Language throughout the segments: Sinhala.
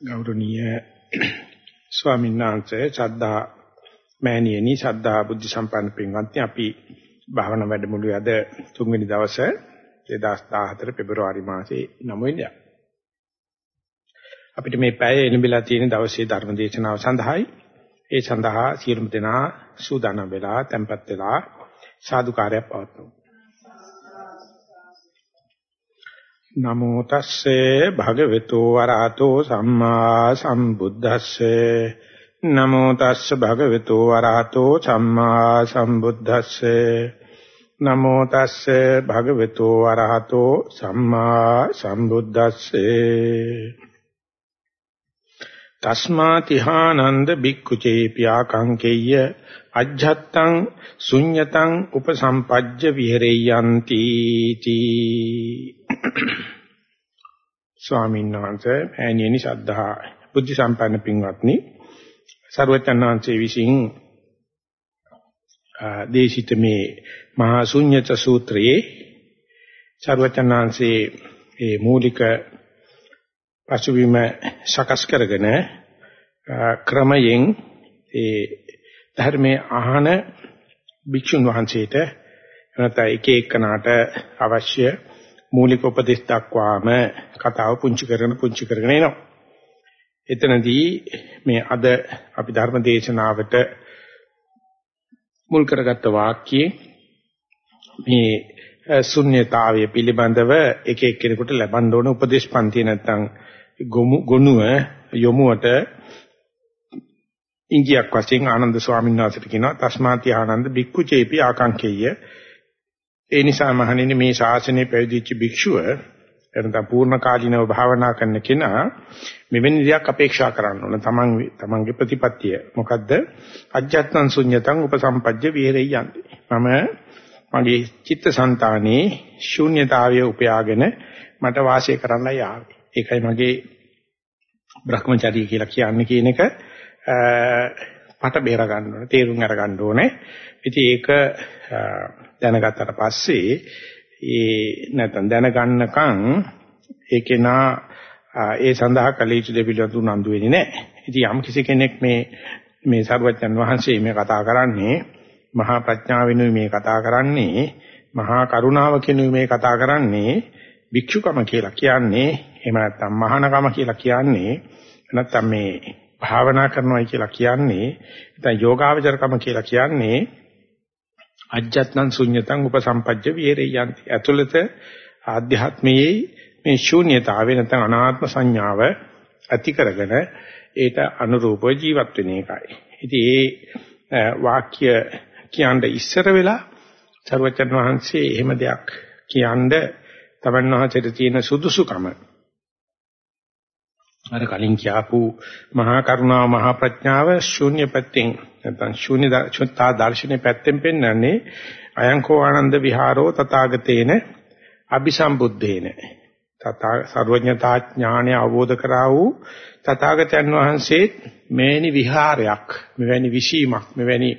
ගෞරවනීය ස්වාමීන් වහන්සේ ශ්‍රද්ධා මෑණියනි ශ්‍රද්ධා බුද්ධ සම්පන්න පින්වත්නි අපි භාවනා වැඩමුළුවේ අද තුන්වෙනි දවසේ 2014 පෙබරවාරි මාසේ 9 වෙනිදා අපිට මේ පැය එළඹිලා තියෙන දවසේ ධර්ම දේශනාව සඳහායි. ඒ සඳහා සියලුම දෙනා සූදානම් වෙලා tempත් වෙලා සාදුකාරයක් පවත්වමු. නමෝ තස්සේ භගවතු වරහතෝ සම්මා සම්බුද්දස්සේ. නමෝ තස්ස භගවතු වරහතෝ සම්මා සම්බුද්දස්සේ. නමෝ තස්සේ භගවතු වරහතෝ සම්මා සම්බුද්දස්සේ. තස්මාතිහානන්ද බික්ඛුචේ පියාකංකෙය්‍ය අජ්ජත්තං ශුඤ්ඤතං උපසම්පජ්ජ විහෙරෙය්‍යන්ති තී. ස්වාමීන් වහන්සේ ඈණියනි ශ්‍රද්ධා බුද්ධ සම්පන්න පින්වත්නි සර්වචන් වහන්සේ විසින් දේශිත මේ මහා ශුන්්‍යත සූත්‍රයේ සර්වචන් වහන්සේ ඒ මූලික පසුබිම සකස් කරගෙන ක්‍රමයෙන් ඒ ධර්මයේ අහන භික්ෂුන් වහන්සේට නැත්නම් එක එකනාට අවශ්‍ය මූලික උපදේශ දක්වාම කතාව පුංචි කරගෙන පුංචි කරගෙන එනවා. එතනදී මේ අද අපි ධර්ම දේශනාවට මුල් කරගත්ත වාක්‍යයේ මේ ශුන්්‍යතාවය පිළිබඳව එක එක්කෙනෙකුට ලබන්න ඕන උපදේශ පන්ති නැත්නම් ගොනුව යොමුවට ඉංගියක් වශයෙන් ආනන්ද ස්වාමීන් වහන්සේට කියනවා තස්මාති ආනන්ද බික්ඛු චේපි ආකාංකේය ඒ නිසා මහණෙනි මේ ශාසනය පැවිදිච්ච භික්ෂුව එතන පූර්ණ කාලීනව භාවනා කරන කෙනා මෙවැනි දෙයක් අපේක්ෂා කරන්න ඕන. තමන් තමන්ගේ ප්‍රතිපත්තිය. මොකද්ද? අජ්ජත්නම් ශුන්්‍යතං උපසම්පජ්ජ විහෙරෙයන්ති. මම මගේ චිත්තසංතානේ ශූන්‍යතාවය උපයාගෙන මට වාසය කරන්නයි ආවේ. ඒකයි මගේ Brahmacharya කියලා කියන්නේ කියන එක පට බේර ගන්න ඕනේ. තේරුම් අර ගන්න ඕනේ. ඉතින් ඒක දැනගත්තට පස්සේ ඒ නැත්නම් දැනගන්නකම් ඒකේ නා ඒ සඳහා කල යුතු දෙපිළිවෙල උනන්දු වෙන්නේ නැහැ. ඉතින් යම් කිසි කෙනෙක් මේ මේ සර්වඥන් වහන්සේ මේ කතා කරන්නේ මහා ප්‍රඥාවෙනුයි මේ කතා කරන්නේ මහා කරුණාව කෙනුයි මේ කතා කරන්නේ භික්ෂුකම කියලා කියන්නේ එහෙම නැත්නම් මහානකම කියලා කියන්නේ නැත්නම් මේ භාවනා කරනවා කියලා කියන්නේ නැත්නම් යෝගාවචරකම කියලා කියන්නේ අජ්ජත්නම් ශුන්්‍යතං උපසම්පජ්ජ විහෙරෙයන්ති. ඇතුළත ආධ්‍යාත්මයේ මේ ශූන්‍යතාවය නැත්නම් අනාත්ම සංඥාව ඇති කරගෙන ඒට අනුරූපව ජීවත් වෙන එකයි. ඉතින් ඒ වාක්‍ය කියන්න ඉස්සර වෙලා සර්වචන් වහන්සේ එහෙම දෙයක් කියන්න තමන් වහන්සේට තියෙන සුදුසුකම අර කලින් කියපු මහා කරුණාව මහා ප්‍රඥාව ශූන්‍ය පැත්තෙන් නැත්නම් ශූන්‍ය චුත්තා දර්ශනේ පැත්තෙන් පෙන්වන්නේ අයංකෝ ආනන්ද විහාරෝ තථාගතේන අபிසම්බුද්ධේන. තථා සර්වඥතා ඥාණය අවබෝධ කරා වූ තථාගතයන් වහන්සේ මේනි විහාරයක් මෙවැනි විශීමක් මෙවැනි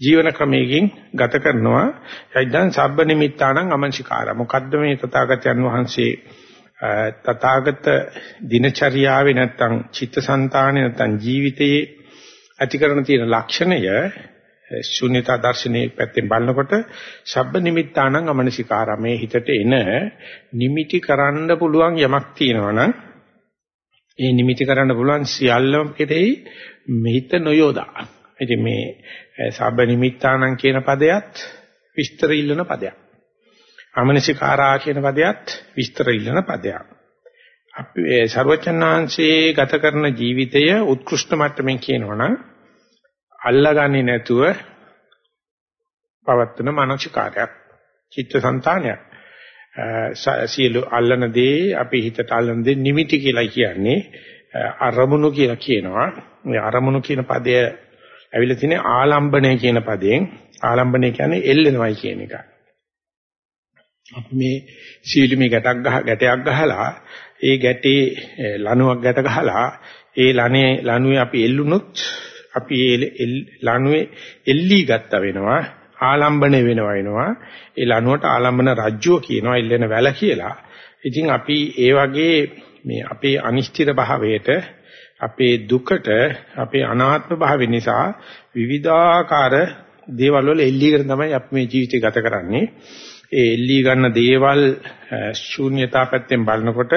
ජීවන ක්‍රමයකින් ගත කරනවා. යයිදන් සබ්බ නිමිත්තානං අමංසිකාර මොකද්ද මේ තථාගතයන් වහන්සේ තථාගත දිනචරියාවේ නැත්තම් චිත්තසංතානේ නැත්තම් ජීවිතයේ ඇති කරන තියෙන ලක්ෂණය ශුන්‍යතා දර්ශනයේ පැත්තෙන් බලනකොට සබ්බ නිමිත්තානං අමනසිකාරමේ හිතට එන නිමිටි කරන්න පුළුවන් යමක් තියෙනවනම් ඒ නිමිටි කරන්න පුළුවන් සියල්ලම කෙරෙහි මෙහිත නොයෝදා. ඉතින් මේ සබ්බ නිමිත්තානං කියන පදයට විස්තර ඉල්ලන පදයක්. අමනසිකාරා කියන පදයට විස්තර ඉල්ලන පදයක්. අපි ඒ ਸਰවචන්නාංශයේ ගත කරන ජීවිතය උත්කෘෂ්ඨ මට්ටමින් කියනවනම් අල්ලගන්නේ නැතුව පවත්වන මානසිකාරයක් චිත්තසංතානයක්. සියලු අල්ලන දේ අපි හිතට අල්ලන දේ නිමිති කියලා කියන්නේ අරමුණු කියලා කියනවා. මේ අරමුණු කියන පදය ඇවිල්ලා තියෙන්නේ ආලම්බණය කියන පදයෙන්. ආලම්බණය කියන්නේ එල්ලෙනවයි කියන එකයි අපි මේ සීලිමේ ගැටක් ගහ ගැටයක් ගහලා ඒ ගැටේ ලණුවක් ගැට ගහලා ඒ ලණේ ලණුවේ අපි එල්ලුනොත් අපි ඒ ලණුවේ එල්ලී ගත්ත වෙනවා ආලම්බන වෙනවා වෙනවා ඒ ලණුවට ආලම්බන රජ්‍යෝ කියනවා එල්ලෙන වැල කියලා. ඉතින් අපි ඒ වගේ මේ අපේ අනිශ්චිත භාවයට අපේ දුකට අපේ අනාත්ම භාවය නිසා විවිධාකාර දේවල් වල එල්ලී කරන තමයි අපි මේ ජීවිතය ගත කරන්නේ. ඒ එල්ලී ගන්න දේවල් ශූන්‍යතා පැත්තෙන් බලනකොට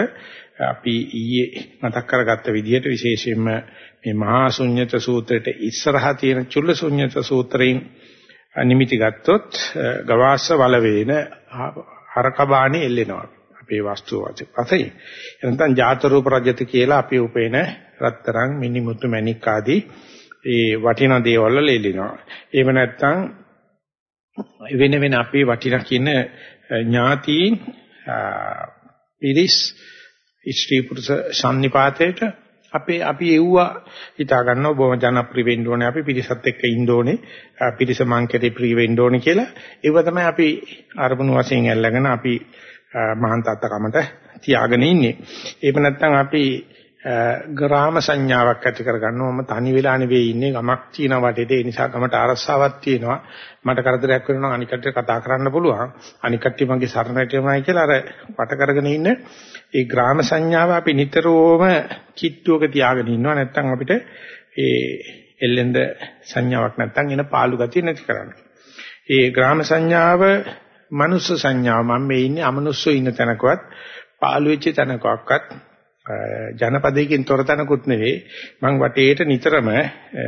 අපි ඊයේ මතක් කරගත්ත විදිහට විශේෂයෙන්ම මේ මහා ශුන්්‍යත සූත්‍රයට ඉස්සරහා තියෙන චුල්ල ශුන්්‍යත සූත්‍රයෙන් නිමිති ගත්තොත් ගවාස්ස වල වේන හරකබාණි එල්ලෙනවා අපේ වස්තුව වශයෙන්. එනතන් ජාත රූප රජත කියලා අපි උපේන රත්තරන් මිනිමුතු මණික් ආදී ඒ වටිනා දේවල් වල එල්ලෙනවා. එහෙම නැත්නම් වෙන වෙන අපේ වටිනා කියන ඥාතීන් පිරිස් ස්ත්‍රී පුරුෂ සම්නිපාතයට අපේ අපි එව්වා හිතා ගන්නවා බොහොම ජනප්‍රිය වෙන්න ඕනේ අපි පිරිසත් එක්ක ඉන්න ඕනේ පිරිස මංකරේ ප්‍රිය වෙන්න ඕනේ කියලා. ඒව තමයි අපි අරමුණු වශයෙන් අල්ලගෙන අපි මහාන් තත්තකමට තියාගෙන ඉන්නේ. එහෙම නැත්නම් අපි ග්‍රාම සංඥාවක් ඇති කරගන්නවා මම තනි වෙලා නෙවෙයි ඉන්නේ ගමක් තියෙන වටේට. ඒ නිසා ගමට ආරස්සාවක් තියෙනවා. මට කරදරයක් වෙනවා අනික් කට්ටිය කතා කරන්න පුළුවන්. අනික් කට්ටිය මගේ සරණට යමයි කියලා අර වට කරගෙන ඉන්න. ඒ ග්‍රාම සංඥාව අපි නිතරම කිට්ටුවක තියාගෙන ඉන්නවා. නැත්නම් අපිට ඒ එල්ලෙන්ද සංඥාවක් නැත්නම් එන පාළු ගතිය නැති කරන්න. ඒ ග්‍රාම සංඥාව මනුස්ස සංඥාව. මම මේ ඉන්නේ අමනුස්සෝ ඉන්න තැනකවත් පාළු වෙච්ච තැනකවත් ජනපදයකින් තොර තැනකුත් නෙවෙයි මං වටේට නිතරම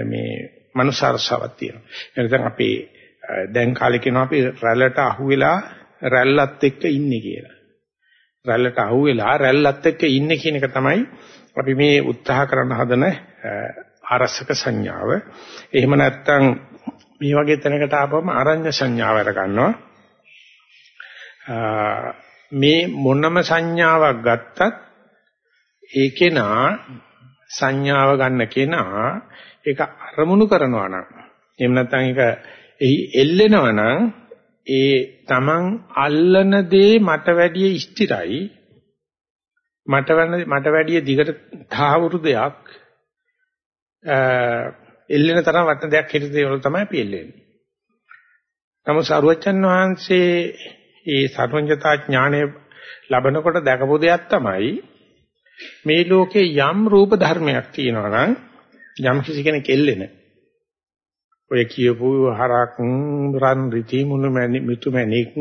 මේ මනුසාරසාවක් තියෙනවා. එනකන් අපි දැන් කාලේ කියනවා අපි රැල්ලට අහුවෙලා රැල්ලත් එක්ක ඉන්නේ කියලා. රැල්ලට අහුවෙලා රැල්ලත් එක්ක ඉන්නේ කියන එක තමයි අපි මේ උත්සාහ කරන්න හදන ආරසක සංඥාව. එහෙම නැත්නම් මේ වගේ තැනකට ආපම ආරඤ්‍ය සංඥාව අර ගන්නවා. මේ මොනම සංඥාවක් ගත්තත් ඒ කෙනා සංඥාව ගන්න කෙනා ඒක අරමුණු කරනවා නම් එහෙම නැත්නම් ඒක එහි එල්ලෙනවා නම් ඒ Taman අල්ලන දේ මට වැඩිය ස්ථිරයි මට මට වැඩිය දිගට තාවුරු දෙයක් එල්ලෙන තරම් වටන දෙයක් හිත දේවල් තමයි අපි එල්ලෙන්නේ. නමුත් සරුවච්චන් වහන්සේ ඒ සර්වඥතා ඥාණය ලබනකොට දැකපු දෙයක් තමයි මේ ලෝකේ යම් රූප ධර්මයක් තියෙනවා නම් යම් කිසි කෙනෙක් එල්ලෙන ඔය කියපු හරක් රන් රිති මුණු මැනි මිතු මැනික්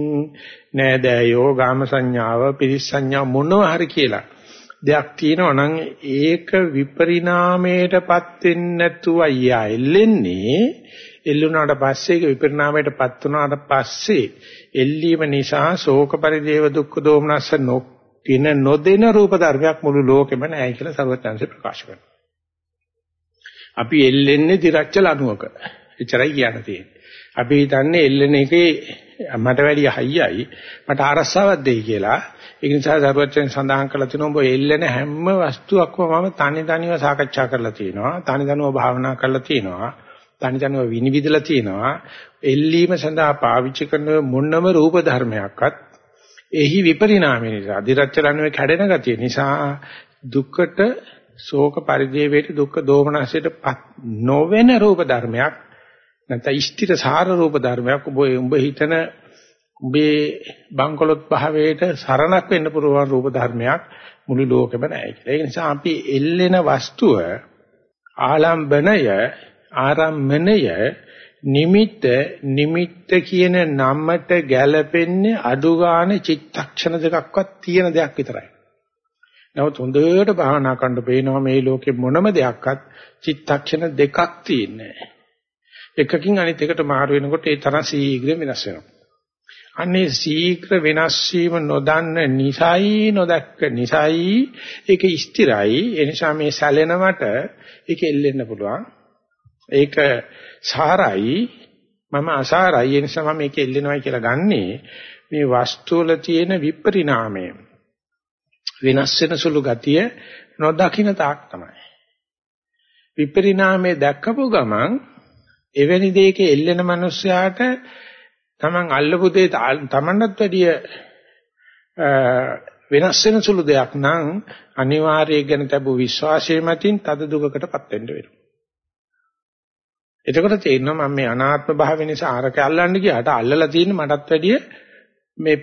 නෑදෑයෝ ගාම සංඥාව පිරිස් සංඥා මොනවා හරි කියලා දෙයක් තියෙනවා නම් ඒක විපරිණාමයටපත් වෙන්නේ නැතුව අයියා එල්ලෙන්නේ. එල්ලුණාට පස්සේ ඒක විපරිණාමයටපත් වුණාට පස්සේ එල්ලීම නිසා ශෝක පරිදේව දුක්ඛ දෝමනස්ස නොකින නොදෙන රූප ධර්මයක් මුළු ලෝකෙම නැහැ කියලා සර්වඥාන්සේ ප්‍රකාශ කරනවා. අපි එල්ලෙන්නේ දිරච්ච ලණුවක. එච්චරයි කියන්න තියෙන්නේ. අපි හිතන්නේ එල්ලෙන එකේ මට වැඩි හයියයි මට අරස්සාවක් දෙයි කියලා. ඒ නිසා සරුවචෙන් සඳහන් කරලා තිනවා ඔබ එල්ලෙන හැම වස්තුවක්ම මම තනි තනිව සාකච්ඡා කරලා තියෙනවා. තනි තනිව භාවනා කරලා තියෙනවා. තනි තනිව විනිවිදලා තියෙනවා. එල්ලීම සඳහා පාවිච්චි කරන මොනම රූප ධර්මයක්වත් එහි විපරිණාමය නිසා අධිරච්චලන්නේ කැඩෙන ගතිය නිසා දුක්කට ශෝක පරිදේවයට දුක්ඛ දෝමනසයට නොවන රූප ධර්මයක් නැත්නම් ස්ථිර සාර රූප ධර්මයක් ඔබ උඹ හිතන උඹේ බංකොලොත් භාවයට සරණක් වෙන්න පුළුවන් රූප ධර්මයක් මුළු ලෝකෙම නැහැ කියලා. ඒ නිසා අපි එල්ලෙන වස්තුව ආලම්බනය ආරම්මණය නිමිත්ත නිමිත්ත කියන නමට ගැළපෙන්නේ අඩු ගන්න චිත්තක්ෂණ දෙකක්වත් තියෙන දෙයක් විතරයි. නමුත් හොඳට භාවනා කරන්න පේනවා මේ ලෝකේ මොනම දෙයක්වත් චිත්තක්ෂණ දෙකක් තියෙන්නේ නැහැ. එකකින් අනිත් එකට මාරු වෙනකොට ඒ තරම් ශීඝ්‍ර වෙනස් වෙනවා. අන්නේ ශීඝ්‍ර වෙනස් වීම නොදන්න නිසයි නොදැක්ක නිසයි ඒක ස්ථිරයි. ඒ නිසා මේ සැලෙනවට ඒක එල්ලෙන්න පුළුවන්. ඒක සාරයි. මම අසාරයි. ඒ නිසා මම මේක එල්ලෙනවයි කියලා ගන්නේ. මේ වස්තු වල තියෙන විපරිණාමය. වෙනස් වෙන සුළු ගතිය නොදකින්න තාක් තමයි. විපරිණාමය දැක්කපු ගමන් එවැනි දෙයක එල්ලෙන මිනිස්යාට Taman අල්ලපු දේ Tamanටත් වැඩිය වෙනස් වෙන සුළු දෙයක් නම් අනිවාර්යයෙන් ගැන තිබු විශ්වාසය මතින් තද දුකකටපත් වෙන්න වෙනවා. එතකොට තේරෙනවා මම මේ අනාත්ම භාවය නිසා ආරක අල්ලන්න ගියාට අල්ලලා තියෙන මටත් වැඩිය මේ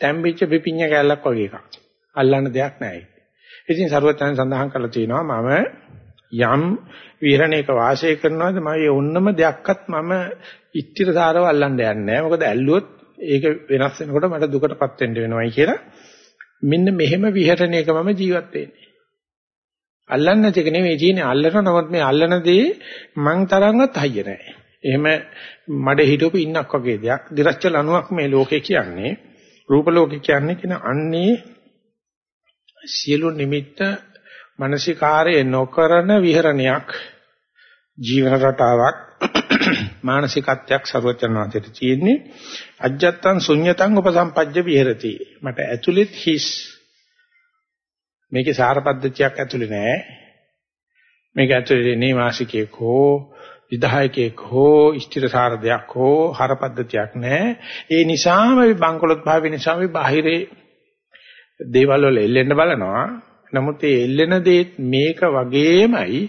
තැම්බිච්ච පිපිඤ්ඤ කැලලක් වගේ එකක්. අල්ලන්න දෙයක් නැහැ. ඉතින් සරුවචන සඳහන් කරලා තියෙනවා මම යම් විහරණයක වාසය කරනවාද මම ඒ ඔන්නම දෙයක්වත් මම ඉත්‍තිරසාරව අල්ලන්න යන්නේ නැහැ. මොකද ඇල්ලුවොත් ඒක වෙනස් වෙනකොට මට දුකටපත් වෙන්න වෙනවයි කියලා. මෙන්න මෙහෙම විහරණයක මම ජීවත් වෙන්නේ. අල්ලන්නේ නැති එක නෙවෙයි තියෙන්නේ අල්ලන නමුත් මේ අල්ලන දේ මං තරම්වත් හයිය නැහැ. එහෙම මඩ හිටවපු ඉන්නක් වගේ දෙයක්. දිරච්ච ලණුවක් මේ ලෝකේ කියන්නේ. රූප ලෝකේ කියන්නේ කියන අන්නේ සියලු නිමිත්ත මානසිකාරය නොකරන විහරණයක් ජීවන රටාවක් මානසිකත්වයක් ਸਰවචනවාදයට තියෙන්නේ අජත්තං ශුන්්‍යතං උපසම්පජ්ජ විහෙරති මට ඇතුළෙත් හිස් මේකේ සාර පද්ධතියක් ඇතුළේ නෑ. මේක ඇතුළේ නේවාසිකයක් හෝ විධායකයෙක් හෝ ස්ථිරසාර දෙයක් හෝ හර පද්ධතියක් නෑ. ඒ නිසාම බංකොලොත් භාවය නිසා අපි බාහිරේ දේවල් වල එල්ලෙන්න බලනවා. නමුත් ඒ එල්ලෙන දේ මේක වගේමයි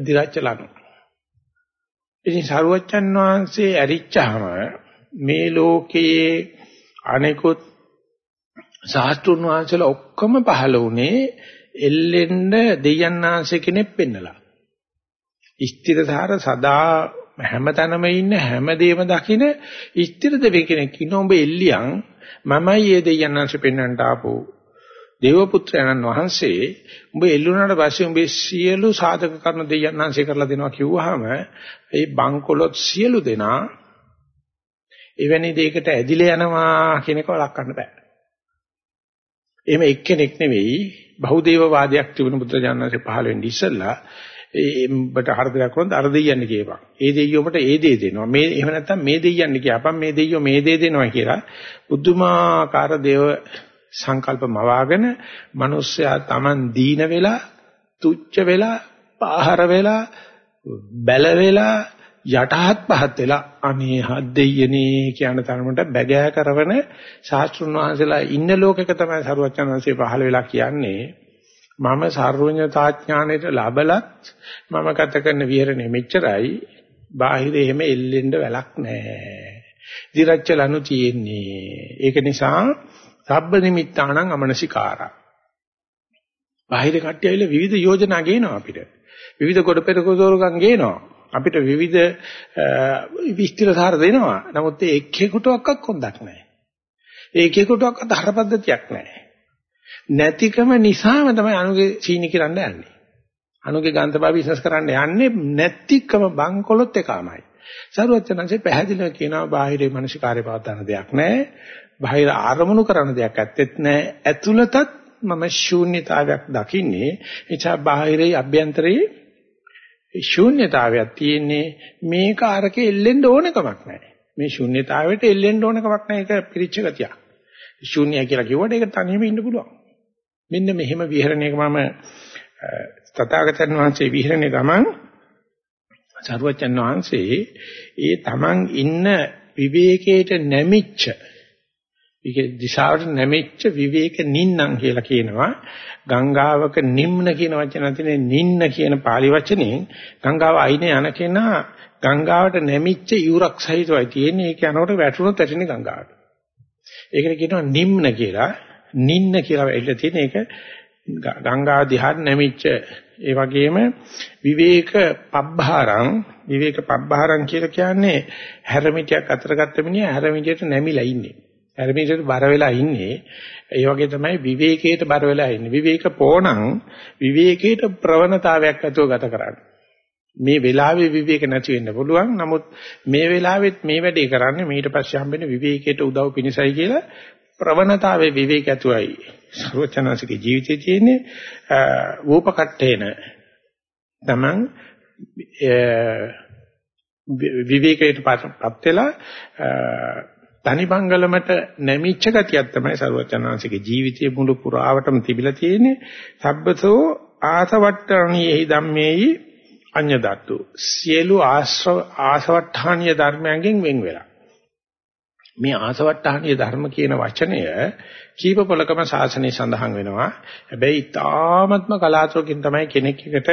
දිරච්ච ලනු. ඉතින් සරුවච්චන් වහන්සේ ඇරිච්චාම මේ ලෝකයේ අනෙකුත් සාස්ත්‍රුන් වහන්සේලා ඔක්කොම පහළ වුණේ එල්ලෙන්න දෙයයන්ාංශ කෙනෙක් පෙන්නලා. ස්ථිරසාර සදා හැමතැනම ඉන්න හැමදේම දකින ස්ථිර දෙවි කෙනෙක් ඉන්න උඹ එල්ලියන් මමයි ඒ දෙයයන්ාංශ පෙන්වන්නට ආපු දේවපුත්‍රයන්න් වහන්සේ උඹ එල්ලුණාට පස්සේ උඹේ සියලු සාධක කරන දෙයයන්ාංශය කරලා දෙනවා කිව්වහම ඒ බංකොලොත් සියලු දෙනා එවැනි දෙයකට ඇදිලා යනවා කියන එක වළක්වන්න බෑ. එහෙම එක්කෙනෙක් නෙවෙයි බහුදේවවාදයක් තිබුණු බුදුරජාණන්සේ පහළ වෙන්නේ ඉස්සෙල්ලා ඒඹට හර්ධයක් වුණොත් අර දෙයියන්න කියපන්. ඒ දෙයියොමට ඒ දේ දෙනවා. මේ එහෙම නැත්නම් මේ දෙයියන්න කියපන් මේ දෙයියෝ මේ දේ දෙනවා කියලා බුදුමාකාර දේව සංකල්ප මවාගෙන මිනිස්සයා Taman දීන වෙලා තුච්ච වෙලා පාහර වෙලා බැල වෙලා යටහත් පහත් වෙලා අනේ හත් දෙයියනේ කියන තරමට බැගෑ කරවන ශාස්ත්‍රුන් වහන්සේලා ඉන්න ලෝකෙක තමයි සරුවචන වහන්සේ පහළ වෙලා කියන්නේ මම සර්වඥතාඥාණයට ලැබලත් මම ගත කරන විහරණය මෙච්චරයි බාහිර එහෙම එල්ලෙන්න වැලක් නැහැ. දිරච්චලනු තියෙන්නේ. ඒක නිසා සබ්බ නිමිත්තාණං අමනසිකාරා. බාහිර කට්ටිය ඇවිල්ලා විවිධ යෝජනා ගේනවා අපිට. විවිධ කොට පෙරකෝසෝරකම් ගේනවා. අපිට විවිධ විස්තරසාර දෙනවා. නමුත් ඒ එක්කෙකුටවත් හොඳක් නැහැ. ඒ එක්කෙකුටවත් හරපද්ධතියක් නැහැ. නැතිකම නිසාම තමයි අනුගේ සීනි කරන්න යන්නේ. අනුගේ ගන්තබා බිස්නස් කරන්න යන්නේ නැතිකම බංකොලොත් එකමයි. සරුවචනන්සේ පැහැදිලිව කියනවා බාහිරේ මානසිකාරය පවත්වන දෙයක් නැහැ. බාහිර ආරමුණු කරන දෙයක් ඇත්තෙත් නැහැ. ඇතුළතත් මම ශූන්‍යතාවයක් දකින්නේ. එචා බාහිරේ අභ්‍යන්තරේ ශූන්‍යතාවයක් තියෙන්නේ මේක අරකේ එල්ලෙන්න ඕන කමක් නැහැ. මේ ශූන්‍යතාවයට එල්ලෙන්න ඕන කමක් නැහැ. ඒක පිරිච්ච ගතියක්. ශූන්‍ය කියලා කිව්වට ඒක තනියම ඉන්න පුළුවන්. මෙන්න මෙහෙම විහරණයක මම තථාගතයන් වහන්සේ විහරණය ගමන් සරුවචන් වහන්සේ ඒ තමන් ඉන්න විවේකයට නැමිච්ච ඒකේ දිශාවට නැමිච්ච විවේක නින්නම් කියලා කියනවා. ගංගාවක නිම්න කියන වචන තියෙන නින්න කියන pāli වචනේ. ගංගාව අයිනේ යන කෙනා ගංගාවට නැමිච්ච යුරක් සහිතවයි තියෙන්නේ. ඒක යනකොට වැටුණොත් වැටෙන්නේ ගංගාවට. ඒකට කියනවා නිම්න කියලා. නින්න කියලා එල්ල තියෙන එක ගංගා දිහාට නැමිච්ච ඒ වගේම විවේක පබ්බහරං. විවේක පබ්බහරං කියලා කියන්නේ හැරමිටියක් අතර ගත්ත මිනිහා හැරමිටියට නැමිලා ඉන්නේ. හැරමිටියට බර වෙලා ඉන්නේ. ඒ වගේ තමයි විවේකයට බර වෙලා ඉන්නේ. විවේක පෝණං විවේකයට ප්‍රවණතාවයක් ඇතුව ගත කරන්නේ. මේ වෙලාවේ විවේක නැති වෙන්න පුළුවන්. නමුත් මේ වෙලාවෙත් මේ වැඩේ කරන්නේ ඊට පස්සේ හම්බෙන විවේකයට උදව් පිණිසයි කියලා ප්‍රවණතාවේ විවේක ඇතුවයි සර්වචනසික ජීවිතයේ තියෙන්නේ වූපකට්ඨේන තමන් විවේකයටපත් වෙලා තනිබංගලමට නැමිච්ච ගතියක් තමයි සර්වචනසික ජීවිතයේ මුළු පුරාවටම තිබිලා තියෙන්නේ සබ්බතෝ ආසවට්ටණීහි ධම්මේහි අඤ්ඤදත්තු සියලු ආශ්‍රව ආසවට්ටාණීය ධර්මයන්ගෙන් වෙන් වෙලා මේ ආසවට්ටහණීය ධර්ම කියන වචනය කීප පොලකම ශාසනයේ සඳහන් වෙනවා. හැබැයි ඊ타ත්ම කලාතුරකින් තමයි කෙනෙක් එකට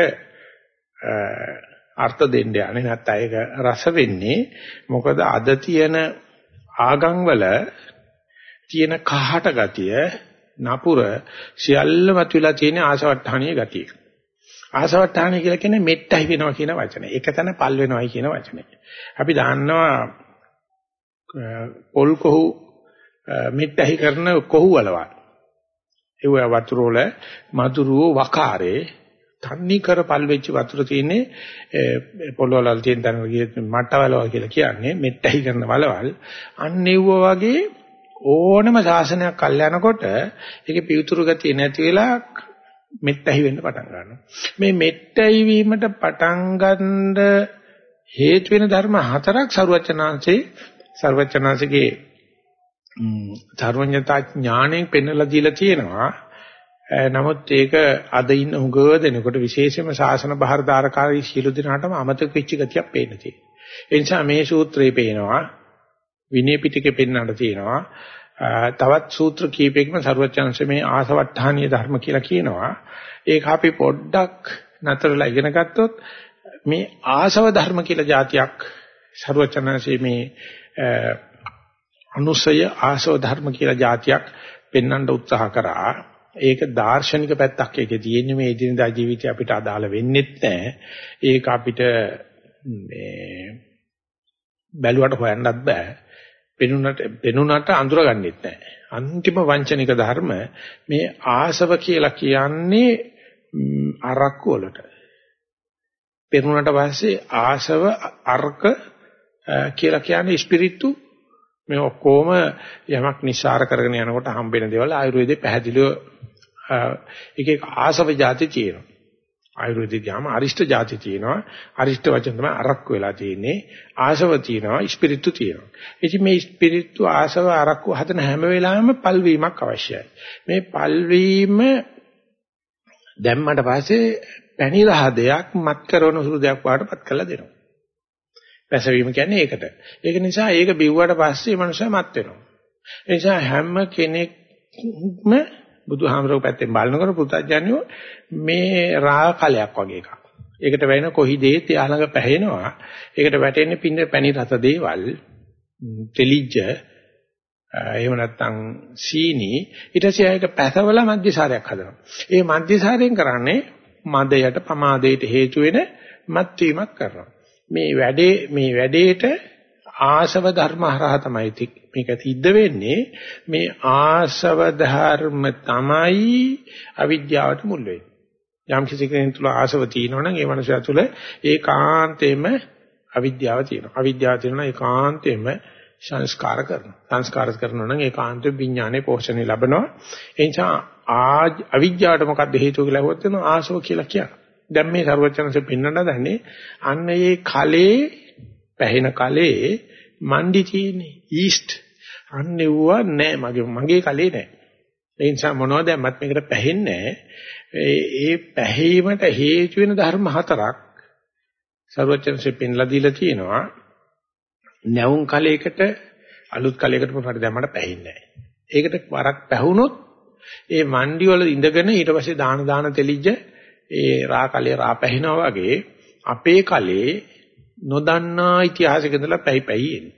අර්ථ දෙන්න යන්නේ නැත්නම් ඒක රස වෙන්නේ. මොකද අද තියෙන ආගම් වල තියෙන කහට ගතිය නපුර සියල්ලම තුලා තියෙන ආසවට්ටහණීය ගතිය. ආසවට්ටහණීය කියලා කියන්නේ මෙට්ටයි වෙනවා කියන වචනේ. එක තැන පල් වෙනවයි කියන වචනේ. අපි දන්නවා පොල් කොහු මෙට්ටයි කරන කොහු වලවල්. ඒ වතුර වල මధుරෝ වකාරේ තන්නේ කර පල් වෙච්ච වතුර තියෙන්නේ පොළොවල් තියෙන තැන මට්ටවලව කියලා කියන්නේ මෙට්ටයි කරන වලවල්. අන්නේව වගේ ඕනම ශාසනයක් අල්ල යනකොට ඒකේ පිවිතුරු ගතිය නැති වෙලා මෙට්ටයි වෙන්න පටන් ගන්නවා. මේ මෙට්ටයි වීමට පටන් ගන්න හේතු වෙන ධර්ම හතරක් සරුවචනාංශේ සරුවචනාංශගේ ධර්මඥතා ඥාණයෙන් පෙන්වලා දීලා තියෙනවා. නමුත් ඒක අද ඉන්න උගව දෙනකොට විශේෂයෙන්ම ශාසන බහරදාරකාරී සීල දිනාටම අමතක වෙච්ච ගතියක් පේන්න තියෙනවා. ඒ නිසා මේ සූත්‍රේ පේනවා විනය පිටකේ පෙන්වන්න තියෙනවා. තවත් සූත්‍ර කීපයකම සරුවචාන්සේ මේ ආසවට්ටානීය ධර්ම කියලා කියනවා. ඒක අපි පොඩ්ඩක් නතරලා ඉගෙන ගත්තොත් මේ ආසව ධර්ම කියලා જાතියක් සරුවචාන්සේ මේ අනුසය ආසව ධර්ම කියලා જાතියක් පෙන්වන්න උත්සාහ කරා. ඒක දාර්ශනික පැත්තක් ඒකේ තියෙන්නේ මේ එදිනදා ජීවිතය අපිට අදාළ වෙන්නේත් නැහැ. ඒක අපිට මේ බැලුවට හොයන්නත් බෑ. පෙනුනට පෙනුනට අඳුරගන්නෙත් නැහැ. අන්තිම වංචනික ධර්ම මේ ආසව කියලා කියන්නේ අරක්කු වලට. පෙනුනට පස්සේ ආසව අර්ක කියලා කියන්නේ ස්පිරිතු මේ ඔක්කොම යමක් නිස්සාර කරගෙන යනකොට හම්බෙන දේවල් ආයුර්වේදේ පැහැදිලිව එක එක ආසව જાති තියෙනවා. ආයුර්වේදයේ ගාම අරිෂ්ඨ જાති තියෙනවා. අරිෂ්ඨ වචන තමයි අරක්කු වෙලා තියෙන්නේ. ආසව තියෙනවා, ස්පිරිතු තියෙනවා. ඉතින් මේ ස්පිරිතු ආසව අරක්කු හදන හැම වෙලාවෙම පල්වීමක් අවශ්‍යයි. මේ පල්වීම දැම්මට පස්සේ පැණි රහ දෙයක් මත් කරන සුළු දෙයක් වඩටපත් කරලා දෙනවා. පැසවීම කියන්නේ ඒකට. ඒක නිසා ඒක බිව්වට පස්සේ මනුස්සයා මත් වෙනවා. ඒ නිසා හැම කෙනෙක්ම බුදුහාමරෝ පැත්තෙන් බලනකොට පුතඥයෝ මේ රා කලයක් වගේ එකක්. ඒකට වෙන කොහිදේ තියාලඟ පැහැෙනවා. ඒකට වැටෙන්නේ පින්න පැණි රස දේවල් තෙලිජ්ජ එහෙම නැත්නම් සීනි ඊට පස්සේ ඒක පැසවල මධ්‍යසාරයක් හදනවා. ඒ මධ්‍යසාරයෙන් කරන්නේ මදයට පමාදයට හේතු වෙන මත් වීමක් කරනවා. මේ වැඩේ මේ වැඩේට ආසව ධර්ම හරහා තමයි මේක සිද්ධ වෙන්නේ. මේ ආසව ධර්ම තමයි අවිද්‍යාවට මුල් වෙන්නේ. යම් කිසි කෙනෙක් තුල ආසව තියෙනවනම් ඒ මනුස්සයා තුල ඒකාන්තයෙන්ම අවිද්‍යාව තියෙනවා. අවිද්‍යාව තියෙනවා ඒකාන්තයෙන්ම සංස්කාර කරනවා. සංස්කාර කරනවා නම් ඒකාන්තයෙන් විඥානේ පෝෂණය ලැබනවා. ඒ නිසා ආ අවිද්‍යාවට මොකද්ද හේතුව කියලා හොත් වෙනවා ආසව කියලා කියනවා දැන් මේ ਸਰවචනසේ පෙන්වන්න දන්නේ අන්න ඒ කලේ පැහෙන කලේ මණ්ඩි තියෙන්නේ ඊස්ට්. අන්න එවුවා නෑ මගේ මගේ කලේ නෑ. ඒ නිසා මොනවද මත් මේකට පැහෙන්නේ ඒ පැහැීමට හේතු වෙන ධර්ම හතරක් ਸਰවචනසේ පෙන්ලා දීලා තියෙනවා. නැවුම් කලයකට අලුත් කලයකට මොකටද දැම්මට පැහින්නේ ඒකට වරක් පැහුනොත් ඒ මණ්ඩි වල ඉඳගෙන ඊට පස්සේ දාන දාන තෙලිජ්ජ ඒ රා කලේ රා පැහිනවා වගේ අපේ කලේ නොදන්නා ඉතිහාසයක ඉඳලා පැයි පැයි එන්නේ.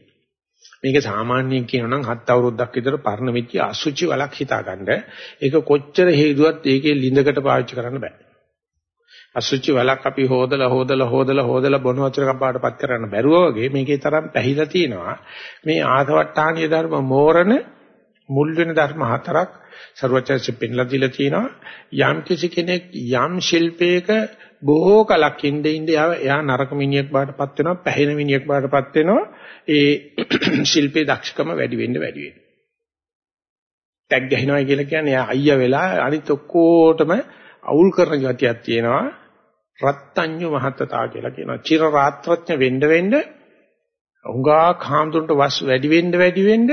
මේක සාමාන්‍යයෙන් කියනවා නම් හත් අවුරුද්දක් විතර පරණ වෙච්ච අසුචි වලක් හිතාගන්න. ඒක කොච්චර හේතුවත් ඒකේ ලිඳකට පාවිච්චි කරන්න බෑ. අසුචි වලක් අපි හොදලා හොදලා හොදලා හොදලා බොන වතුර කපාටපත් කරන්න බැරුව වගේ මේකේ තරම් පැහිලා තියෙනවා. මේ ආසවට්ටානීය ධර්ම මෝරණ මුල් වෙන ධර්ම හතරක් ਸਰවචර්ය පෙන්ලා දීලා තියෙනවා. යම් කිසි කෙනෙක් යම් ශිල්පයක බොහෝ කලක් ඉඳින් ඉඳ එයා නරක මිනිහෙක් බාටපත් වෙනවා පැහැෙන මිනිහෙක් බාටපත් වෙනවා ඒ ශිල්පේ දක්ෂකම වැඩි වෙන්න වැඩි වෙන්න. ටැග් ගහිනවා කියලා කියන්නේ එයා අයියා වෙලා අනිත් ඔක්කොටම අවුල් කරන ගතියක් තියෙනවා රත්ත්‍ඤ්ඤු මහත්තතා කියලා කියනවා චිර රාත්‍රඥ වෙන්න වෙන්න උංගා කාම්තුන්ට වස් වැඩි වෙන්න වැඩි වෙන්න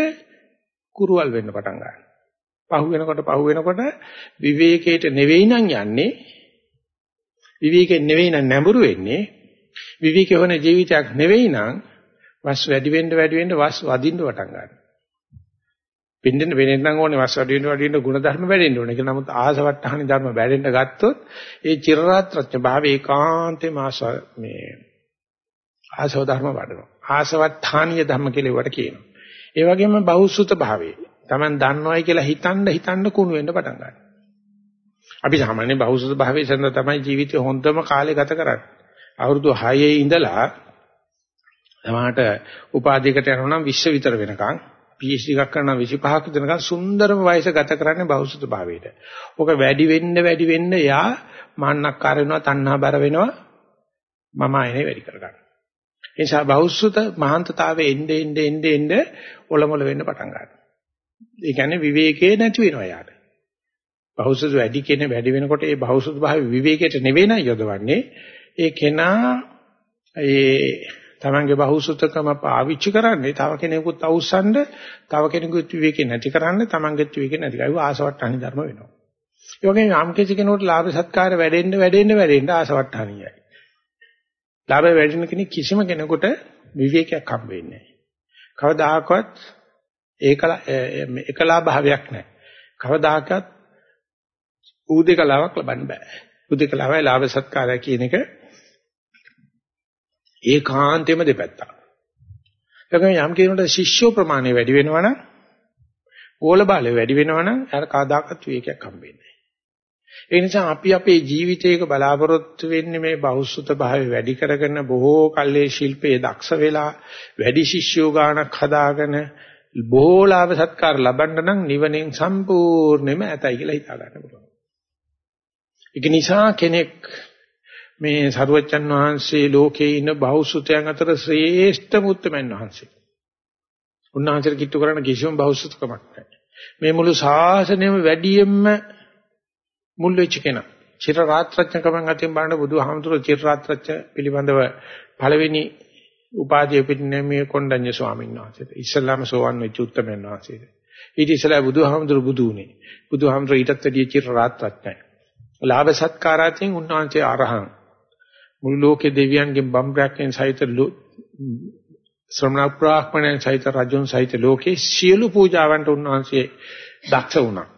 කුරුවල් වෙන්න පටන් ගන්නවා. පහු වෙනකොට පහු වෙනකොට විවේකයට නම් යන්නේ විවේකයෙන් නෙවෙයි නම් නැඹුරු වෙන්නේ විවේකේ හොන ජීවිතයක් නෙවෙයි නම් වස් වැඩි වෙන්න වැඩි වෙන්න වස් වදින්න වටන් ගන්නවා. පින්දෙන්න වෙනෙන් නම් ඕනේ වස් වැඩි වෙන්න වැඩි වෙන්න ಗುಣධර්ම වැඩෙන්න ඕනේ. ඒක නමුත් ආසවට්ටහනි ධර්ම වැඩෙන්න ගත්තොත් ඒ චිරරාත්‍රඥ භාවය ඒකාන්තේම ආස මේ ආසව ධර්ම වඩනවා. ආසවට්ටහනිය ධර්ම කියලා ඒවට කියනවා. ඒ වගේම බහුසුත භාවය. Taman දන්නවයි කියලා හිතන්න හිතන්න කුණු වෙන්න පටන් ගන්නවා. අපි සාමාන්‍ය බහුසුත භාවයේ සඳ තමයි ජීවිතේ හොඳම කාලය ගත කරන්නේ. අවුරුදු 6 ඉඳලා තමාට උපාධියකට යනවා නම් 20 විතර වෙනකන් PhD එකක් කරනවා 25ක දෙනකන් සුන්දරම වයස ගත කරන්නේ බහුසුත භාවයට. ඔක වැඩි වෙන්න වැඩි වෙන්න යා මාන්නක්කාර වෙනවා, තණ්හා බර වෙනවා, මම ආයෙ වැඩි කරගන්න. ඒ නිසා බහුසුත මහාන්තතාවයේ එnde එnde එnde එnde ඔලොමල වෙන්න පටන් ගන්නවා. ඒ කියන්නේ විවේකේ නැති වෙනවා යාට. බහුසුත වැඩි කෙනේ වැඩි වෙනකොට ඒ බහුසුත භාවය විවේකයට නෙවෙයි නයි යොදවන්නේ. ඒ කෙනා ඒ තමන්ගේ බහුසුතකම පාවිච්චි කරන්නේ තව කෙනෙකුත් අවුස්සන්න, තව කෙනෙකුත් විවේකේ නැති කරන්න, තමන්ගේත් විවේකේ නැති කරලා ආසවට්ටානි ධර්ම වෙනවා. ඒ වගේම යම් කිසි කෙනෙකුට ලාභ සත්කාර වැඩෙන්න වැඩෙන්න වැඩෙන්න ආසවට්ටානියයි. ලාභය වැඩෙන කෙනෙක් කිසිම කෙනෙකුට විවේකයක් හම්බ වෙන්නේ නැහැ. කවදාකවත් ඒකලා එකලා භාවයක් නැහැ. කවදාකවත් ඌදේකලාවක් ලබන්න බෑ. ඌදේකලාවයි ලාභ සත්කාරය කියන එක ඒකාන්තෙම දෙපැත්තක්. ඒකම යම් කෙනෙකුට ශිෂ්‍ය ප්‍රමාණය වැඩි වෙනවනම් ඕල බාලය වැඩි වෙනවනම් අර කාදාකත් විවේකයක් හම්බෙන්නේ ඒ නිසා අපි අපේ ජීවිතයක බලාපොරොත්තු වෙන්නේ මේ බහුසුත භාවය වැඩි කරගෙන බොහෝ කල්ලේ ශිල්පයේ දක්ෂ වෙලා වැඩි ශිෂ්‍යෝ ගානක් හදාගෙන බොහෝ ලාභ සත්කාර ලබන්න නම් නිවනෙන් සම්පූර්ණයෙන්ම ඇතයි කියලා හිතා ගන්න පුළුවන්. ඒක නිසා කෙනෙක් මේ සරුවච්චන් වහන්සේ ලෝකේ ඉන්න බහුසුතයන් අතර ශ්‍රේෂ්ඨ මුත්තමන් වහන්සේ. උන්වහන්සේට කිට්ටු කරන්න කිසිම බහුසුතකමක් නැහැ. මේ මුළු ශාසනයම වැඩියෙන්ම මුල් වෙච්ච කෙනා. චිර රාත්‍රඥකමෙන් අතින් බලන බුදුහාමුදුරුවෝ චිර රාත්‍රඥ පිළිබඳව පළවෙනි උපාධිය පිටිනමේ කොණ්ඩඤ්ඤ ස්වාමීන් වහන්සේට. ඉස්ලාම සෝවන් වෙච්ච උත්තමයන් වහන්සේට. ඊට ඉස්සෙල්ලා බුදුහාමුදුරුවෝ බුදු උනේ. බුදුහාමුදුරුවෝ ඊටත් වැඩිය චිර රාත්‍රඥයි. ලාභ සත්කාරයෙන් උන්වහන්සේ අරහං. මුළු ලෝකේ දෙවියන්ගෙන් බම්බ්‍රයන්ගෙන් සහිත ශ්‍රමණ ප්‍රාක්‍මණයන් සහිත රජුන් සහිත ලෝකේ සියලු පූජාවන්ට උන්වහන්සේ දක්ෂ වුණා.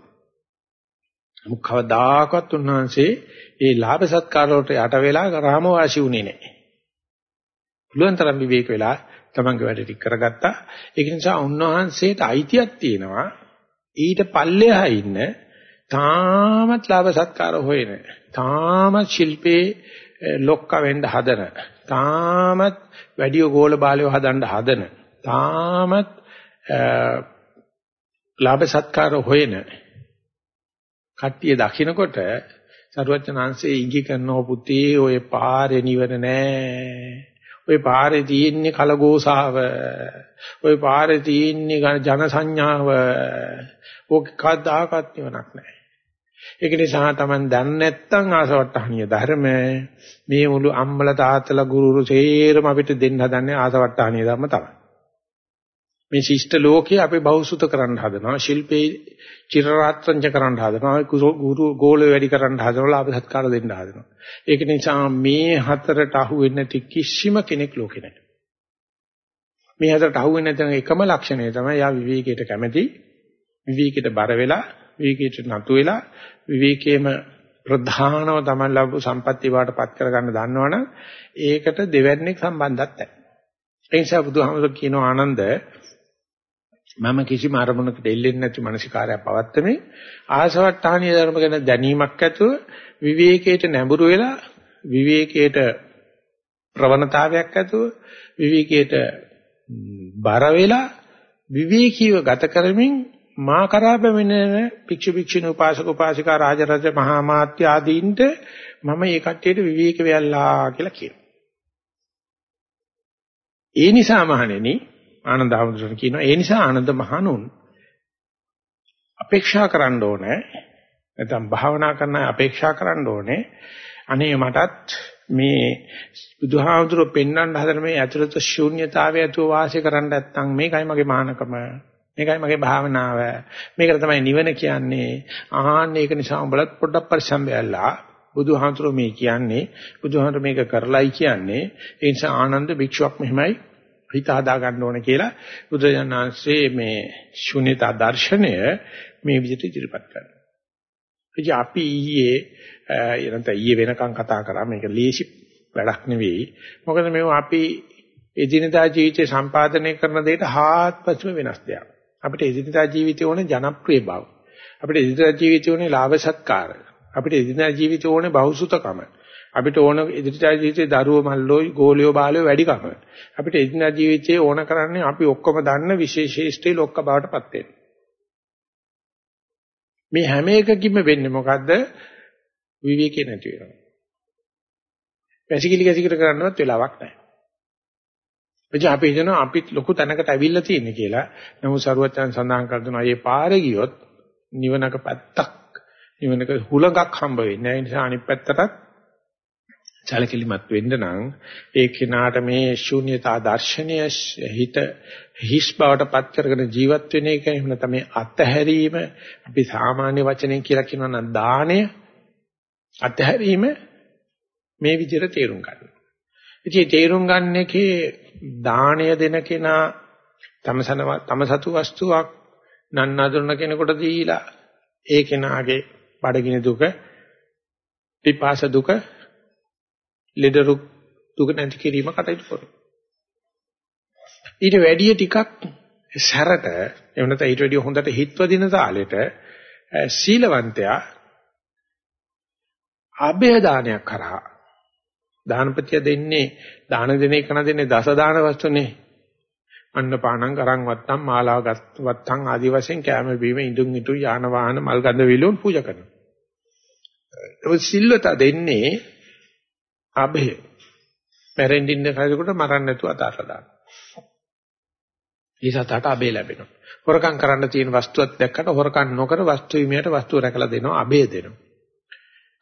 නමුත් කවදාකවත් උන්වහන්සේ ඒ ලාභ සත්කාර වලට යට වෙලා රාම වාසී වුණේ නැහැ. පුළුවන් තරම් විවේක වෙලා තමන්ගේ වැඩ ටික කරගත්තා. ඒක නිසා උන්වහන්සේට අයිතියක් තියෙනවා ඊට පල්ලෙහා ඉන්න තාමත් ලාභ සත්කාර හොයන තාමත් ශිල්පේ ලොක්ක වෙන්න හදන තාමත් වැඩි ගෝල බාලයෝ හදන්න හදන තාමත් ලාභ සත්කාර හොයන කට්ටිය දකින්නකොට සරුවචනාංශයේ ඉඟි කරනව පුතේ ඔය පාරේ නිවන නෑ ඔය පාරේ තියෙන්නේ කලගෝසාව. ඔය පාරේ තියෙන්නේ ජන සංඥාව ඕක කවදාකවත් නිවනක් නෑ ඒක නිසා Taman දන්නේ නැත්නම් ආසවට්ටහනිය ධර්ම. මේ මුළු අම්මලා තාත්තලා ගුරුරු සේරම අපිට දෙන්න හදන්නේ ආසවට්ටහනිය ධර්ම තමයි. මේ ශිෂ්ට ලෝකේ අපි බෞසුත කරන්න හදනවා ශිල්පේ චිරරාත්‍රංච කරන්න හදනවා ගුරු ගෝල වැඩි කරන්න හදනවා ලාභ සත්කාර දෙන්න හදනවා. ඒක නිසා මේ හතරට අහු වෙන්නේ නැති කිසිම කෙනෙක් ලෝකේ නැහැ. මේ හතරට අහු වෙන්නේ නැත්නම් එකම ලක්ෂණය තමයි යා විවේකයට කැමැති විවේකයට බර වෙලා විවේකයට නතු වෙලා විවේකයේම ප්‍රධානව තමයි ලැබු සම්පත්තිය වාටපත් කරගන්න දන්නවනම් ඒකට දෙවැන්නේක් සම්බන්ධයක් නැහැ. ඒ නිසා බුදුහාමුදුරුවෝ කියනවා ආනන්ද මම කිසිම අරමුණකට එල්ලෙන්නේ නැති මානසිකාරය පවත්තමේ ආසවට්ටානීය ධර්ම ගැන දැනීමක් ඇතුව විවේකයට නැඹුරු වෙලා විවේකයට ප්‍රවණතාවයක් ඇතුව විවේකයට බර වෙලා විවේකීව ගත කරමින් මා කරා පැමිණෙන භික්ෂු භික්ෂුණී උපාසක උපාසිකා රාජරජ මහා මාත්‍ය ආදීන්ට මම මේ කට්ටියට විවේක වෙයල්ලා කියලා කියනවා. ඒ නිසා මහණෙනි ආනන්ද හැමදෙරණ කියනවා ඒ නිසා ආනන්ද මහණුන් අපේක්ෂා කරන්න ඕනේ. නැත්නම් භාවනා කරන අපේක්ෂා කරන්න ඕනේ. අනේ මටත් මේ බුදුහාමුදුරුවෝ පෙන්වන්න හදන මේ ඇතුළත ශූන්‍යතාවය ඇතුව වාසය කරන්න නැත්නම් මේකයි මගේ මහානකම මේකයි මගේ භාවනාව. මේකට තමයි නිවන කියන්නේ. ආහන්න ඒක නිසා උඹලත් පොඩ්ඩක් පරිස්සම් වෙලා බුදුහාමුදුරුවෝ මේ කියන්නේ බුදුහාමුදුරුවෝ මේක කරලයි කියන්නේ. ඒ නිසා ආනන්ද භික්ෂුවක් මෙහිමයි. හිත හදා ගන්න ඕන කියලා බුදුජානනාංශයේ මේ ශුන්‍යතා දර්ශනය මේ විදිහට ඉදිරිපත් කරනවා. ඉතින් අපි ඊයේ එනත ඊයේ වෙනකන් කතා කරා මේක ලේසි වැඩක් නෙවෙයි. මොකද මේව අපි එදිනදා ජීවිතේ සම්පාදනය කරන දෙයට හාත්පසම වෙනස් දෙයක්. අපිට එදිනදා ජීවිතේ ඕනේ ජනප්‍රිය බව. අපිට එදිනදා ජීවිතේ ඕනේ ලාභ සත්කාර. අපිට එදිනදා ජීවිතේ ඕනේ බහුසුතකම. අපිට ඕන එදිනදා ජීවිතේ දරුවෝ මල්ලෝ ගෝලියෝ බාලයෝ වැඩිකම. අපිට එදිනදා ජීවිතේ ඕන කරන්නේ අපි ඔක්කොම දන්න විශේෂේෂ්ඨී ලොක්ක බවටපත් වෙන්න. මේ හැම එකකින්ම වෙන්නේ මොකද්ද? විවේකේ නැති වෙනවා. පැසිකිලි කැසිකිලි කරන්නවත් වෙලාවක් නැහැ. එනිසා අපි හිතනවා අපිත් ලොකු තැනකට ඇවිල්ලා තියෙන්නේ කියලා. නමුත් සරුවචන් සඳහන් කර දුනා මේ පාරේ ගියොත් නිවනක පැත්තක් නිවනක හුලඟක් හම්බ වෙන්නේ. ඒ නිසා අනිත් පැත්තටත් සැලකිලිමත් වෙන්න නම් ඒ කෙනාට මේ ශූන්‍යතා දර්ශනය හිත හිස් බවට පත් කරගෙන ජීවත් වෙන එක එහෙම නැත්නම් මේ අත්හැරීම අපි සාමාන්‍ය වචනෙන් කියලා කියනවා නම් දාණය අත්හැරීම මේ විදිහට තේරුම් ගන්න. ඉතින් තේරුම් ගන්න එකේ දාණය දෙන කෙනා තමසන තමසතු වස්තුවක් නන්නඳුන කෙනෙකුට දීලා ඒ කෙනාගේ බඩගිනි දුක පිපාස දුක ලෙඩ දුක නැති කිරීම කටයුතු කරනවා. ඊට වැඩිය ටිකක් සැරට එහෙම නැත්නම් ඊට වැඩිය හොඳට හිත්ව දින තාලෙට සීලවන්තයා අභය දානයක් කරා. දානපතිය දෙන්නේ දාන දෙන එක න දෙන්නේ දස දාන වස්තුනේ. අන්න පානං කරන් වත්තම් මාලාව වත්තම් ආදි වශයෙන් කැම බීම ඉදුන් ඉතු යාන වාහන මල් ගඳ විලුන් පූජා කරනවා. ඒ සිල්වත දෙන්නේ අභය මැරෙන්න කයකට මරන්න නැතුව අතාරලා දානවා ඒ සතට අබේ ලැබෙනවා. හොරකම් කරන්න තියෙන වස්තුවක් දැක්කට හොරකම් නොකර වස්තු හිමියට වස්තුව රැකලා දෙනවා අබේ දෙනවා.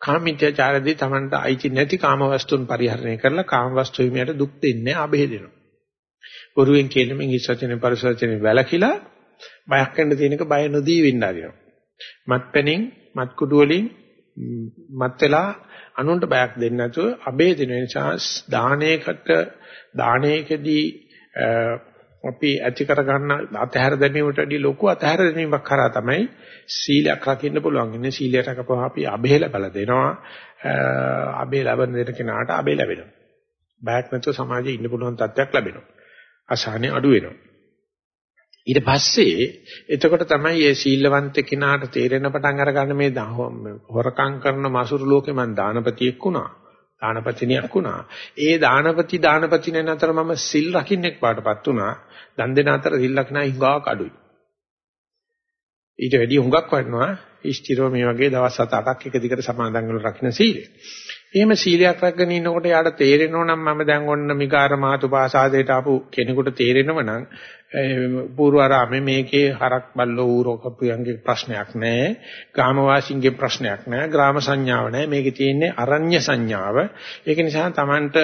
කාමීත්‍යචාරදී Tamanට අයිති නැති කාම වස්තුන් පරිහරණය කරලා කාම වස්තු හිමියට දුක් දෙන්නේ අබේ දෙනවා. බොරුවෙන් කියලමින් ඉස්සචනේ පරිසචනේ වැලකිලා බයක් වෙන්න තියෙනක බය නොදී වෙන්න ආරිනවා. මත්පැනින් මත් කුඩු වලින් මත් වෙලා අනුන්ට බයක් දෙන්නේ නැතුව අබේ දෙන නිසා දානයකට දානයකදී අපි ඇති කරගන්න අතහැර දැමීමට වඩා ලොකු අතහැර දැමීමක් කරා තමයි සීලයක් රකින්න පුළුවන්. ඉන්නේ සීලය රකපුවා අපි අබේ ලැබලා දෙනවා. අබේ ලැබෙන දෙන කෙනාට අබේ ලැබෙනවා. බයක් නැතුව සමාජයේ ඉන්න පුළුවන් තත්ත්වයක් ලැබෙනවා. අසහනෙ අඩු වෙනවා. ඊට පස්සේ එතකොට තමයි මේ සීලවන්ත කෙනාට තේරෙන පටන් අරගන්න මේ හොරකම් කරන මසුරු ලෝකේ මං දානපතියෙක් වුණා දානපතිනියක් වුණා. ඒ දානපති දානපතිනෙන් අතර මම සිල් රකින්නෙක් පාටපත් වුණා. දන් දෙන අතර සිල් රකින්න හිඟාවක් අඩුයි. ඊට වැඩිය හුඟක් වටනවා ඉෂ්ටිරෝ මේ වගේ දවස් 7-8ක් එක දිගට සමාදන් වෙලා රකින්න සීලය. එහෙම සීලයක් රැකගෙන ඉන්නකොට යාට තේරෙනව නම් මම දැන් ඔන්න මිකාර මාතුපාසාදයට ආපු කෙනෙකුට තේරෙනව නම් පූර්වාරාමේ මේකේ හරක් බල්ලෝ ඌරෝ කපුයන්ගේ ප්‍රශ්නයක් නැහැ. ග්‍රාමවාසීන්ගේ ප්‍රශ්නයක් නැහැ. ග්‍රාම සංඥාව නැහැ. මේකේ තියෙන්නේ අරඤ්‍ය සංඥාව. ඒක නිසා Tamanට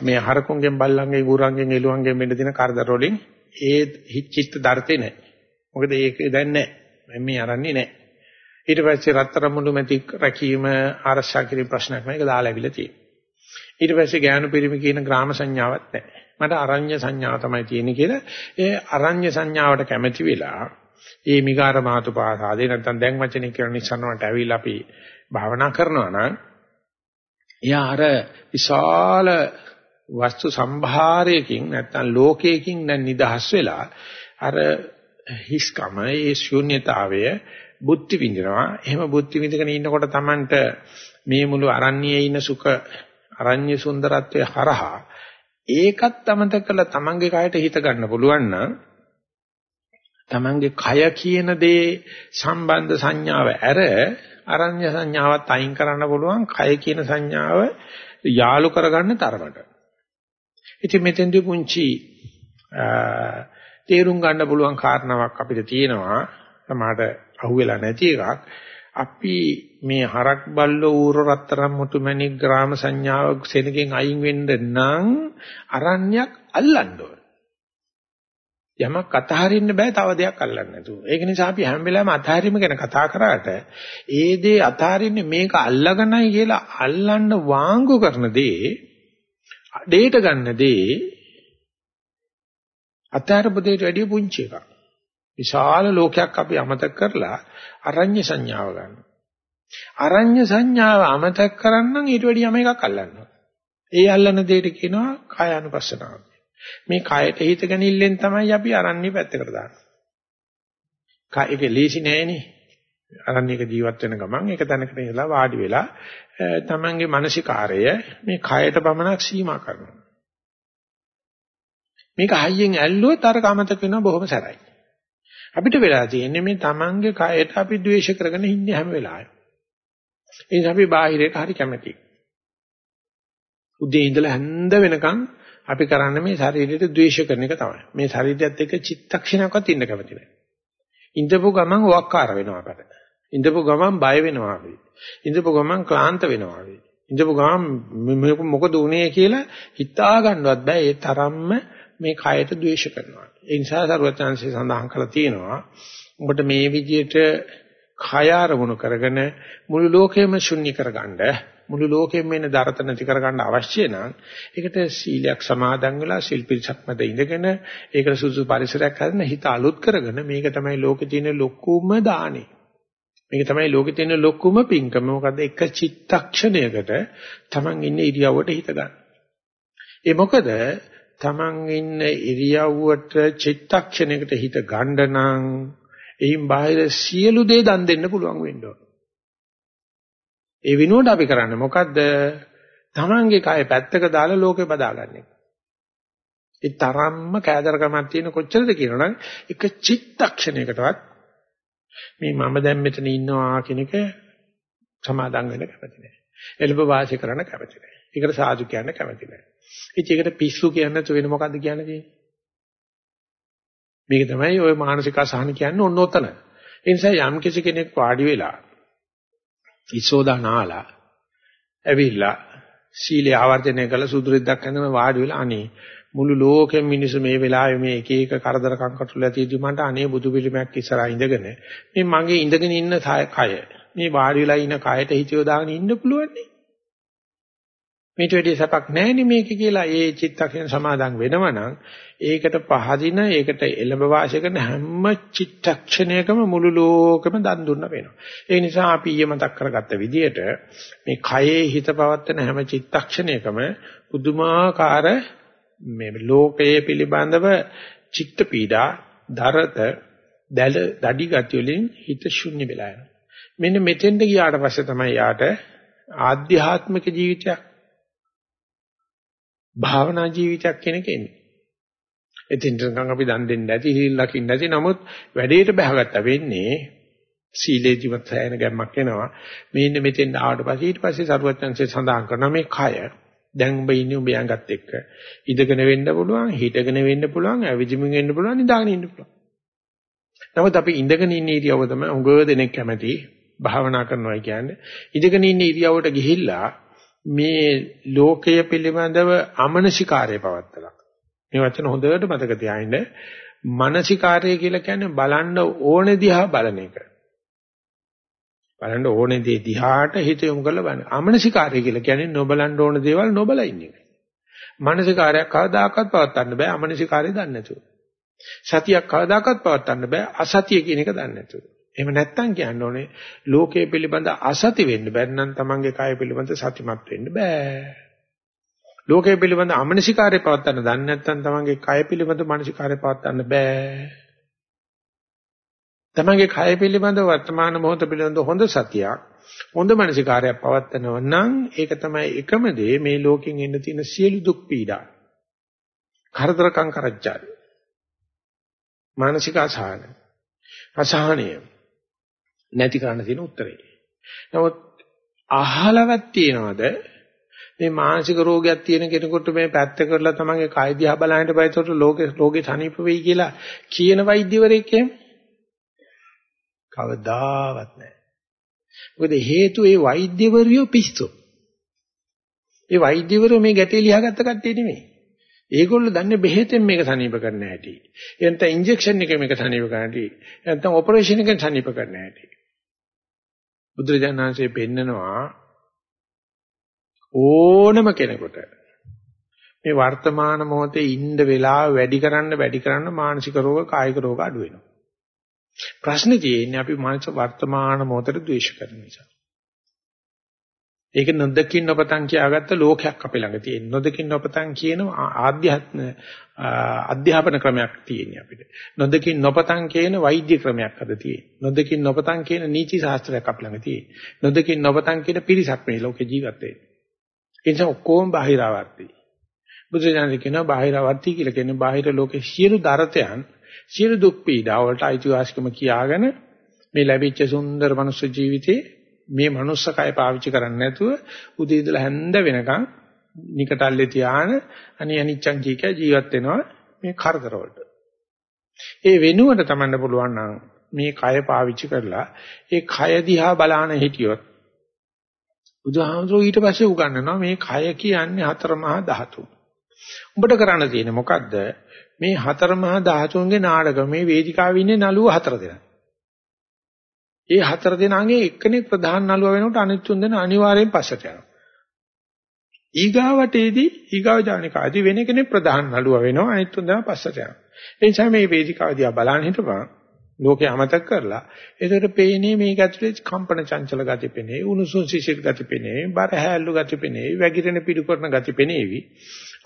මේ හරකුන්ගෙන් බල්ලන්ගෙන් ඌරන්ගෙන් එළුවන්ගෙන් මෙන්න දින කරදර වලින් ඒ චිත්ත දර්ථේ නැහැ. මොකද ඒක දැන් නැහැ. මේ අරන්නේ නැහැ. ඊට පස්සේ රත්තරන් මුළු මැටි රැකීම ආරක්ෂා කිරීම ප්‍රශ්නයක් නෑ ඒක දාලා ඇවිල්ලා තියෙන්නේ. ඊට පස්සේ ඥාන පිරිමි කියන ග්‍රාම සංඥාවක් නැහැ. මට අරඤ්‍ය සංඥාව තමයි තියෙන්නේ කියලා ඒ අරඤ්‍ය සංඥාවට කැමැති වෙලා ඒ මිගාර මාතුපාසාදේ නැත්නම් දැන් වචනේ කියන නිසනවට ඇවිල්ලා අපි භාවනා කරනවා නම් එයා අර විශාල වස්තු සම්භාරයකින් නැත්නම් ලෝකයකින් දැන් නිදහස් වෙලා අර හිස්කම ඒ ශූන්‍යතාවය බුද්ධි විඳිනවා. එහෙම බුද්ධි විඳගෙන ඉන්නකොට Tamanට මේ මුළු අරණ්‍යයේ ඉන්න සුඛ අරණ්‍ය සුන්දරත්වය හරහා ඒකත් අමතක කරලා තමන්ගේ කයට හිත ගන්න පුළුවන් නම් තමන්ගේ කය කියන දේ සම්බන්ධ සංඥාව ඇර අරඤ්‍ය සංඥාවත් අයින් කරන්න පුළුවන් කය කියන සංඥාව යාලු කරගන්න තරමට. ඉතින් මෙතෙන්දී පුංචි තේරුම් ගන්න පුළුවන් කාරණාවක් අපිට තියෙනවා. සමහරට අහුවෙලා නැති එකක්. අපි මේ හරක් බල්ලෝ ඌර රත්තරන් මුතුමැණික් ග්‍රාම සංඥාව සෙනගෙන් අයින් වෙන්න නම් අරණ්‍යයක් අල්ලන්න ඕන. යමක් අතහරින්න බෑ තව දෙයක් අල්ලන්න නැතුව. ඒක නිසා අපි හැම වෙලාවෙම අතහැරීම ගැන කතා කරාට ඒ දේ අතහරින්නේ මේක අල්ලගනයි කියලා අල්ලන්න වාංගු කරන දේ දෙයට ගන්න දේ අතහැරපු දෙයට වැඩිය පුංචි එකක්. විශාල ලෝකයක් අපි අමතක කරලා අරඤ්‍ය සංඥාව ගන්නවා. අරඤ්‍ය සංඥාව අමතක කරන්නම් ඊට වැඩි යම එකක් අල්ලන්නවා. ඒ අල්ලන දෙයට කියනවා කාය අනුපස්සනාව. මේ කායට හිත ගැනීමෙන් තමයි අපි අරඤ්‍ය පැත්තකට දාන්නේ. ඒක ලේසි නෑනේ. අරණ්‍යක ජීවත් වෙන ගමන් ඒක තැනකට ඉඳලා වාඩි වෙලා තමන්ගේ මානසිකාරය මේ කයට පමණක් සීමා කරනවා. මේක හයියෙන් ඇල්ලුවොත් අර කමතක වෙනවා බොහොම සැරයි. අපිට වෙලා තියෙන්නේ මේ තමන්ගේ කයට අපි ද්වේෂ කරගෙන ඉන්නේ හැම වෙලාවෙම. ඒ නිසා අපි බාහිරයට හරි කැමතියි. උදේ ඉඳලා හැන්ද වෙනකන් අපි කරන්නේ මේ ශරීරයට ද්වේෂ කරන එක තමයි. මේ ශරීරයත් එක්ක චිත්තක්ෂණයක්වත් ඉන්න කැමති නැහැ. ඉඳපු ගමන් වක්කාර වෙනවා අපට. ඉඳපු ගමන් බය වෙනවා අපි. ඉඳපු ගමන් ක්ලාන්ත වෙනවා අපි. ඉඳපු ගමන් මොකද උනේ කියලා හිතා ගන්නවත් බෑ. ඒ තරම්ම මේ කයට ද්වේෂ කරනවා. ඒ නිසා සරුවචාන්සේ සඳහන් කළා තියෙනවා. ඔබට මේ විදිහට කය අරමුණු කරගෙන මුළු ලෝකෙම ශුන්‍ය කරගන්න මුළු ලෝකෙම ඉන්න දරත නැති කරගන්න අවශ්‍ය නම් ඒකට සීලයක් සමාදන් වෙලා ශිල්පිසක් මැද ඉඳගෙන ඒකට සුසු පරිසරයක් හදන හිත අලුත් කරගෙන මේක තමයි ලෝකේ තියෙන ලොකුම දානේ මේක තමයි ලෝකේ තියෙන ලොකුම පිංකම මොකද එක චිත්තක්ෂණයකට Taman ඉන්න ඉරියව්වට හිත ගන්න. ඒ මොකද Taman ඉන්න ඉරියව්වට චිත්තක්ෂණයකට හිත ගන්න නම් එයින් බාහිර සියලු දේ දන් දෙන්න පුළුවන් වෙන්න ඕන. ඒ විනෝඩ අපි කරන්නේ මොකද්ද? Tamange කය පැත්තක දාලා ලෝකේ බදාගන්න එක. ඒ තරම්ම කෑදරකමක් තියෙන කොච්චරද කියනවනම් එක චිත්තක්ෂණයකටවත් මේ මම දැන් මෙතන ඉන්නවා කියන එක සමාදම් වෙන්න කැමති නැහැ. එළඹ වාසය කරන්න කැමති නැහැ. ඒකට සාදු කියන්න කැමති නැහැ. ඉතින් ඒකට පිස්සු කියන්න තු වෙන මොකද්ද කියන්නේ? මේක තමයි ওই මානසික අසහන කියන්නේ ඔන්න ඔතන. ඒ නිසා යම් කිසි කෙනෙක් වාඩි වෙලා ඉසෝදා නාලා ඇවිල්ලා සීලය ආවර්ජනය කළ සුදුරිද්දක් කරනම වාඩි වෙලා අනේ මුළු ලෝකෙම මිනිස්සු මේ වෙලාවේ මේ එක එක කරදර කංකටොළු ඇතිදී මට අනේ බුදු පිළිමයක් ඉස්සරහා ඉඳගෙන මේ මගේ ඉඳගෙන ඉන්න කය මේ වාඩි වෙලා ඉන්න කයට හිතියෝ දාගෙන ඉන්න පුළුවන් නේ මේට වැඩි සපක් නැහැ මේක කියලා ඒ චිත්තක්ෂණ සමාදන් වෙනවනම් ඒකට පහදින ඒකට එළඹ වාසය කරන හැම චිත්තක්ෂණයකම මුළු ලෝකෙම දන් දුන්න වෙනවා. ඒ නිසා අපි ඊයේ මතක් කරගත්ත විදිහට මේ කයේ හිත පවත්වන හැම චිත්තක්ෂණයකම පුදුමාකාර මේ ලෝකයේ පිළිබඳව චිත්ත පීඩා දරත දැල දඩි ගති වලින් හිත ශුන්‍ය වෙලා යනවා. මෙන්න මෙතෙන්ට ගියාට පස්සේ තමයි යාට ආධ්‍යාත්මික ජීවිතයක් භාවනා ජීවිතයක් කෙනෙක් එන්නේ. එතින්ට නිකන් අපි දන් දෙන්නේ නැති හිල් ලකින් නැති නමුත් වැඩේට බහගත්තා වෙන්නේ සීලේ ජීවත් සෑහෙන ගැම්මක් එනවා. මේන්න මෙතෙන් ආවට පස්සේ ඊට පස්සේ සරුවත්යන්සේ සඳහන් කරන මේ කය දැන් උඹ ඉන්නේ උඹ යංගත් එක්ක ඉඳගෙන වෙන්න පුළුවන් හිටගෙන වෙන්න පුළුවන් ඇවිදිමින් වෙන්න පුළුවන් නිදාගෙන ඉන්න පුළුවන්. නමුත් අපි ඉඳගෙන ඉන්න ඉරියව්ව තමයි උගව දෙනෙක් කැමති භාවනා කරනවා කියන්නේ. ඉඳගෙන ඉන්න ඉරියව්වට ගිහිල්ලා මේ ලෝකය පිළිබඳව අමනසිකාරය පවත්තලා. මේ වචන හොඳට මතක තියාගන්න. මානසිකාරය කියලා කියන්නේ බලන්න ඕනේ දිහා බලන එක. බලන්න ඕනේ දේ දිහාට හිත යොමු කරලා බලන්න. අමනසිකාරය කියලා කියන්නේ නොබලන්න ඕන දේවල් නොබල ඉන්න එක. මානසිකාරයක් කවදාකවත් පවත්වන්න බෑ අමනසිකාරය දන්නේ නැතුව. සතියක් කවදාකවත් පවත්වන්න බෑ අසතිය කියන එක දන්නේ නැතුව. එහෙම නැත්තම් කියන්න ඕනේ ලෝකයේ පිළිබඳ අසති වෙන්න බැරි නම් තමන්ගේ කාය පිළිබඳ සතිමත් වෙන්න බෑ. ලෝකයේ පිළිබඳ අමනසිකාරය පවත්වන්න දන්නේ නැත්තම් තමන්ගේ කාය පිළිබඳ මානසිකාරය පවත්වන්න බෑ. තමන්ගේ කාය පිළිබඳ වර්තමාන මොහොත පිළිබඳ හොඳ සතියක් හොඳ මානසිකාරයක් පවත්වනවා නම් ඒක තමයි එකම දේ මේ ලෝකෙන් එන්න තියෙන සියලු දුක් පීඩා. කරදරකම් කරච්චාරය. මානසික අසහන. අසහනය නැති කරන්න තියෙන උත්තරේ. නමුත් අහලවත් තියනවාද මේ මානසික රෝගයක් තියෙන කෙනෙකුට මේ පැත්ත කරලා තමන්ගේ කය දිහා බලන්නට බයතොට ලෝකේ රෝගේ සනීප වෙයි කියලා කියන වෛද්‍යවරයෙක් එහෙම කවදාවත් නැහැ. මොකද හේතුව ඒ වෛද්‍යවරියෝ පිස්සු. ඒ වෛද්‍යවරයෝ මේ ගැටේ ලියාගත්ත කට්ටිය නෙමෙයි. ඒගොල්ලෝ දන්නේ බෙහෙතෙන් මේක සනීප කරන්න හැටි. එතන ඉන්ජෙක්ෂන් එකෙන් මේක සනීප කරන්න හැටි. නැත්නම් ඔපරේෂන් එකෙන් සනීප කරන්න හැටි. බුදුරජාණන්සේ පෙන්නනවා ඕනම කෙනෙකුට මේ වර්තමාන මොහොතේ ඉන්න වෙලාව වැඩි කරන්න වැඩි කරන්න මානසික රෝග කායික රෝග අඩු වෙනවා. ප්‍රශ්නේ තියෙන්නේ අපි මානසික වර්තමාන මොහොතට ද්වේෂ කරන නිසා. ඒක නොදකින් නොපතන් කියාගත්ත ලෝකයක් අපේ ළඟ තියෙන. නොදකින් නොපතන් කියන ආධ්‍යාත්ම අධ්‍යාපන ක්‍රමයක් තියෙන අපිට. නොදකින් නොපතන් කියන වෛද්‍ය ක්‍රමයක් අද තියෙන. නොදකින් නොපතන් කියන නීති ශාස්ත්‍රයක් අපේ ළඟ තියෙන. නොදකින් නොපතන් කියන පිරිසක් මේ ලෝකේ ජීවත් වෙන්නේ. ඒ නිසා ඔක්කොම බාහිරාවර්ති. බුදුසසුන කියනවා බාහිරාවර්ති කියලා කියන්නේ බාහිර ලෝකේ සියලු දරතයන් සියලු දුක් පීඩා වලට අයිතිවාසිකම කියාගෙන මේ ලැබිච්ච සුන්දර මනුස්ස ජීවිතේ මේ මනුස්ස කය පාවිච්චි කරන්නේ නැතුව උදේ ඉඳලා හැන්ද වෙනකන් නිකටල්ලේ තියාන අනි අනිච්චං කීක ජීවත් වෙනවා මේ කරදර වලට. ඒ වෙනුවට තමන්න පුළුවන් නම් මේ කය පාවිච්චි කරලා ඒ කය දිහා බලාන හිටියොත් බුදුහාමුදුරුවෝ ඊට පස්සේ උගන්වනවා මේ කය කියන්නේ හතර මහා ධාතු. උඹට කරන්න තියෙන්නේ මොකද්ද? මේ හතර මහා ධාතුන්ගේ නාටක මේ වේදිකාවේ ඉන්නේ නළුව හතර දෙනා. ඒ හතර දෙනාගේ එක්කෙනෙක් ප්‍රධාන නළුව වෙනකොට අනිත් තුන් දෙනා අනිවාර්යෙන් පස්සට යනවා. ඊගාවටේදී ඊගාව ජානිකාදී වෙන කෙනෙක් ප්‍රධාන නළුව වෙනවා අනිත් තුන් දෙනා පස්සට යනවා. ඒ නිසා මේ වේදිකාව දිහා බලන්න හිටපන් ලෝකේ අමතක කරලා ඒකට පේන්නේ මේක ඇතුලේ කම්පන චංචල ගති පෙනේ උණුසුම් සිසිල් ගති පෙනේ බර හැල්ලු ගති පෙනේ වැగిරෙන පිටු කරන ගති පෙනේවි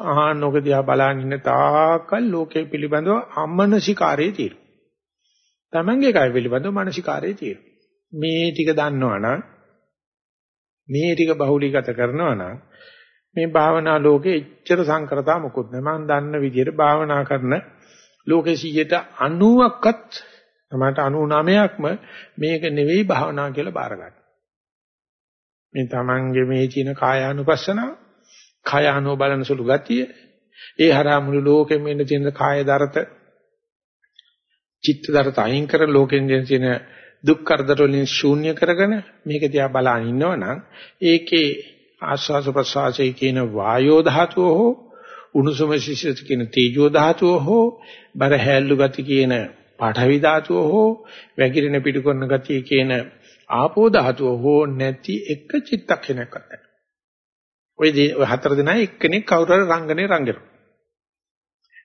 ආහනෝක දිහා බලන් ඉන්න තාකල් ලෝකේ පිළිබඳව අමනසිකාරයේ තියෙන. තමන්ගේ කය පිළිබඳව මානසිකාරයේ තියෙන. මේ ටික දන්නවනම් මේ ටික බහුලීගත කරනවනම් මේ භාවනා ලෝකේ එච්චර සංකරතා මොකුත් නෑ. මම දන්න විදිහට භාවනා කරන ලෝකේ 90%ක්වත් තමයි 99ක්ම මේක නෙවෙයි භාවනා කියලා බාර ගන්න. මේ තමන්ගේ මේ තියෙන කායානුපස්සනාව කය අනුව බලන සුළු ගතිය ඒ හරහා මුළු ලෝකෙම ඉන්න තියෙන කාය දරත චිත්ත දරත අයින් කර ලෝකෙන් තියෙන දුක් කරදර වලින් ශූන්‍ය කරගෙන මේක දිහා බලන ඉන්නවනම් ඒකේ ආස්වාස ප්‍රසවාසයේ කියන වායෝ ධාතුව හෝ උණුසුම ශිෂ්‍යත කියන තේජෝ ධාතුව හෝ බර හැල්ලු ගති කියන පාඨවි ධාතුව හෝ වැగిරෙන පිටු කරන ගතිය කියන ආපෝ ධාතුව හෝ නැති එක චිත්තක්ෂණයක් අතර. ඔය හතර දෙනා එක්කෙනෙක් කවුරු හරි රංගනේ රංගනවා.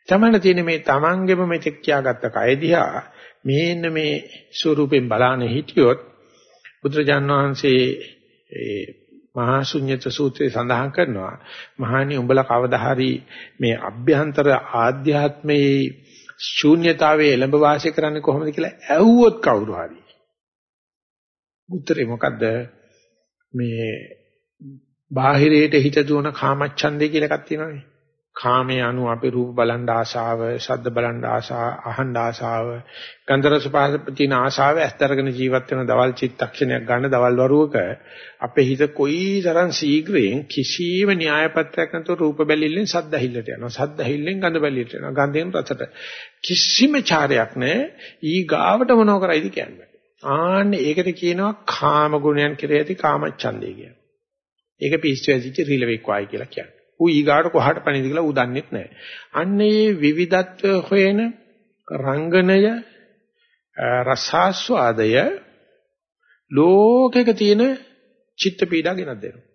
තමන්න තියෙන මේ තමන්ගෙම මෙතෙක් කියාගත්ත කය දිහා මේන්න මේ ස්වරූපෙන් බලාන හිටියොත් බුදුරජාන් වහන්සේ ඒ මහා ශුන්්‍යත සූත්‍රයේ සඳහන් කරනවා. මහානි උඹලා කවදා හරි මේ අභ්‍යන්තර ආධ්‍යාත්මයේ ශූන්‍යතාවයේ එළඹ වාසය කරන්නේ කොහොමද කියලා ඇහුවොත් කවුරු හරි. උත්තරේ මොකද්ද? මේ බාහිරයට හිත දුවන කාමච්ඡන්දේ කියලා එකක් තියෙනවානේ. කාමයේ අනු අපි රූප බලන් ආශාව, ශබ්ද බලන් ආශාව, අහන් ආශාව, ගන්ධ රස පහස තියෙන ආශාව ඇස්තරගෙන ජීවත් වෙන දවල් චිත්තක්ෂණයක් ගන්න දවල් වරුවක අපේ හිත කොයිතරම් ශීඝ්‍රයෙන් කිසියම් න්‍යායපත්‍යක් නැතුව රූප බැලිල්ලෙන් සද්ද ඇහිල්ලට යනවා. සද්ද ඇහිල්ලෙන් ගඳ බැලිල්ලට යනවා. ගන්ධයෙන් රසට. කිසිම චාරයක් නැහැ. ඊ ගාවට මොනව කරයිද කියන්නේ. ආන්නේ ඒකට කියනවා කාම ගුණයන් කෙරෙහි ඇති කාමච්ඡන්දේ කියලා. ඒක පිස්සු ඇසිච්ච රිලෙවෙක් වායි කියලා කියන්නේ. ඌ ඊගාට කොහාට පණිද කියලා ඌ දන්නෙත් නැහැ. අන්න ඒ විවිධත්වය හොයන රංගනය රසාස්වාදය ලෝකෙක තියෙන චිත්ත පීඩා ගෙනත් දෙනවා.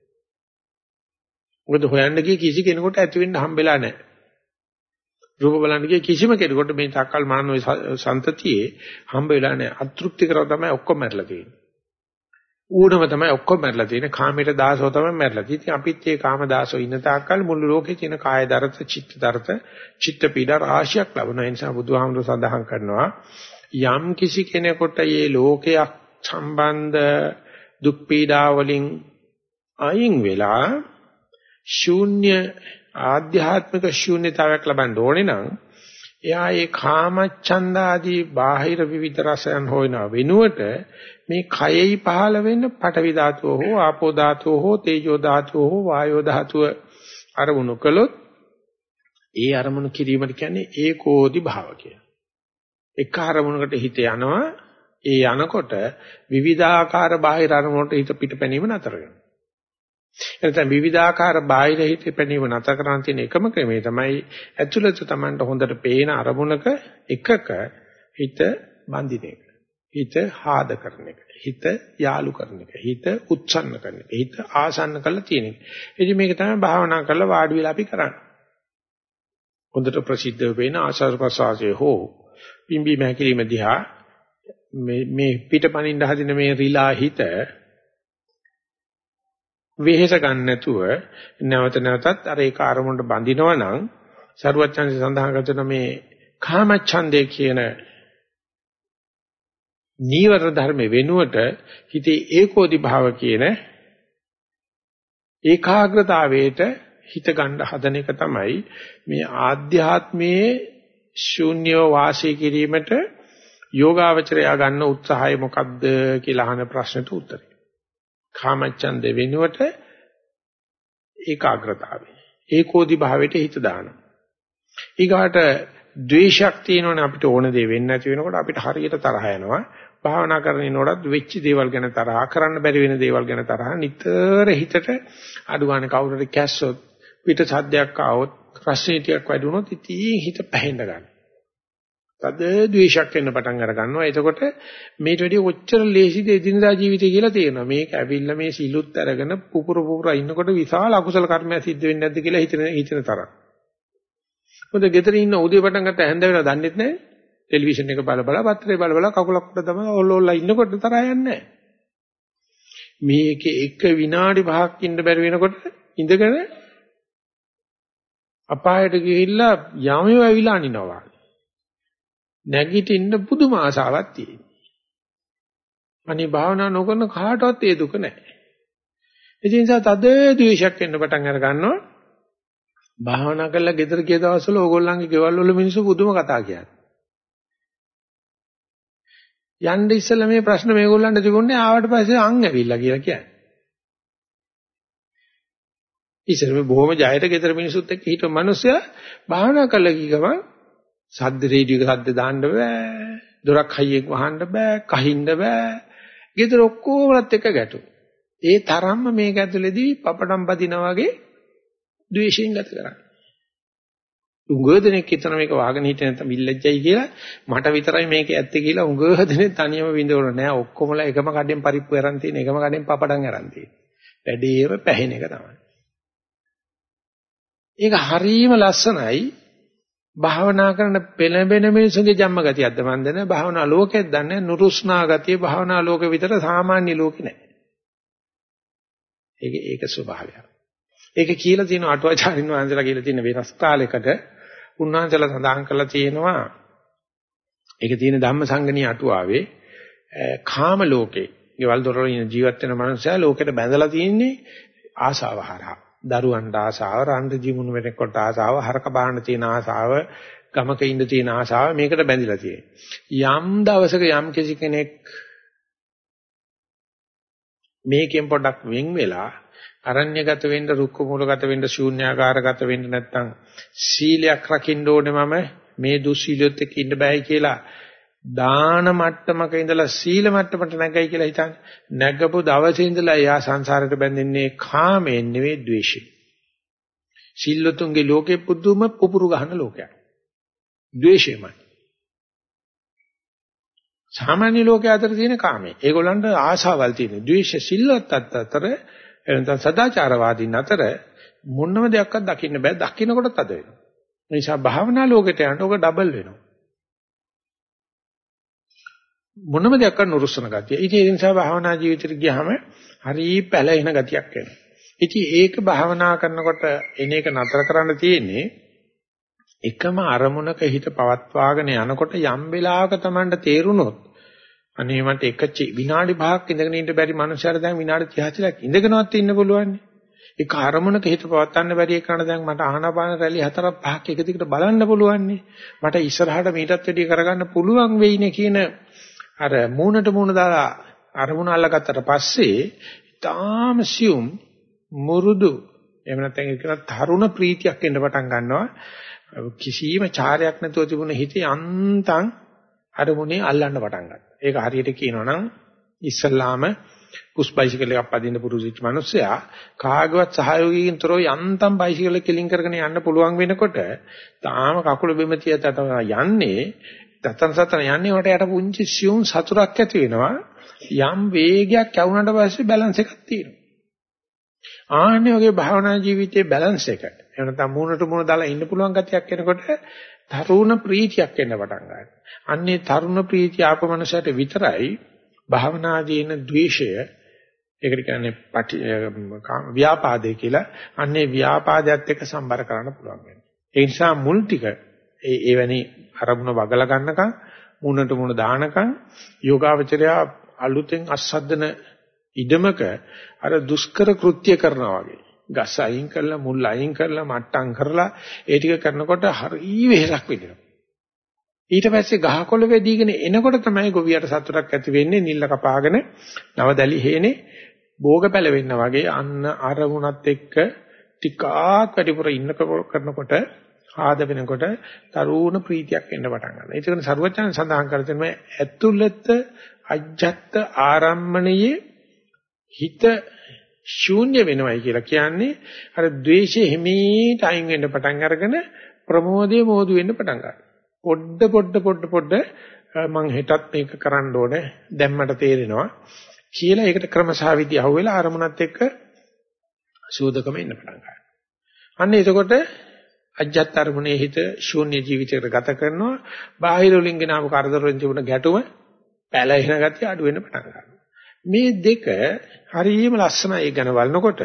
මොකද හොයන්න ගිය කිසි කෙනෙකුට ඇති වෙන්න හම්බෙලා නැහැ. රූප බලන්න ගිය කිසිම කෙනෙකුට මේ තක්කල් මානව සන්තතියේ හම්බ වෙලා නැහැ. අතෘප්ති කරව තමයි ඔක්කොම මැරලා තියෙන්නේ. ඌනම තමයි ඔක්කොම මැරලා තියෙන්නේ කාමයට දාසෝ තමයි මැරලා තියෙන්නේ. ඉතින් අපිත් මේ කාම දාසෝ ඉන්න තාක්කල් මුළු ලෝකේ තියෙන කාය දරත, චිත්ත දරත, චිත්ත පීඩා රාශියක් ලැබුණා. ඒ නිසා බුදුහාමුදුර සඳහන් කරනවා යම් කිසි කෙනෙකුට මේ ලෝකයක් සම්බන්ධ දුක් පීඩා වලින් අයින් වෙලා ශූන්‍ය ආධ්‍යාත්මික ශූන්‍යතාවයක් ලබන්න ඕනේ නම් එයා ඒ කාමච්ඡන්ද ආදී බාහිර විවිධ රසයන් හොයන වෙනුවට මේ කයෙහි පහළ වෙන්න පඨවි ධාතුව හෝ ආපෝ ධාතුව හෝ තේජෝ ධාතුව හෝ වායෝ ධාතුව අරමුණු කළොත් ඒ අරමුණු කිරීමට කියන්නේ ඒකෝදි භාව කියලා. එක අරමුණකට හිත යනවා ඒ යනකොට විවිධාකාර බාහිර අරමුණට හිත පිටපැනීම නතර වෙනවා. එතන විවිධාකාර බාහිර හිත පැනීම නැත කරන් තියෙන එකම ක්‍රමය තමයි ඇතුළත Tamanට හොඳට පේන අරමුණක එකක හිත බඳින එක. හිත හාද කරන එක. හිත යාලු කරන එක. හිත උත්සන්න කරන එක. හිත ආසන්න කරලා තියෙන එක. ඉතින් මේක තමයි භාවනා කරලා වාඩි වෙලා අපි කරන්නේ. හොඳට ප්‍රසිද්ධ වෙන ආශාර ප්‍රසවාසයේ හෝ පිම්බි මහැකිලිම දිහා මේ මේ පිටපණින්න හදින මේ රිලා හිත වෙහෙස ගන්න නැතුව නැවත නැවතත් අර ඒක අරමුණට බඳිනවා නම් සරුවච්චන්සේ සඳහන් කරන මේ කාමච්ඡන්දේ කියන නීවර ධර්ම වෙනුවට හිතේ ඒකෝදි භාව කියන ඒකාග්‍රතාවයට හිත ගන්න හදන එක තමයි මේ ආධ්‍යාත්මයේ ශූන්‍යව වාසය කිරීමට යෝගාවචරය ගන්න උත්සාහය මොකක්ද කියලා අහන ප්‍රශ්නට උත්තරය. කාමච්ඡන්ද වෙනුවට ඒකාග්‍රතාවය. ඒකෝදි භාවයට හිත දානවා. ඊගාට ද්වේෂයක් තියෙනවනේ අපිට ඕන දේ වෙන්නේ නැති වෙනකොට අපිට හරියට තරහ යනවා. භාවනා කරනකොට වෙච්ච දේවල් ගැන තරහ, කරන්න බැරි වෙන දේවල් ගැන තරහ නිතර හිතට අඩු ගන්න කවුරුරි කැස්සොත් පිට සද්දයක් ආවොත් රසණීතියක් වැඩි වුණොත් ඉතින් හිත පැහෙන්න ගන්නවා. තද ද්වේෂයක් එන්න පටන් අර ගන්නවා. එතකොට මේට වැඩිය කොච්චර ලේසිද එදිනදා ජීවිතය කියලා තේරෙනවා. මේක ඇවිල්ලා මේ සිලුත් අරගෙන පුපුර පුපුර ඉන්නකොට විශාල අකුසල කර්මයක් සිද්ධ වෙන්නේ නැද්ද කියලා හිතන හිතන තරම්. මොකද ගෙදර ඉන්න උදේ පටන් ගත්ත හැන්ද වෙලා දන්නෙත් නැහැ. ටෙලිවිෂන් එක බල බල පත්‍රේ බල බල කකුලක් උඩ තමයි ඔල්ල ඔල්ල ඉන්නකොට තරහ යන්නේ නැහැ. මේකේ එක විනාඩි 5ක් ඉන්න බැරි වෙනකොට ඉඳගෙන අපායට ගිහිල්ලා යමෙව ඇවිලා අනිනවා. නැගිටින්න පුදුම ආසාවක් තියෙනවා. අනේ භාවනා නොකරන කාටවත් ඒ දුක නැහැ. ඒ නිසා තද ද්වේෂයක් එන්න පටන් අර ගන්නවා. භාවනා කරලා ගෙදර ගිය දවස්වල ඕගොල්ලන්ගේ ගෙවල් වල මිනිස්සු පුදුම කතා කියන්නේ. යන්න ඉස්සෙල්ලා මේ ප්‍රශ්න මේගොල්ලන්ට තිබුණේ ආවට පස්සේ අං ඇවිල්ලා කියලා කියන්නේ. ඉතින් මේ බොහොම ජයයට ගෙදර මිනිසුත් එක්ක හිටව මිනිස්සයා භාවනා කළා කිය ගමන් සද්ද රේඩියෝ එක සද්ද දාන්න බෑ. දොරක් හයියෙන් වහන්න බෑ, කහින්න බෑ. ගෙදර ඔක්කොමලත් එක ගැටු. ඒ තරම්ම මේක ඇතුලේදී පපඩම් බදිනා වගේ ද්වේෂයෙන් ගත කරන්නේ. උගදෙනෙක් හිතන මේක වාගෙන හිටිය නැත්නම් විල්ලැජ්ජයි කියලා මට විතරයි මේක ඇත්තේ කියලා උගදෙනෙක් තනියම විඳවල නෑ ඔක්කොමලා එකම කඩෙන් පරිප්පු අරන් තියෙන එකම කඩෙන් පපඩම් අරන් තියෙන. වැඩේම පැහෙන එක තමයි. ඒක හරීම ලස්සනයි භාවනා කරන පෙළඹෙන මිනිසුන්ගේ ජම්ම ගතියක්ද මන් දන්නේ භාවනා ලෝකෙත් දන්නේ නුරුස්නා ගතිය භාවනා ලෝකෙ විතර සාමාන්‍ය ලෝකෙ නෑ. ඒක ඒක ස්වභාවයක්. ඒක කියලා තියෙන අටුවාචාරින් වහන්සේලා කියලා තියෙන වෙනස් කාලයකට උන්වහන්සේලා සඳහන් කරලා තියෙනවා ඒක තියෙන ධම්මසංගණී අටුවාවේ කාම ලෝකේ ගෙවල් දොරවල ඉන ජීවත් වෙන මනුස්සයා ලෝකෙට බැඳලා තියෙන්නේ ආශාව හරහා. දරුවන්ට ආසාව, රාන්ද ජීමුණු වෙනකොට ආසාව, හරක බාහන්න තියෙන ආසාව, ගමක ඉන්න තියෙන ආසාව මේකට බැඳිලා තියෙනවා. යම් දවසක යම් කිසි කෙනෙක් මේකෙන් පොඩක් වෙන් වෙලා අරණ්‍යගත වෙන්න, රුක්ක මූලගත වෙන්න, ශූන්‍යාකාරගත වෙන්න නැත්නම් සීලයක් රකින්න ඕනේ මම මේ දුස්සීලියොත් එක්ක ඉන්න බෑයි කියලා දාන මට්ටමක ඉඳලා සීල මට්ටමට නැගයි කියලා හිතන්නේ. නැගපු දවසේ ඉඳලා එයා සංසාරයට බැඳෙන්නේ කාමයෙන් නෙවෙයි ද්වේෂයෙන්. සිල්ලතුන්ගේ ලෝකෙ පුදුම පුපුරු ගහන ලෝකයක්. ද්වේෂයමයි. සාමාන්‍ය ලෝකයේ අතර තියෙන කාමයේ. ඒගොල්ලන්ට ආශාවල් තියෙන. ද්වේෂ සිල්වත් අතර එනතන සදාචාරවාදීන් අතර මොනම දෙයක්වත් දකින්න බෑ. දකින්නකොටත් අද වෙනවා. ඒ නිසා භාවනා ලෝකෙට යනකොට ඔක ඩබල් වෙනවා. මොනම දෙයක් කරන්න උරුස්සන ගතිය. ඉතින් ඒ නිසා භාවනා ජීවිතයට ගියාම හරි පැලෙන ගතියක් එනවා. ඉතින් ඒක භාවනා කරනකොට එන එක නතර කරන්න තියෙන්නේ එකම අරමුණක හිත පවත්වාගෙන යනකොට යම් වෙලාවක Tamanට තේරුනොත් අනේ මට එක විනාඩි 5ක් ඉඳගෙන ඉන්න බැරි මනුස්සයර දැන් විනාඩි 30ක් ඉඳගෙනවත් ඉන්න පුළුවන්. ඒක අරමුණක හිත පවත්වන්න බැරි එකන දැන් මට ආහනපාන රැලි හතරක් පහක් එක දිගට බලන්න පුළුවන්. මට ඉස්සරහට මීටත් වැඩි කරගන්න පුළුවන් වෙයිනේ කියන අර මූණට මූණ දාලා අරමුණ අල්ලගත්තට පස්සේ ඊටාම සියුම් මුරුදු එහෙම නැත්නම් ඒක තරුණ ප්‍රීතියක් එන්න පටන් ගන්නවා කිසිම චාරයක් නැතුව තිබුණ හිතේ අන්තං අරමුණේ අල්ලන්න පටන් ගන්නවා ඒක හරියට කියනවා නම් ඉස්සල්ලාම පුස් බයිසිකල් එකක් පදින්න පුරුදුච්ච මිනිස්සයා කාගවත් සහයෝගයකින් තොරව යන්තම් බයිසිකල් එක කෙලින් කරගෙන යන්න පුළුවන් වෙනකොට තාම කකුල බිම තියත යන්නේ දතන සතන යන්නේ වට යට පුංචි සියුම් සතුරක් ඇති වෙනවා. යම් වේගයක් යවුනට පස්සේ බැලන්ස් එකක් තියෙනවා. ආන්නේ වගේ භාවනා ජීවිතයේ බැලන්ස් එක එහෙම නැත්නම් මූණට මූණ දාලා ඉන්න පුළුවන් ගතියක් එනකොට තරුණ ප්‍රීතියක් එන්න පටන් ගන්නවා අන්නේ තරුණ ප්‍රීතිය ආපමනසට විතරයි භාවනාදීන ද්වේෂය ඒකට කියන්නේ පටි ව්‍යාපාදේ කියලා. අන්නේ ව්‍යාපාදයට එක්ක සම්බර කරන්න පුළුවන් වෙනවා. ඒ නිසා මුල් ටික ඒ එවැනි අරමුණ වගලා ගන්නකම් මුණට මුණ දානකම් යෝගාවචරය අලුතෙන් අස්සද්දන ඉදමක අර දුෂ්කර කෘත්‍ය කරනවා වගේ. ගස් අයින් කරලා මුල් අයින් කරලා මට්ටම් කරලා ඒ ටික කරනකොට හරි වෙහසක් වෙනවා. ඊට පස්සේ ගහකොළ වෙදීගෙන එනකොට තමයි ගොවියට සතුටක් ඇති වෙන්නේ නිල්ල කපාගෙන නවදලි හේනේ භෝග පැලවෙන්න වගේ අන්න අරමුණත් එක්ක ටිකක් වැඩිපුර ඉන්න කරනකොට ආද වෙනකොට තරුණ ප්‍රීතියක් එන්න පටන් ගන්නවා. ඒක නිසා සරුවචන සඳහන් කර තියෙනවා ඇතුළත අජ්ජත් ආරම්මණයේ හිත ශූන්‍ය වෙනවයි කියලා කියන්නේ අර ද්වේෂය හිමීට අයින් වෙන්න පටන් අරගෙන ප්‍රමෝදයේ මෝදු වෙන්න පටන් ගන්නවා. පොඩ පොඩ පොඩ පොඩ මං හෙටත් මේක කරන්න ඕනේ දැම්මට තේරෙනවා කියලා ඒකට ක්‍රමසහවිදි අහුවෙලා අරමුණත් එක්ක සූදකම ඉන්න පටන් ගන්නවා. අන්න එතකොට අජ්ජත් අරමුණේ හිත ශූන්‍ය ජීවිතයකට ගත කරනවා. බාහිර වලින් ගෙනාවු කරදර වලින් තිබුණ ගැටුම පැලෙන ගතිය අඩු වෙන්න පටන් ගන්නවා. මේ දෙක හරියම ලස්සනයි ඒ ගැන බලනකොට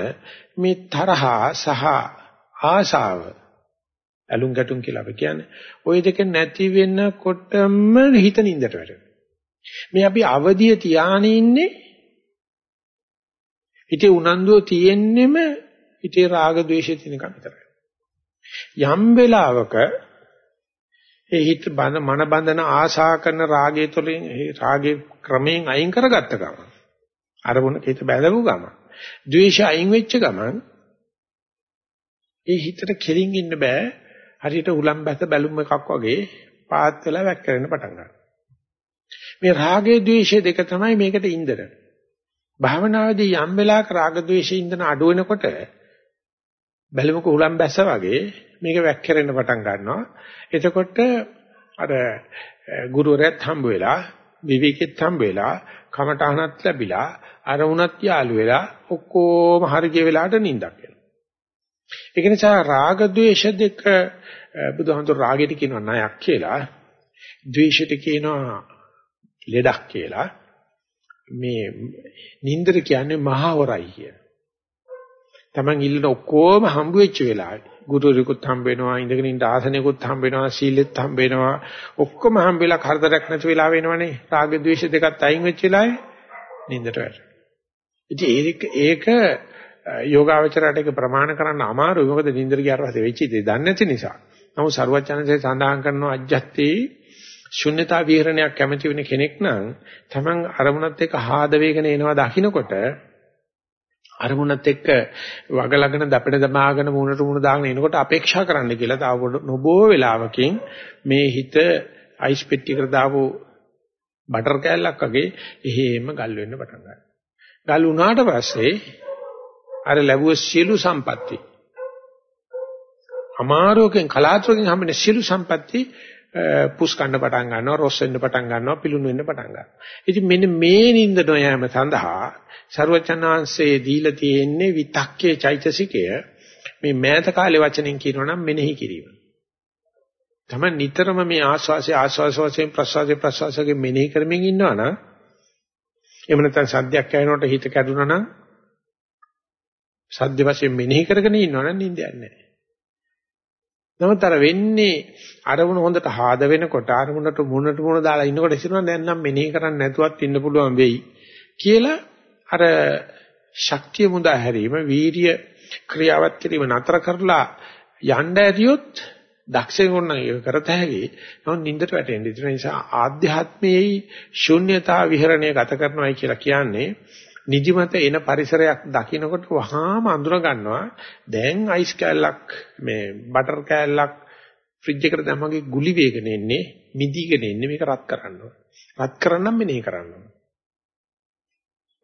මේ තරහා සහ ආශාව ඇලුම් ගැටුම් කියලා අපි කියන්නේ ওই දෙක නැති වෙනකොටම හිත නින්දට වැටෙනවා. මේ අපි අවදිය තියානේ ඉන්නේ හිතේ උනන්දුව තියෙන්නෙම හිතේ රාග ద్వේෂය තියෙනකම් විතරයි. යම් වෙලාවක ඒ හිත බඳ මන බඳන ආශා කරන රාගය තුළින් ඒ රාගේ ක්‍රමයෙන් අයින් කරගත්ත ගමන් අරමුණ හිත බැලවු ගමන් ද්වේෂය අයින් වෙච්ච ගමන් ඒ හිතට කෙලින් ඉන්න බෑ. හරියට උලම් බැස බැලුම් එකක් වගේ පාත් වෙලා වැක්කරෙන්න පටන් ගන්නවා. මේ රාගයේ ද්වේෂයේ දෙක තමයි මේකට ඉන්දර භාවනාවේදී යම් වෙලාවක රාග ද්වේෂයේ ඉන්දන අඩු වෙනකොට බැලුමක උලම් බැස වගේ මේක වැක්කරෙන්න පටන් ගන්නවා. එතකොට අර ගුරුවරයාත් හම්බ වෙලා විවේකෙත් හම්බ වෙලා කමටහනක් ලැබිලා අර වුණත් යාළු වෙලා ඔක්කොම හරි ගිය වෙලාවට නිින්දක් එනවා. ඒක නිසා රාග ద్వේෂ දෙක බුදුහාමුදුර රාගෙට කියනවා ණයක් කියලා, ద్వේෂෙට කියනවා ලෙඩක් කියලා. මේ නිින්දර කියන්නේ මහවරයි කිය. Taman ඉල්ලන ඔක්කොම හම්බ වෙච්ච වෙලාවේ ගුරුවරයෙකුත් හම්බ වෙනවා ඉඳගෙන ඉන්න ආසනයකුත් හම්බ වෙනවා සීලෙත් හම්බ වෙනවා ඔක්කොම හම්බ වෙලා කරදරයක් නැති වෙලා වෙනවනේ. රාග ద్వේෂ දෙකත් අයින් වෙච්ච වෙලාවේ නින්දට වැටෙනවා. ඉතින් ඒක ඒක යෝගාවචරයට ඒක ප්‍රමාණ කරන්න අමාරුයි. මොකද නින්දර ගියාට පස්සේ වෙච්ච දේ දන්නේ නැති නිසා. නමුත් සරුවචනසේ සඳහන් කරනවා අජ්ජත්තේ ශුන්්‍යතා විහරණයක් කැමති වෙන කෙනෙක් නම් තමන් අරමුණත් එක්ක ආද වේගන එනවා දකින්නකොට අරමුණත් එක්ක වගලගෙන දපඩ දමාගෙන මුණට මුණ දාගෙන එනකොට අපේක්ෂා කරන්න කියලා තාව නොබෝ වෙලාවකින් මේ හිත අයිස් පෙට්ටියකට දාපු බටර් කෑල්ලක් වගේ එහෙම ගල් වෙන්න පටන් ගන්නවා. ගල් වුණාට පස්සේ අර ලැබුව සියලු සම්පatti අමාරුවකින් කලාතුරකින් හම්බෙන සියලු සම්පatti පුස් කන්න පටන් ගන්නවා රොස් වෙන්න පටන් ගන්නවා පිලුණු වෙන්න පටන් ගන්නවා. ඉතින් මෙන්න මේ නින්ද නොයෑම සඳහා ਸਰවචනාංශයේ දීලා තියෙන්නේ විතක්කේ චෛතසිකය මේ මෑත කාලේ වචනෙන් කියනවා නම් මෙනෙහි කිරීම. තමයි නිතරම මේ ආස්වාසේ ආස්වාස වශයෙන් ප්‍රසවාසයේ ප්‍රසවාසයේ මෙනෙහි කරමින් ඉන්නවා නම් එහෙම නැත්නම් සද්දයක් ඇහෙනකොට හිත කැඩුනා නම් සද්ද වශයෙන් මෙනෙහි කරගෙන ඉන්නවා නම් නින්දයක් නැහැ. නමුත් අර වෙන්නේ අරමුණ හොඳට හාද වෙනකොට අරමුණට මුණට මුණ දාලා ඉන්නකොට හිතනවා දැන් නම් මෙනෙහි කරන්නේ නැතුවත් ඉන්න පුළුවන් වෙයි කියලා අර ශක්තිය මුදා හැරීම වීර්ය ක්‍රියාවත් කිරීම නතර කරලා යන්න ඇතියොත් දක්ෂයෙකුට නම් ඒක කරත හැකි. නමුත් නින්දට වැටෙන්නේ. ඒ නිසා ආධ්‍යාත්මයේ ශුන්්‍යතා විහරණය ගත කරනවායි කියලා කියන්නේ නිදිමත එන පරිසරයක් දකිනකොට වහාම අඳුර ගන්නවා. දැන් අයිස් කෑල්ලක් මේ බටර් කෑල්ලක් ෆ්‍රිජ් එකට දැම්මගේ ගුලි වේගන එන්නේ මිදිගෙන එන්නේ මේක රත් කරන්න ඕන රත් කරන්නම් මෙනේ කරන්න ඕන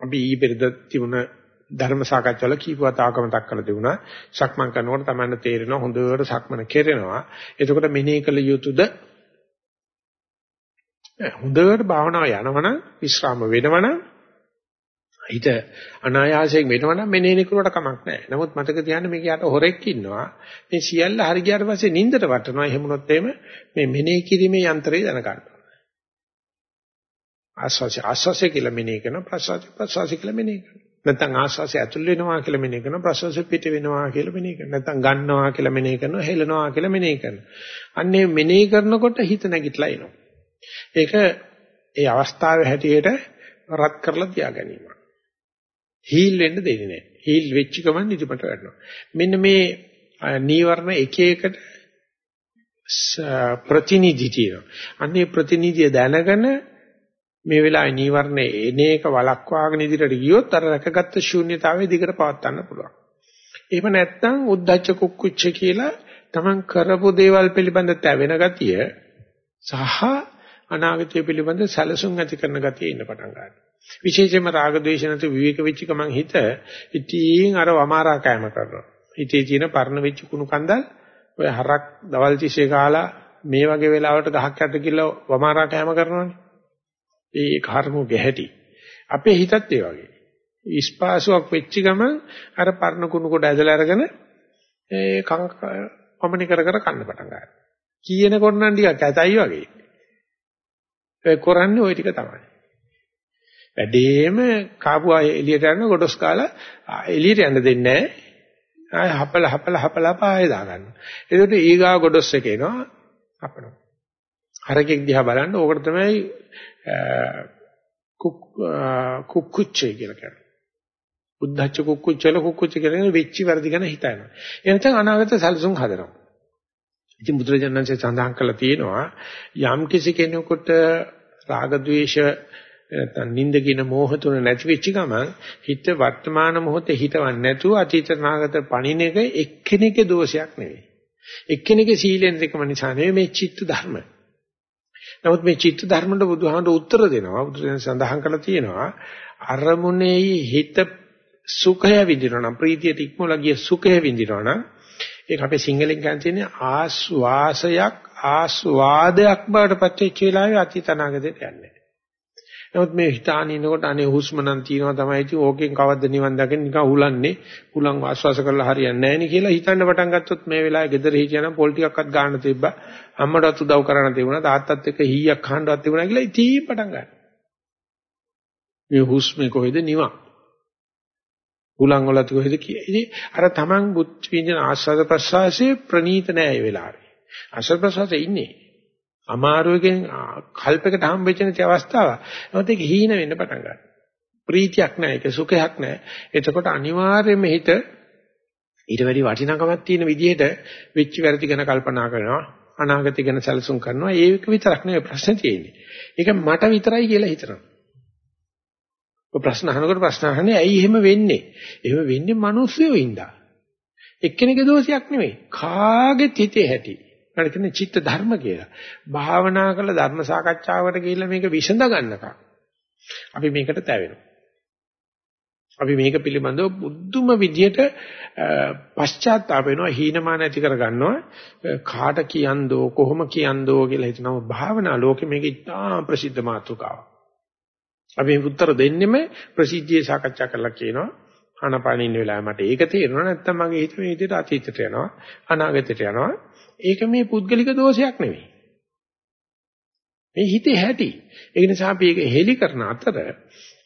අපි ඊ පෙරද තිබුණ ධර්ම සාකච්ඡාවල කීපවතාවකම දක්වලා තිබුණා. සක්මන් කරනකොට තමයි තේරෙනවා හොඳට සක්මන කෙරෙනවා. එතකොට මෙනේ කළ යුතුද? හොඳට භාවනාව යනවනම් විශ්‍රාම වෙනවනම් හිත අනායාසයෙන් වෙනවනම් මෙනෙහි කරුවට කමක් නැහැ. නමුත් මතක තියාගන්න මේක යට හොරෙක් ඉන්නවා. මේ සියල්ල හරි ගියාට පස්සේ නිින්දට වටනවා. එහෙම වුණොත් එහෙම මේ මෙනෙහි කිරීමේ යන්ත්‍රය දැනගන්න. ආස්වාසි ආස්වාසි කියලා මෙනෙහි කරනවා. ප්‍රසවාසි ප්‍රසවාසි කියලා මෙනෙහි කරනවා. නැත්නම් ආස්වාසය ඇතුල් වෙනවා කියලා මෙනෙහි කරනවා ප්‍රසවාසය පිට වෙනවා කියලා මෙනෙහි කරනවා නැත්නම් ගන්නවා කියලා මෙනෙහි කරනවා හෙලනවා කියලා මෙනෙහි කරනවා අන්නේ මෙනෙහි කරනකොට හිත නැගිටලා එනවා ඒක ඒ අවස්ථාවේ හැටියට රත් කරලා තියා ගැනීම හීල් වෙන්න දෙන්නේ නැහැ හීල් වෙච්ච ගමන් නිදිමට ගන්නවා මෙන්න මේ නීවරණ එක එකට ප්‍රතිනිධි තියෙනවා අන්නේ ප්‍රතිනිධිය දැනගෙන මේ වෙලාවේ නීවරණේ එන එක වළක්වාගෙන ඉදිරියට ගියොත් අර රැකගත්තු ශූන්‍යතාවයේ දිගට පවත්වන්න පුළුවන්. එහෙම නැත්නම් උද්දච්ච කුක්කුච්ච කියලා තමන් කරපු දේවල් පිළිබඳ තැවෙන ගතිය සහ අනාගතය පිළිබඳ සැලසුම් ඇති කරන ගතිය ඉන්න පටන් ගන්නවා. විශේෂයෙන්ම රාග ද්වේෂ නැති විවේක වෙච්ච ගමන් හිත ඉතින් අර වමාරා කෑම කරනවා. හිතේ තියෙන පරණ වෙච්ච කුණු කන්දල් ඔය හරක් දවල් තිස්සේ කාලා මේ වගේ වෙලාවට ගහක් යට ගිහලා වමාරා කෑම කරනවනේ. ඒ කර්ම ගැහැටි. අපේ හිතත් ඒ වගේ. ඉස්පාසුවක් වෙච්ච ගමන් අර පරණ කුණු කොට ඇදලා අරගෙන ඒ කංක පමණි කර කර කන්න පටන් ගන්නවා. කියනකොට නම් ටිකක් ඇතයි වගේ. ඒ කරන්නේ ওই ටික තමයි. වැඩේම කාපුවා එළියට යන ගොඩස් කාලා එළියට යන්න දෙන්නේ නැහැ. ආය හපල හපල හපල පාය දාගන්නවා. ඒකට ඊගා ගොඩස් එක එනවා අපනවා. හරකෙක් දිහා බලන්න ඕකට තමයි කුක්කුච්චය කියලා කියනවා. උද්දච්ච කුක්කුච්චල කුක්කුච්ච කියන්නේ වෙච්චි වැඩි ගැන හිතනවා. එනතන අනාගත සැලසුම් හදනවා. ඉතින් බුදුරජාණන්සේ සඳහන් කළා තියෙනවා යම් කිසි කෙනෙකුට රාග ద్వේෂ නැත්නම් නිନ୍ଦ කියන මෝහ තුන නැති වෙච්ච ගමන් හිත වර්තමාන මොහොතේ හිතවන්නේ නැතුව අතීත නාගත පණින එක එක්කෙනෙකුගේ දෝෂයක් නෙවෙයි. එක්කෙනෙකුගේ සීලෙන් දෙකම නිසා නෙවෙයි මේ චිත්ත ධර්ම. නමුත් මේ චිත්ත ධර්මවලට බුදුහාමුදුර උත්තර දෙනවා. බුදුසෙන් සඳහන් කරලා තියෙනවා අරමුණේ හිත සුඛය විඳිනවා නම් ප්‍රීතියට ඉක්මවලා ගිය සුඛය විඳිනවා නම් ඒක අපේ සිංහලෙන් කියන්නේ ආස්වාසයක් ආස්වාදයක් බවට පත් වෙච්ච වෙලාවේ අතීත අනාගතයට යන්නේ. නමුත් මේ හිතාන ඉනකොට අනේ හුස්ම නම් තියෙනවා තමයි. ඉතින් ඕකෙන් කවද්ද නිවන් දකින්න නිකන් හුලන්නේ හුලං ආස්වාස කරලා හරියන්නේ නැහැ නේ කියලා හිතන්න පටන් ගත්තොත් මේ වෙලාවේ ගෙදර හිටියනම් පොල් ටිකක්වත් ගන්න තිබ්බා. අම්මටත් උදව් කරන්න තිබුණා. තාත්තත් එක්ක හීයක් කහන්නවත් තිබුණා කියලා ඉතින් පටන් ගන්නවා. මේ හුස්මේ කොහෙද නිවන්? හුලං වල කොහෙද කියන්නේ අර තමන් බුද්ධ විඳින ආස්වාද ප්‍රසවාසයේ ප්‍රනීත නැහැ ඒ වෙලාවේ. ආස්වාද ප්‍රසවාසයේ ඉන්නේ. අමාරුවකින් කල්පයකට හම්බෙච්ච නැති අවස්ථාවක්. නමුත් ඒක හීන වෙන්න පටන් ගන්නවා. ප්‍රීතියක් නැහැ, ඒක සුඛයක් නැහැ. එතකොට අනිවාර්යයෙන්ම හිත ඊට වැඩි වටිනාකමක් තියෙන විදිහට වෙච්ච වැරදි ගැන කල්පනා කරනවා. අනාගතය ගැන සැලසුම් කරනවා. ඒක විතරක් නෙවෙයි ප්‍රශ්නේ තියෙන්නේ. ඒක මට විතරයි කියලා හිතනවා. ඔය ප්‍රශ්න අහනකොට ප්‍රශ්න අහන්නේ ඇයි එහෙම වෙන්නේ? එහෙම වෙන්නේ මිනිස්සුයෝ ඉඳා. එක්කෙනෙකුගේ දෝෂයක් නෙවෙයි. කාගෙත් හිතේ හැටි. ඒකට කියන්නේ චිත්ත ධර්ම කියලා. භාවනා කළ ධර්ම සාකච්ඡාවකට ගිහිල්ලා මේක විසඳ ගන්නකම් අපි මේකට තැවෙනවා. අපි මේක පිළිබඳව බුද්ධම විදියට පශ්චාත්තාප වෙනවා හීනමාන ඇති කර ගන්නවා කාට කියන්දෝ කොහොම කියන්දෝ කියලා හිතනවා භාවනා ලෝකෙ මේක ඉතාම ප්‍රසිද්ධ මාතෘකාවක්. අපි උත්තර දෙන්නෙම ප්‍රසිද්ධියේ සාකච්ඡා කරලා කියනවා ආනපානින්න වෙලාව මට ඒක තේරෙනවා නැත්නම් මගේ හිත මේ විදිහට අතීතයට යනවා අනාගතයට යනවා ඒක මේ පුද්ගලික දෝෂයක් නෙවෙයි. මේ හිතේ හැටි. ඒ නිසා අපි ඒක හෙලි කරන අතර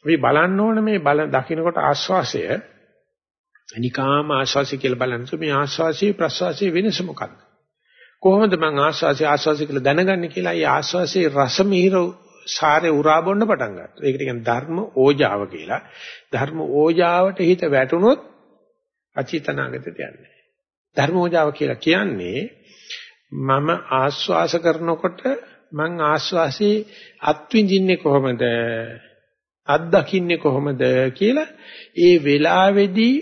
අපි බලන්න ඕන මේ බල දකින්නකොට ආස්වාසය නිකාම ආස්වාසය කියලා බලනකොට මේ ආස්වාසී ප්‍රස්වාසී වෙනස මොකක්ද? කොහොමද මම ආස්වාසී ආස්වාසී කියලා දැනගන්නේ කියලා ඒ ආස්වාසී රස මිහිර සාරේ උරා බොන්න පටන් ගත්තා. ඒකට කියන්නේ ධර්ම ඕජාව කියලා. ධර්ම ඕජාවට හිත වැටුනොත් අචිතනාගතට යන්නේ. ධර්ම ඕජාව කියලා කියන්නේ මම ආස්වාස කරනකොට මං ආස්වාසේ අත්විඳින්නේ කොහොමද? අත්දකින්නේ කොහොමද කියලා ඒ වෙලාවේදී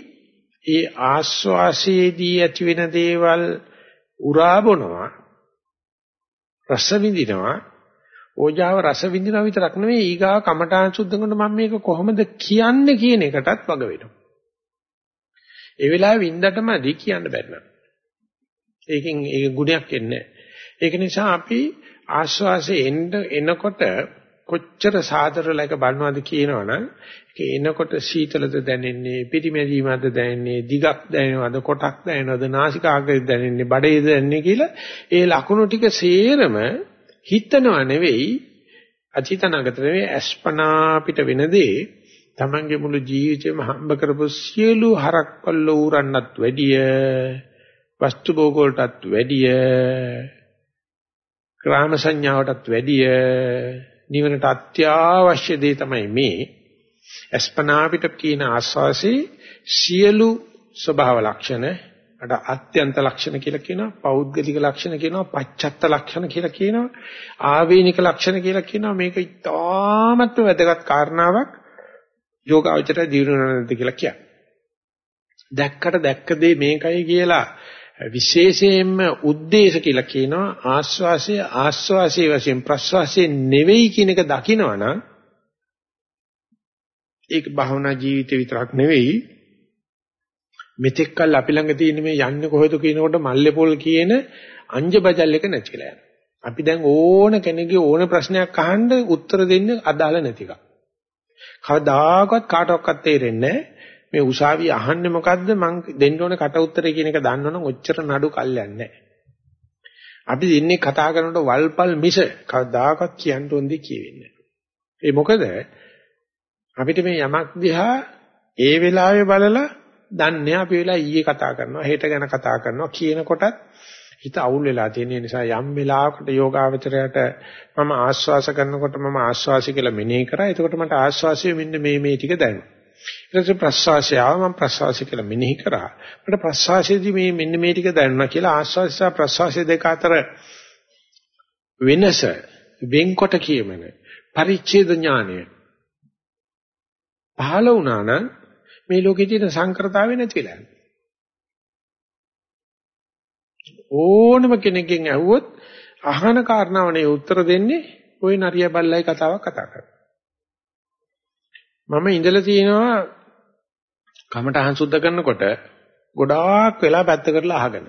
ඒ ආස්වාසයේදී ඇතිවෙන දේවල් උරා බොනවා රස විඳිනවා. ඕජාව රස විඳිනවා විතරක් නෙවෙයි ඊගා කමඨාන් සුද්ධ කරන මම මේක කොහොමද කියන්නේ කියන එකටත් වග වෙනවා. ඒ වෙලාවේ වින්දටමදි කියන්න බැරි නෑ ඒකෙන් ඒක ගුණයක් එන්නේ ඒක නිසා අපි ආශ්වාසයේ එන්න එනකොට කොච්චර සාදරලක බලනවාද කියනවනම් ඒක එනකොට සීතලද දැනෙන්නේ පිටිමැදීමද දැනෙන්නේ දිගක් දැනෙනවද කොටක් දැනෙනවද නාසිකාග්‍රය දැනෙන්නේ බඩේ දැනෙන්නේ කියලා ඒ ලකුණු ටික සේරම හිතනව නෙවෙයි අචිතනගත නෙවෙයි අස්පනා පිට වෙන දේ තමන්ගේ මුළු ජීවිතේම හම්බ කරපු සියලු හරක් පල්ල ඌරන්නත් වැඩිය. වස්තු භෝග වලටත් වැඩිය ග්‍රාම සංඥාවටත් වැඩිය නිවනට අත්‍යවශ්‍ය දේ තමයි මේ. අස්පනා පිට කියන ආස්වාසේ සියලු ස්වභාව ලක්ෂණ අට අත්‍යන්ත ලක්ෂණ කියලා කියනවා පෞද්ගලික ලක්ෂණ කියනවා පච්චත්ත ලක්ෂණ කියලා කියනවා ආවේනික ලක්ෂණ කියලා කියනවා. මේක ඉතාමත් වැදගත් කාරණාවක් යෝගාවචරය දිනුනනද කියලා කියන්නේ. දැක්කට දැක්ක දේ මේකයි කියලා විශේෂයෙන්ම උද්දේශ කියලා කියනවා ආස්වාසය ආස්වාසයේ වශයෙන් ප්‍රස්වාසයේ නෙවෙයි කියන එක දකිනවනම් ඒක භවනා ජීවිතේ විතරක් නෙවෙයි මෙතෙක් කල් අපි ළඟ තියෙන මේ යන්නේ කොහෙද කියනකොට මල්ලේපොල් කියන අංජබජල් එක නැති කියලා අපි දැන් ඕන කෙනෙක්ගේ ඕන ප්‍රශ්නයක් අහන්න උත්තර දෙන්න අදාළ නැතික. කවදාකවත් කාටවත් තේරෙන්නේ නැහැ. මේ උසාවිය අහන්නේ මොකද්ද? මං දෙන්න ඕන කට උත්තරේ කියන එක දන්නවනම් ඔච්චර නඩු කල්යන්නේ අපි ඉන්නේ කතා කරනකොට වල්පල් මිස කවදාකවත් කියන්න ඕනදී කියවෙන්නේ ඒ මොකද? අපිට මේ යමක් දිහා ඒ වෙලාවේ බලලා දන්නේ අපි වෙලා ඊයේ කතා කරනවා හෙට ගැන කතා කරනවා කියනකොටත් හිත අවුල් වෙලා තියෙන නිසා යම් වෙලාවකට යෝගාවචරයට මම ආස්වාස කරනකොට මම ආස්වාසි කියලා මෙනෙහි කරා. එතකොට මට ආස්වාසිය මෙන්න මේ මේ ටික දැනෙනවා ඊට පස්සේ ප්‍රස්වාසය ආව මම ප්‍රස්වාසය කියලා මෙනෙහි කරා මට ප්‍රස්වාසයේදී මේ මෙන්න මේ ටික දැනුණා කියලා ආස්වාසය සහ ප්‍රස්වාසය දෙක අතර වෙනස වෙන්කොට කියමන පරිච්ඡේද ඥානය පහළ වුණා නම් මේ ලෝකේ තියෙන සංකරතාවය නැති වෙලා යනවා. ඕනම කෙනෙක්ගෙන් ඇහුවොත් අහන කාරණාවනේ උත්තර දෙන්නේ ওই නරිය බල්ලයි කතාවක් කතා කරනවා. මම ඉඳලා තියෙනවා කමටහන් සුද්ධ කරනකොට ගොඩාක් වෙලා පැත්ත කරලා අහගෙන.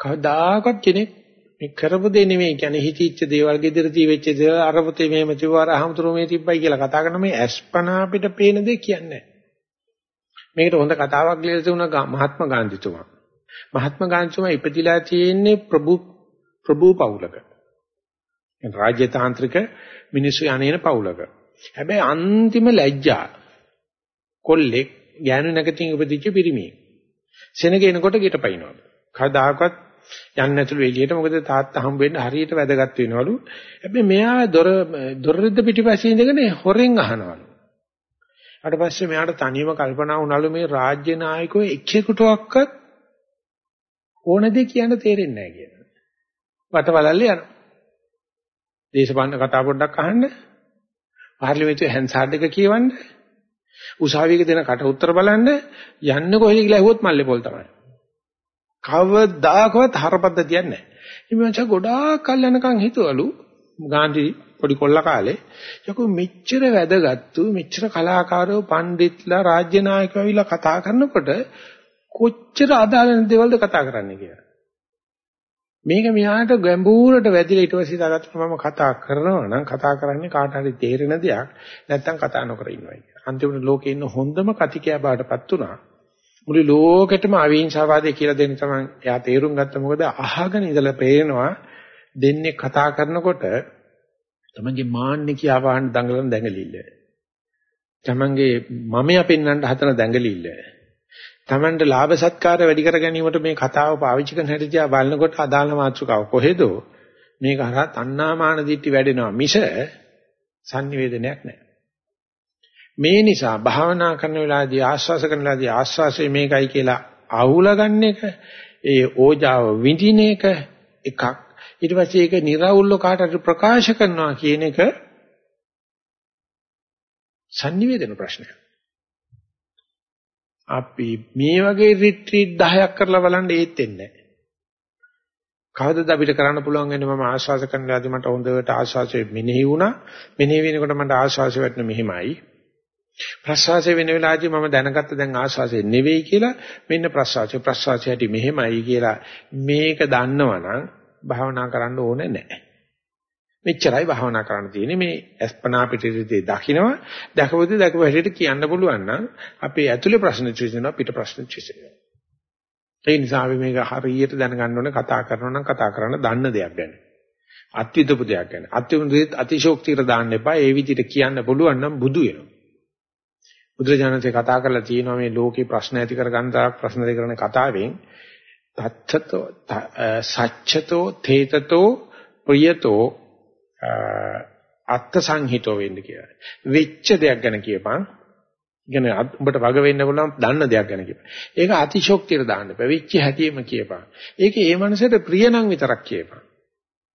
කවදාකවත් කෙනෙක් මේ කරපු දේ නෙමෙයි කියන්නේ හිතීච්ච දේවල් gedera තී වෙච්ච දේවල් අරපතේ මෙහෙම තිබ්බාර අහමතුරු මේ තිබ්බයි කියලා කතා කරන මේ අස්පනා අපිට පේන දේ කියන්නේ. මේකට හොඳ කතාවක් ලියලා තිබුණා මහත්මා ගාන්ධිතුමා. මහත්මා ගාන්ධිතුමා ඉපදිලා තියෙන්නේ ප්‍රභු ප්‍රභු පවුලක. රාජ්‍ය තාන්ත්‍රික මිනිස්සු යන්නේන පවුලක. හැබැයි අන්තිම ලැජ්ජා කොල්ලෙක් ගෑනු නැගතින් උපදිච්ච පිරිමියෙක් සෙනගේනකොට ගිට පයින්නවා කවදාකවත් යන්නේ නැතුළු එළියට මොකද තාත්තා හම්බ වෙන්න හරියට වැදගත් වෙනවලු. හැබැයි මෙයා දොර දොරෙද්ද පිටිපස්සේ ඉඳගෙන හොරෙන් අහනවලු. ඊට පස්සේ මෙයාට තනියම කල්පනා වුණලු මේ රාජ්‍ය නායකයෝ එක්කෙකුටවත් ඕන දේ කියන්න තේරෙන්නේ නැහැ කියන. වටවලල්ලේ යනවා. දේශපාලන කතා පොඩ්ඩක් අහන්න. පාර්ලිමේන්තුවේ හැන්සාඩ් එක කියවන්න. උසාවියක දෙන කට උත්තර බලන්න යන්නේ කොහෙද කියලා ඇහුවොත් මල්ලේ පොල් තමයි. කවදාකවත් හරපද්ධතියක් නැහැ. ඉතින් මම ගොඩාක් කල් යනකම් හිතුවලු ගාන්ධි පොඩි කොල්ල කාලේ යකෝ මෙච්චර වැදගත්තු මෙච්චර කලාකාරයෝ පඬිත්ලා රාජ්‍ය නායකයෝ ඇවිල්ලා කතා කරනකොට කොච්චර අදාළ දේවල්ද කතා කරන්නේ කියලා. මේක මෙහාට ගැඹුරට වැදිලා ඊට පස්සේ දාගත්ත මම කතා කරනවා නම් කතා කරන්නේ කාට හරි තේරෙන දෙයක් නැත්තම් කතා නොකර ඉන්නවා කියලා. අන්තිමට ලෝකේ ඉන්න හොඳම කතිකයා බාටපත් උනා. මුළු ලෝකෙටම අවිහිංසාවාදය කියලා දෙන්න තමයි එයා තේරුම් ගත්ත මොකද අහගෙන ඉඳලා පේනවා දෙන්නේ කතා කරනකොට තමන්ගේ මාන්නේ කියාවහන් දඟලන දැඟලිල්ල. තමන්ගේ මමයා පෙන්වන්න හදන දැඟලිල්ල. තමන්ට ලාභ සත්කාර වැඩි කර ගැනීමට මේ කතාව පාවිච්චි කරන හැටි දිහා බලනකොට අදාළ මාතෘකාව කොහෙදෝ? මේක හරහා තණ්හාමාන දිට්ටි වැඩෙනවා මිස sannivedanayak නැහැ. මේ නිසා භාවනා කරන වෙලාවේදී ආස්වාස කරන වෙලාවේදී ආස්වාසය මේකයි කියලා අහුලා ගන්න එක ඒ ඕජාව විඳින එක එකක්. ඊට පස්සේ ඒක निराවුල්ව කාටට ප්‍රකාශ කරනවා කියන එක sannivedana ප්‍රශ්නයක්. අපි මේ වගේ රිට්‍රීට් 10ක් කරලා බලන්න ඒත් වෙන්නේ නැහැ. කවදද අපිට කරන්න පුළුවන් වෙන්නේ මම ආශ්වාස කරන වෙලාවදී මට හොඳට ආශ්වාසය මෙනෙහි වුණා. මෙනෙහි වෙනකොට මට ආශ්වාසය වැටෙන මෙහිමයි. ප්‍රශ්වාසය වෙන වෙලාවදී මම දැනගත්ත දැන් ආශ්වාසය නෙවෙයි කියලා මෙන්න ප්‍රශ්වාසය ප්‍රශ්වාසය ඇති මෙහෙමයි කියලා මේක දන්නවනම් භාවනා කරන්න ඕනේ නැහැ. මෙච්චරයි භාවනා කරන්න තියෙන්නේ මේ අස්පනා පිටිරිතේ දකින්නවා දැකපොදී දැකපු හැටියට කියන්න පුළුවන් නම් අපේ ඇතුලේ ප්‍රශ්න චිතනවා පිට ප්‍රශ්න චිතනවා. ඒ නිසා අපි මේක හරියට දැනගන්න ඕනේ කතා කරනවා නම් කතා කරන්න දන්න දෙයක් ගැන. අත්විදපු දෙයක් ගැන. අත්විඳිත් අතිශෝක්තියට දාන්න එපා. ඒ විදිහට කියන්න පුළුවන් නම් බුදු වෙනවා. බුදුරජාණන්සේ කතා කරලා තියෙනවා මේ ලෝකේ ප්‍රශ්න ඇති කර ගන්න තරක් ප්‍රශ්න ඇති කරන කතාවෙන් තච්ඡතෝ සච්ඡතෝ තේතතෝ ප්‍රියතෝ අත්ත සංහිතෝ වෙන්න කියලා. වෙච්ච දෙයක් ගැන කියපන්. ඉගෙන උඹට වග වෙන්න පුළුවන් දන්න දෙයක් ගැන කියපන්. ඒක අතිශෝක්තියට දාන්න බෑ. වෙච්ච හැටියෙම කියපන්. ඒක ඒ මනසට ප්‍රිය නම් විතරක් කියපන්.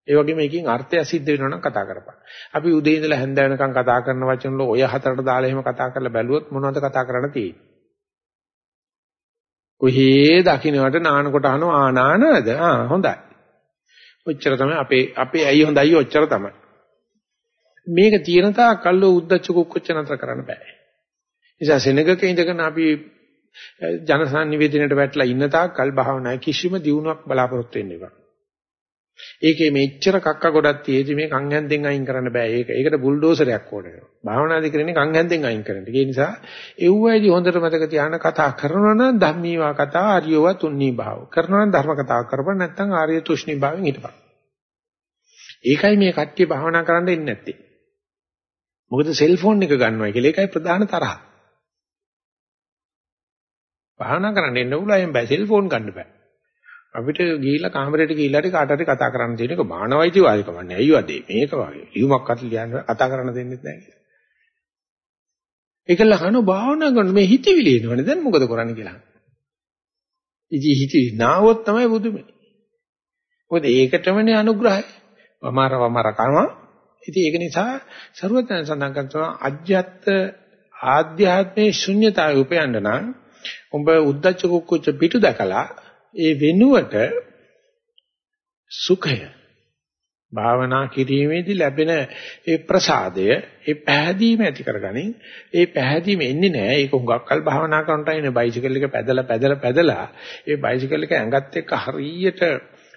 ඒ වගේම එකකින් අර්ථය සිද්ධ වෙනවා නම් කතා කරපන්. අපි උදේ ඉඳලා හැන්ද වෙනකන් කතා කරන වචන වල ඔය හතරට දාලා එහෙම කතා කරලා බැලුවොත් මොනවද කතා කරන්න තියෙන්නේ? කොහේ දකින්නට නානකොට අහනවා ආනානද? ආ හොඳයි. ඔච්චර තමයි අපේ අපේ ඇයි හොඳයි ඔච්චර තමයි. මේක තියෙන තාක් කල්ල උද්දච්ච කුක්කුච්ච නතර කරන්න බෑ. නිසා සෙනගක ඉඳගෙන අපි ජනසන්නිවේදනයට වැටලා ඉන්න තාක් කල් භාවනා කිසිම දියුණුවක් බලාපොරොත්තු වෙන්න එපා. ඒකේ මෙච්චර කක්ක ගොඩක් තියෙදි මේ කන් හැන්දෙන් අයින් කරන්න බෑ. ඒක ඒකට බුල්ඩෝසරයක් ඕන වෙනවා. භාවනාදී කරන්නේ කන් හැන්දෙන් අයින් කරන්න. ඒ නිසා එව්වයිදී හොඳට මතක තියාගෙන කතා කරනවා නම් ධම්මීවා කතා ආර්යව තුන්නී භාව. කරනවා නම් ධර්ම කතාවක් කරපන් නැත්නම් ආර්ය තුෂ්ණී භාවයෙන් හිටපන්. ඒකයි මේ කට්ටිය භාවනා කරන්න ඉන්නේ නැත්තේ. මොකද සෙල්ෆෝන් එක ගන්නවා කියලා ඒකයි ප්‍රධාන තරහ. භාවනා කරන්න එන්න උලයෙන් බෑ සෙල්ෆෝන් ගන්න බෑ. අපිට ගිහිල්ලා කාමරේට ගිහිල්ලා කාට හරි කතා කරන්න තියෙන එක මානවයිති වාදිකම නෑ. අයියෝ අදේ මේක වගේ. ලියුමක් අත ලියන්න කතා කරන්න දෙන්නෙත් නෑ කියලා. ඒකල අහන භාවනා කරන මේ හිතවිලි එනවනේ දැන් මොකද කරන්නේ කියලා. ඉති හිති නාවොත් තමයි බුදුමේ. මොකද ඒකටමනේ අනුග්‍රහය. වමාර වමාර කරනවා. ඉතින් ඒක නිසා සරුවත්යන් සඳහන් කරනවා අජ්‍යත් ආධ්‍යාත්මේ ශුන්්‍යතාවය උපයන්න නම් උඹ උද්දච්ච කුක්කුච්ච පිටු දැකලා ඒ වෙනුවට සුඛය භාවනා කිරීමේදී ලැබෙන ඒ ප්‍රසාදය ඒ පැහැදීම ඇති කරගනින්. ඒ පැහැදීම එන්නේ නැහැ. ඒක හුඟක්කල් භාවනා කරනට ඉන්නේ බයිසිකල් එක පැදලා පැදලා පැදලා. ඒ බයිසිකල් එක ඇඟත් එක්ක හරියට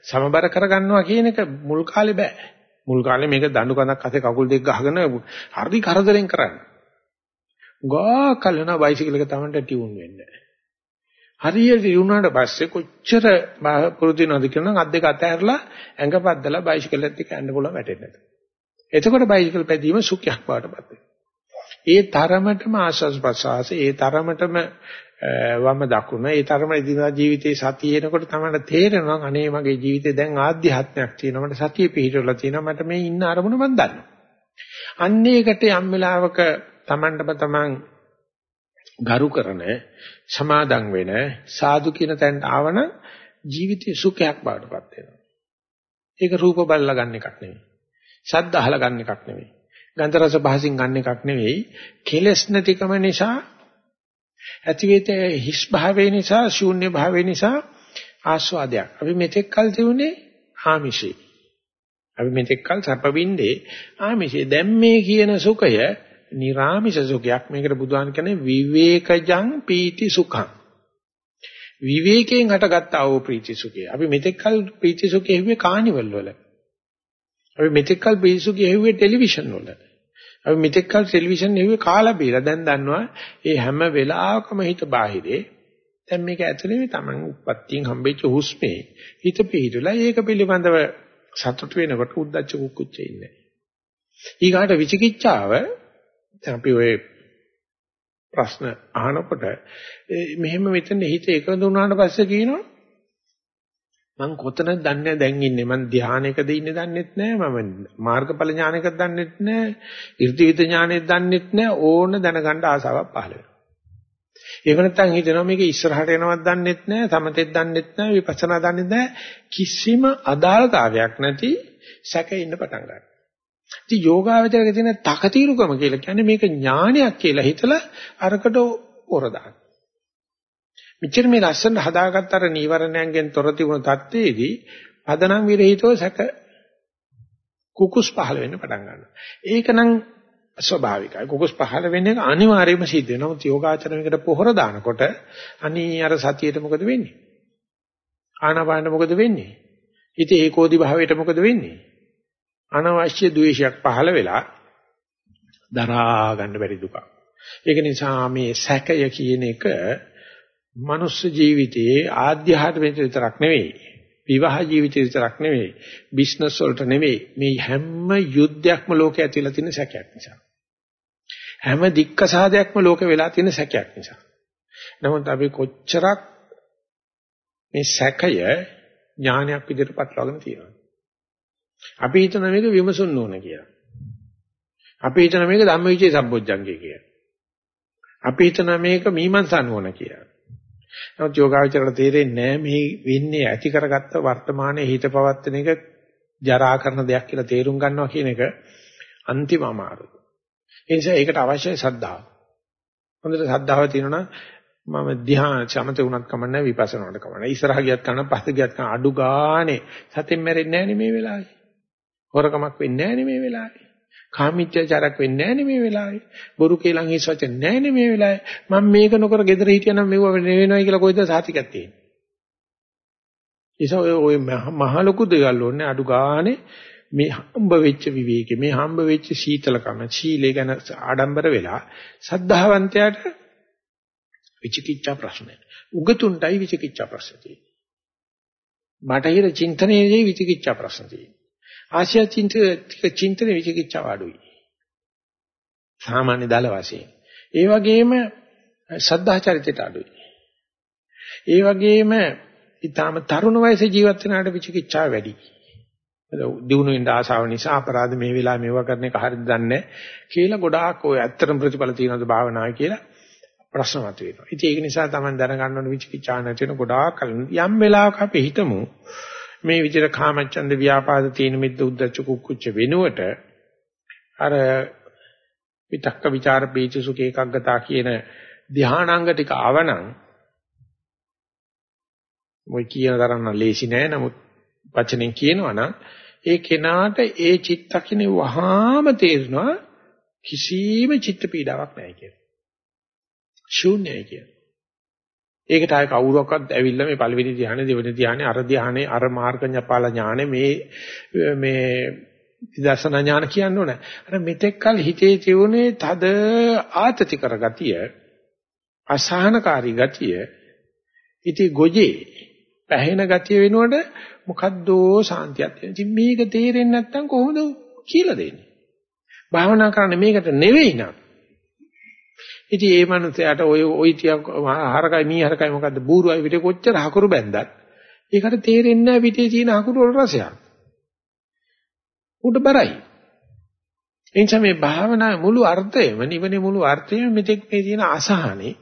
සමබර කරගන්නවා කියන එක මුල් කාලේ බෑ. මුල් කාලේ මේක දඬු කඳක් අතේ කකුල් දෙක ගහගෙන හරි කරදරෙන් කරන්නේ. ගා කලන බයිසිකල් එක තමන්ට ටියුන් වෙන්නේ. හරියට යුණාට පස්සේ කොච්චර පුරුදු වෙනවද කියනනම් අත් දෙක අතහැරලා ඇඟ පද්දලා බයිසිකලෙත් එක්ක යන්න පුළුවන් වැටෙන්නේ නැත. එතකොට බයිසිකල් පැදීම සුඛයක් බවටපත් ඒ තරමටම ආශස් ප්‍රසවාස ඒ තරමටම වම දකුණ ඒ තරම ඉදිරියට ජීවිතේ සතිය එනකොට තමයි තේරෙනවා අනේ මගේ ජීවිතේ දැන් ආධ්‍යාත්මයක් තියෙනවා මට සතිය පිහිටවලා තියෙනවා මට මේ ඉන්න අරමුණ මම දන්නවා. අන්න ඒකට යම් වෙලාවක Tamanටම Taman ගරු කරන සමාදම් වෙන සාදු කියන තැනට ආවන ජීවිතයේ සුඛයක් බවටපත් වෙනවා. ඒක රූප බලලා ගන්න එකක් නෙවෙයි. ශබ්ද අහලා ගන්න එකක් නෙවෙයි. ගන්ධ රස පහසින් ගන්න එකක් නෙවෙයි. කෙලස් නැතිකම නිසා ඇතිවෙත හිස් භාවය නිසා ශූන්‍ය භාවය නිසා ආස්වාදයක්. අපි මෙතෙක් කල් තිබුණේ ආමිෂේ. අපි මෙතෙක් කල් සැපවින්දේ ආමිෂේ. දැන් මේ කියන සුඛය නිරාමිෂ සුඛයක්. මේකට බුදුහාම කියන්නේ විවේකජං පීති සුඛං. විවේකයෙන් හටගත්තා වූ ප්‍රීති සුඛය. අපි මෙතෙක් කල ප්‍රීති සුඛය හෙව්වේ කානිවල් වල. අපි මෙතෙක් කල ප්‍රීති සුඛය හෙව්වේ ටෙලිවිෂන් වල. අපි මෙතෙක් කල ටෙලිවිෂන් හෙව්වේ කාලා බීලා. දැන් දන්නවා ඒ හැම වෙලාවකම හිත බාහිරේ. දැන් මේක ඇතුලේ තමන් උප්පත්තියෙන් හම්බෙච්ච හුස්මේ හිත පිහිටලා ඒක පිළිබඳව සතුට වෙනකොට උද්දච්ච කුක්කුච්චේ ඉන්නේ. ඊගාට විචිකිච්ඡාව දැන් අපි ඔය ප්‍රශ්න අහනකොට මෙහෙම මෙතන හිත එකඳ වුණාට පස්සේ කියනවා මං කොතනද දන්නේ දැන් ඉන්නේ? මං ධානයකද ඉන්නේ දන්නෙත් නෑ මම මාර්ගඵල ඥානයකද දන්නෙත් නෑ irdiviද ඥානෙත් දන්නෙත් නෑ ඕන දැනගන්න ආසාවක් පහළ වෙනවා. ඒක නැත්තම් හිතනවා මේක ඉස්සරහට යනවත් දන්නෙත් නෑ සමතෙත් දන්නෙත් නෑ විපස්සනා දන්නෙත් නෑ කිසිම අදාළතාවයක් නැති සැක ඉන්න පටන් ගන්නවා. ඉතින් යෝගාවචරයේ තියෙන තකතිරුකම කියලා කියන්නේ මේක ඥානයක් කියලා හිතලා අරකට හොරදාන. මෙච්චර මේ ලස්සන හදාගත්ත අර නීවරණයන්ගෙන් තොර තිබුණු தത്വෙදී පදනම් විරහිතව සැක කුකුස් පහළ වෙන්න පටන් ගන්නවා. ඒකනම් ස්වභාවිකයි. කුකුස් පහළ වෙන එක අනිවාර්යයෙන්ම සිද්ධ වෙනවා. නමුත් යෝගාචරණයකට පොහොර දානකොට අනී අර සතියේට මොකද වෙන්නේ? ආනාපානෙට මොකද වෙන්නේ? ඉතින් ඒකෝදි භාවයට මොකද වෙන්නේ? අනවශ්‍ය ද්වේෂයක් පහළ වෙලා දරා ගන්න බැරි දුක. ඒක නිසා මේ සැකය කියන එක මනුස්ස ජීවිතයේ ආධ්‍යාත්මික විතරක් නෙවෙයි. විවාහ ජීවිතය විතරක් නෙවෙයි බිස්නස් වලට නෙවෙයි මේ හැම යුද්ධයක්ම ලෝකයේ ඇතිලා තියෙන සැකයක් නිසා. හැම දික්කසාදයක්ම ලෝකේ වෙලා තියෙන සැකයක් නිසා. නමුත් අපි කොච්චරක් මේ සැකය ඥානයක් විදිහට පටලවාගෙන තියෙනවා. අපි හිතන මේක විමසුන්න ඕන කියලා. අපි හිතන මේක ධම්මවිචේ සම්බොජ්ජංගේ කියලා. අපි හිතන මේක මීමන්සා නුවණ කියලා. නමුත් යෝගාවචරයට තේරෙන්නේ නැහැ මේ වෙන්නේ ඇති කරගත්ත වර්තමානයේ හිත පවත්වන එක ජරා කරන දෙයක් කියලා තේරුම් ගන්නවා කියන එක අන්තිම අමාරුයි. ඒ නිසා ඒකට අවශ්‍යයි සද්ධාව. හොඳට සද්ධාව තියෙනවා මම ධ්‍යාන සමත උනත් කමන්නේ විපස්සනාවට කමන්නේ. ඉස්සරහ ගියත් කන පස්ස ගියත් කන අඩු ගානේ සතෙන් මැරෙන්නේ නැහැ මේ වෙලාවේ. හොරකමක් වෙන්නේ නැහැ මේ වෙලාවේ. කාමීත්‍යචාරයක් වෙන්නේ නැහැ මේ වෙලාවේ. බොරු කේලම් හිස් වචන නැහැ මේ වෙලාවේ. මම මේක නොකර gedara හිටියනම් මෙව වෙනවයි කියලා කොයිද සාතිකයක් තියෙන්නේ. ඒසොය ඔය මහ ලොකු දේවල් ඕනේ අඩු ගානේ මේ හම්බ වෙච්ච විවේකේ මේ හම්බ වෙච්ච සීතලකම සීලේ ගැන ආඩම්බර වෙලා සද්ධාවන්තයාට විචිකිච්ඡා ප්‍රශ්නය. උගතුන්ටයි විචිකිච්ඡා ප්‍රශ්න තියෙන්නේ. බටහිර චින්තනයේදී විචිකිච්ඡා ප්‍රශ්න තියෙන්නේ. ආශ්‍යා චින්තන චින්තන විචිකිච්ඡාව අඩුයි. සාමාන්‍ය දල වශයෙන්. ඒ වගේම සද්ධාචරිතයට අඩුයි. ඒ වගේම ඊටාම තරුණ වයසේ ජීවත් වෙන අඩ විචිකිච්ඡාව වැඩි. දිනු වෙන ආසාව නිසා අපරාධ මේ වෙලාව මේවා කරන එක හරියද දන්නේ කියලා ගොඩාක් ඔය ඇත්තටම ප්‍රතිඵල තියෙනවද භාවනාවේ කියලා ප්‍රශ්න මතුවෙනවා. ඉතින් ඒක නිසා තමයි දැනගන්න ඕන විචිකිච්ඡා නැති වෙන ගොඩාක් යම් වෙලාවක අපි හිතමු මේ විදිහට කාමච්ඡන්ද ව්‍යාපාද තීන මිද්ද උද්දච්ච කුක්කුච්ච වෙනුවට අර විතක්ක ਵਿਚාර පීච සුඛ ඒකග්ගතා කියන ධානාංග ටික ආවනම් මොයි කියන තරම් ලේසි නෑ නමුත් වචනෙන් කියනවනම් ඒ කෙනාට ඒ චිත්තක්ෂණේ වහාම තේරෙනවා කිසිම චිත්ත පීඩාවක් නැහැ කියලා. ශූන්‍යයි කියලා. ඒකට ආය කවුරක්වත් ඇවිල්ලා මේ පළවෙනි ධ්‍යානෙ දෙවෙනි ධ්‍යානෙ අර ධ්‍යානෙ අර මාර්ගඥාපාල ඥානෙ මේ මේ විදර්ශනා ඥාන කියන්න ඕනේ. අර මෙතෙක් කල හිතේ තියුනේ තද ආතති කරගතිය අසහනකාරී ගතිය ඉති ගොජේ පැහැෙන ගතිය වෙනුවට මොකද්දෝ සාන්තියක් තියෙන. ඉතින් මේක තේරෙන්නේ නැත්නම් කොහොමද කියලා දෙන්නේ? භාවනා කරන්නේ මේකට නෙවෙයි නං. ඉතින් ඒ මනුස්සයාට ඔය ඔය තියක් හරකයි මී හරකයි මොකද්ද බූරුවයි පිටේ කොච්චර හකුරු බැන්දත් ඒකට තේරෙන්නේ නැහැ පිටේ තියෙන හකුරු වල රසයක්. උඩ බරයි. එනිසා මේ භාවනා මුළු අර්ථයම නිවනේ මුළු අර්ථයම මෙතෙක් මේ තියෙන අසහනේ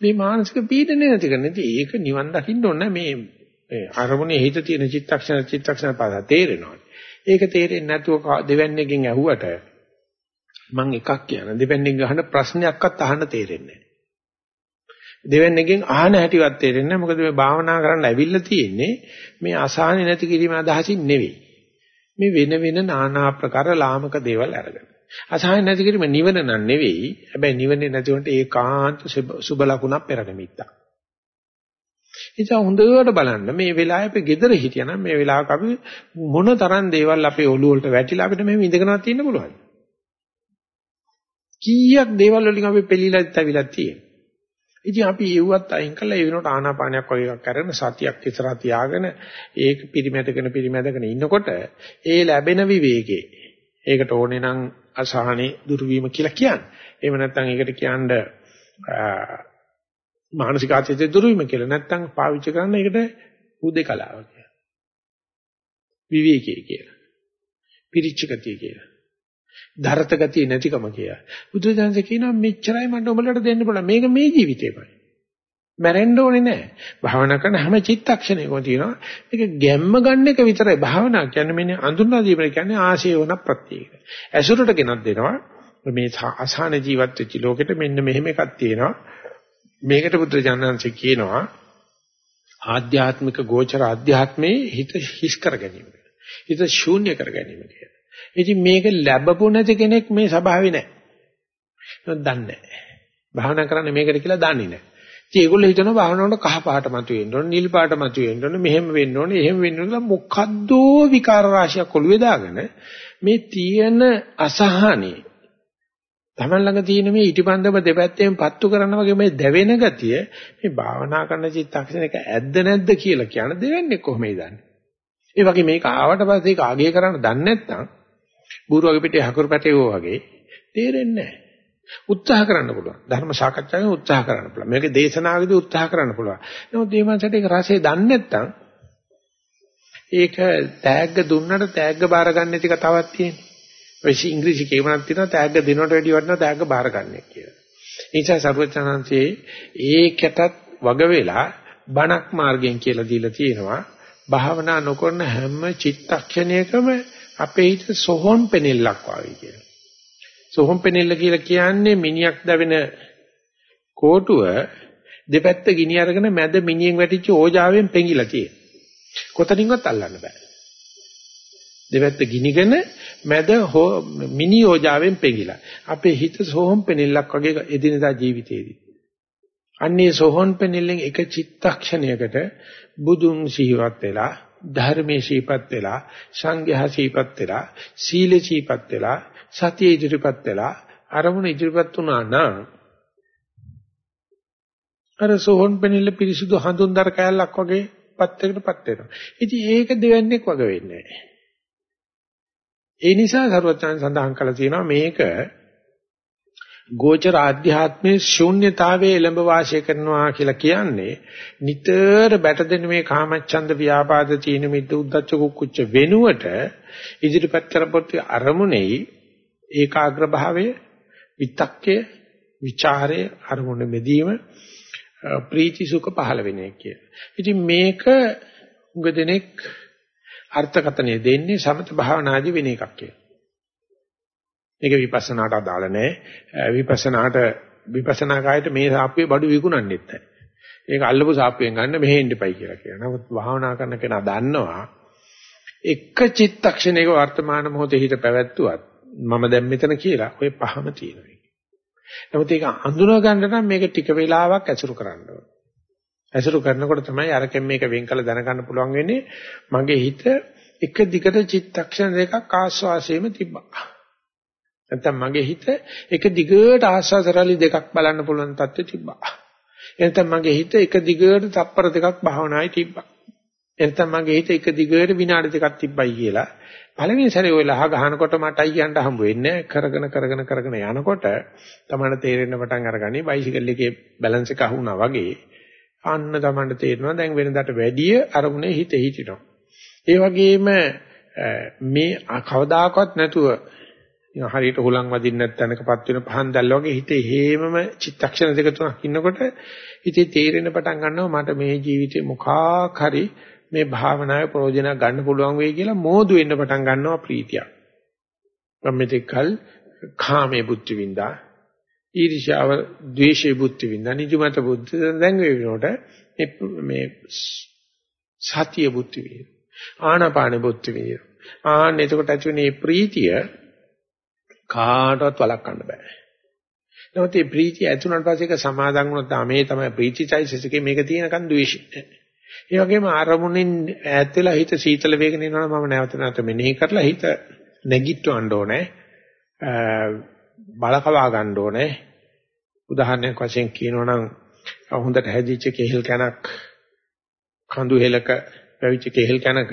මේ මානසික පීඩනය නැති කරන. ඉතින් ඒක නිවන් දකින්න ඕන මේ අරමුණේ හිත තියෙන චිත්තක්ෂණ චිත්තක්ෂණ පාද තේරෙනවා. ඒක තේරෙන්නේ නැතුව දෙවන්නේකින් ඇහුවට මම එකක් කියන දෙවන්නේකින් ගහන ප්‍රශ්නයක්වත් අහන්න තේරෙන්නේ නැහැ. දෙවන්නේකින් අහන හැටිවත් තේරෙන්නේ නැහැ. මොකද මේ භාවනා කරන්න ඇවිල්ලා තියෙන්නේ මේ අසහනෙ නැති කිරීම අදහසින් නෙවෙයි. මේ වෙන වෙන নানা ආකාර ලාමක දේවල් අරගෙන. අසහන නැති කිරීම නිවන නන් නෙවෙයි. හැබැයි නිවනේ නැති වුණට ඒකාන්ත සුබ ලකුණක් පෙරනිමිත්තක්. නිසා හොඳට බලන්න මේ වෙලාවේ අපි gedara හිටියනම් මේ වෙලාවක අපි මොන තරම් දේවල් අපේ ඔළුව වලට වැටිලා අපිට මෙහෙම ඉඳගෙනවත් ඉන්න පුළුවන්. කීයක් දේවල් වලින් අපි පෙළීලාත් ඇවිලක් තියෙනවා. ඉතින් අපි ඒවත් අයින් කළා ඒ වෙනකොට ආනාපානයක් වගේ එකක් අරගෙන සතියක් ඉස්සරහ තියාගෙන ඒක පිරිමැදගෙන පිරිමැදගෙන ඉන්නකොට ඒ ලැබෙන විවේකේ ඒකට ඕනේ නම් අසහනේ දුරු වීම කියලා කියන්නේ. එහෙම නැත්නම් ඒකට කියන්නේ මානසික ආතතිය දුරු වීම කියලා. නැත්නම් පාවිච්චි කරන්න ඒකට උදේකලාව කියලා. විවේකී කියලා. පිරිච්ච ගතිය කියලා. ධරත ගතිය නැතිකම කියලා. බුදුදහමේ කියනවා මෙච්චරයි මට ඔබලට දෙන්න පුළුවන්. මේක මේ ජීවිතේමයි. මැරෙන්න ඕනේ නැහැ. භාවනා කරන හැම චිත්තක්ෂණයකම තියෙනවා. මේක ගැම්ම ගන්න එක විතරයි භාවනා කියන්නේ මෙන්න අඳුරලා දීපල කියන්නේ ආශේවන ප්‍රත්‍යේක. ඇසුරට ගෙනත් දෙනවා. මේ අසහන ජීවත් වෙච්ච ලෝකෙට මෙන්න මෙහෙම එකක් තියෙනවා. මේකට බුදුරජාණන්සේ කියනවා ආධ්‍යාත්මික ගෝචර ආධ්‍යාත්මේ හිත හිස් කර ගැනීම. හිත ශූන්‍ය කර ගැනීම කියලා. ඉතින් මේක ලැබපු නැති කෙනෙක් මේ ස්වභාවේ නැහැ. දන්නේ නැහැ. භාවනා කරන්නේ මේකට කියලා දන්නේ නැහැ. ඉතින් ඒගොල්ලෝ හිතනවා භාවනාවට කහ පාට මතුවෙන්න ඕනේ, නිල් පාට මතුවෙන්න ඕනේ, මෙහෙම වෙන්න ඕනේ, එහෙම වෙන්න ඕනේ මොකද්ද විකාර රාශියක් ඔළුවේ දාගෙන මේ තියෙන අසහනේ Taman ළඟ තියෙන මේ ඊටිපන්දම දෙපැත්තෙන් පත්තු කරන වගේ මේ දැවෙන ගතිය මේ භාවනා කරන චිත්තක්ෂණයක ඇද්ද නැද්ද කියලා කියන දෙවෙන්නේ කොහොමද දන්නේ? ඒ වගේ මේක ආවට පස්සේ ඒක ආගය කරන්න දන්නේ නැත්නම් බුරුවගේ පිටේ හකුරු පැටේවෝ වගේ තේරෙන්නේ නැහැ. උත්සාහ කරන්න පුළුවන්. ධර්ම සාකච්ඡාවෙන් උත්සාහ කරන්න පුළුවන්. මේක දේශනාවේදී උත්සාහ කරන්න පුළුවන්. නමුත් මේ මනසට ඒක රසය දන්නේ නැත්නම් ඒක තෑග්ග දුන්නට තෑග්ග බාර ගන්න නැති කතාවක් තියෙනවා. ඔය ඉංග්‍රීසි කියවනක් තියෙනවා තෑග්ග දෙනවට වැඩිය වටිනවා තෑග්ග බාර ගන්න කියලා. ඒ නිසා සර්වචනංශයේ ඒකටත් වග වෙලා බණක් මාර්ගයෙන් කියලා දීලා තියෙනවා. භාවනා නොකරන හැම චිත්තක්ෂණයකම අපේ හිත සොහොන් පෙනෙල්ලක් වගේ කියලා. සොහොන් පෙනෙල්ල කියලා කියන්නේ මිනියක් දැවෙන කෝටුව දෙපැත්ත ගිනි අරගෙන මැද මිනිහෙන් වැටිච්ච ඕජාවෙන් පෙඟිලා තියෙන. කොතනින්වත් අල්ලන්න බෑ. දෙපැත්ත ගිනිගෙන මැද මිනි ඕජාවෙන් පෙඟිලා. අපේ හිත සොහොන් පෙනෙල්ලක් වගේ එදිනදා ජීවිතේදී. අන්නේ සොහොන් පෙනෙල්ලෙන් එක චිත්තක්ෂණයකට බුදුන් සිහිවත් වෙලා ධර්මයේ සිහිපත් වෙලා සංඝයා සිහිපත් වෙලා සීල සිහිපත් වෙලා සතිය ඉදිරිපත් වෙලා අරමුණ ඉදිරිපත් වුණා නම් අර සෝහන් පෙනිල්ල පිරිසුදු හඳුන්දර කෑල්ලක් වගේ පත්යකටපත් වෙනවා. ඉතින් ඒක දෙවන්නේක් වග වෙන්නේ නැහැ. ඒ නිසා සරුවචන සඳහන් කළා තියෙනවා මේක ගෝචර ආධ්‍යාත්මයේ ශූන්‍යතාවයේ එළඹ වාසය කරනවා කියලා කියන්නේ නිතර බැටදෙන මේ කාමච්ඡන්ද ව්‍යාපාද තීන මිද්ද උද්දච්ච කුක්කුච්ච වෙනුවට ඉදිරිපත් කරපොත් අරමුණේ ඒකාග්‍ර භාවය විතක්කය ਵਿਚාරය අරමුණ මෙදීම ප්‍රීති සුඛ පහළ වෙන එක කියලා. ඉතින් මේක උග දෙනෙක් අර්ථකතනෙ දෙන්නේ සමත භාවනාදී වෙන එකක් කියලා. මේක විපස්සනාට අදාළ නැහැ. විපස්සනාට විපස්සනා කායයට මේ සාප්පුවේ බඩු විකුණන්නෙත් නැහැ. ඒක අල්ලපු සාප්පුවෙන් ගන්න මෙහෙන්න එපයි කියලා කියනවා. නමුත් භාවනා කරන කෙනා දන්නවා එක චිත්තක්ෂණයක වර්තමාන මොහොතේ හිත පැවැත්තුවත් මම දැන් මෙතන කියලා ඔය පහම තියෙනවා. නමුත් ඒක අඳුන ගන්න නම් මේක ටික වෙලාවක් ඇසුරු කරන්න ඕනේ. ඇසුරු කරනකොට තමයි අරකින් මේක වෙන් කළ දැනගන්න පුළුවන් වෙන්නේ මගේ හිත එක දිගට චිත්තක්ෂණ දෙකක් ආස්වාසයේම තිබ්බා. නැත්නම් මගේ හිත එක දිගට ආස්වාසරලි දෙකක් බලන්න පුළුවන් තත්ත්වෙ තිබ්බා. එතන මගේ හිත එක දිගට තප්පර දෙකක් භාවනායි තිබ්බා. එතන මගේ හිත එක දිගට විනාඩි දෙකක් තිබ්බයි කියලා පළවෙනි සැරේ ඔය ලහ ගහනකොට මටයි කියන්න හම්බ වෙන්නේ කරගෙන කරගෙන කරගෙන යනකොට තමයි තේරෙන්න පටන් අරගන්නේ බයිසිකල් එකේ බැලන්ස් එක අහුණා වගේ අන්න තමයි තේරෙනවා දැන් වෙනදාට වැඩිය අරමුණේ හිත හිටිනවා. ඒ වගේම මේ කවදාකවත් නැතුව හරියට හුලං වදින්න නැත්නම්කපත් වෙන පහන් දැල්ල වගේ හිතේ හේමම චිත්තක්ෂණ දෙක තුනක් ඉන්නකොට හිතේ තේරෙන පටන් ගන්නවා මට මේ ජීවිතේ මොකක් හරි මේ භාවනාවේ ප්‍රයෝජන ගන්න පුළුවන් වෙයි කියලා මෝදු වෙන්න පටන් ගන්නවා ප්‍රීතිය. මම මෙතෙක්කල් කාමයේ බුද්ධ විඳා ඊර්ෂ්‍යාව, ද්වේෂයේ බුද්ධ විඳා නිජමත බුද්ධ දැන් වෙනකොට මේ සතිය බුද්ධ විඳ. ආනාපාන බුද්ධ විඳ. ආන්න එතකොට ඇති වෙන මේ ප්‍රීතිය කාටවත් වළක්වන්න බෑ. නමුත් මේ ප්‍රීතිය ඇතුණට පස්සේ ඒක සමාදන් වුණොත් මේ තමයි ප්‍රීතිචෛසිකේ මේක තියෙනකන් ද්වේෂය. ඒ වගේම ආරමුණෙන් ඈත් වෙලා හිත සීතල වේගන යනවා මම නැවත නැවත මෙනෙහි කරලා හිත නැගිටවන්න ඕනේ. බලකවා ගන්න ඕනේ. උදාහරණයක් වශයෙන් කියනවා නම් හොඳට හැදිච්ච කෙහෙල් කනක් කඳු හෙලක පැවිච්ච කෙහෙල් කනක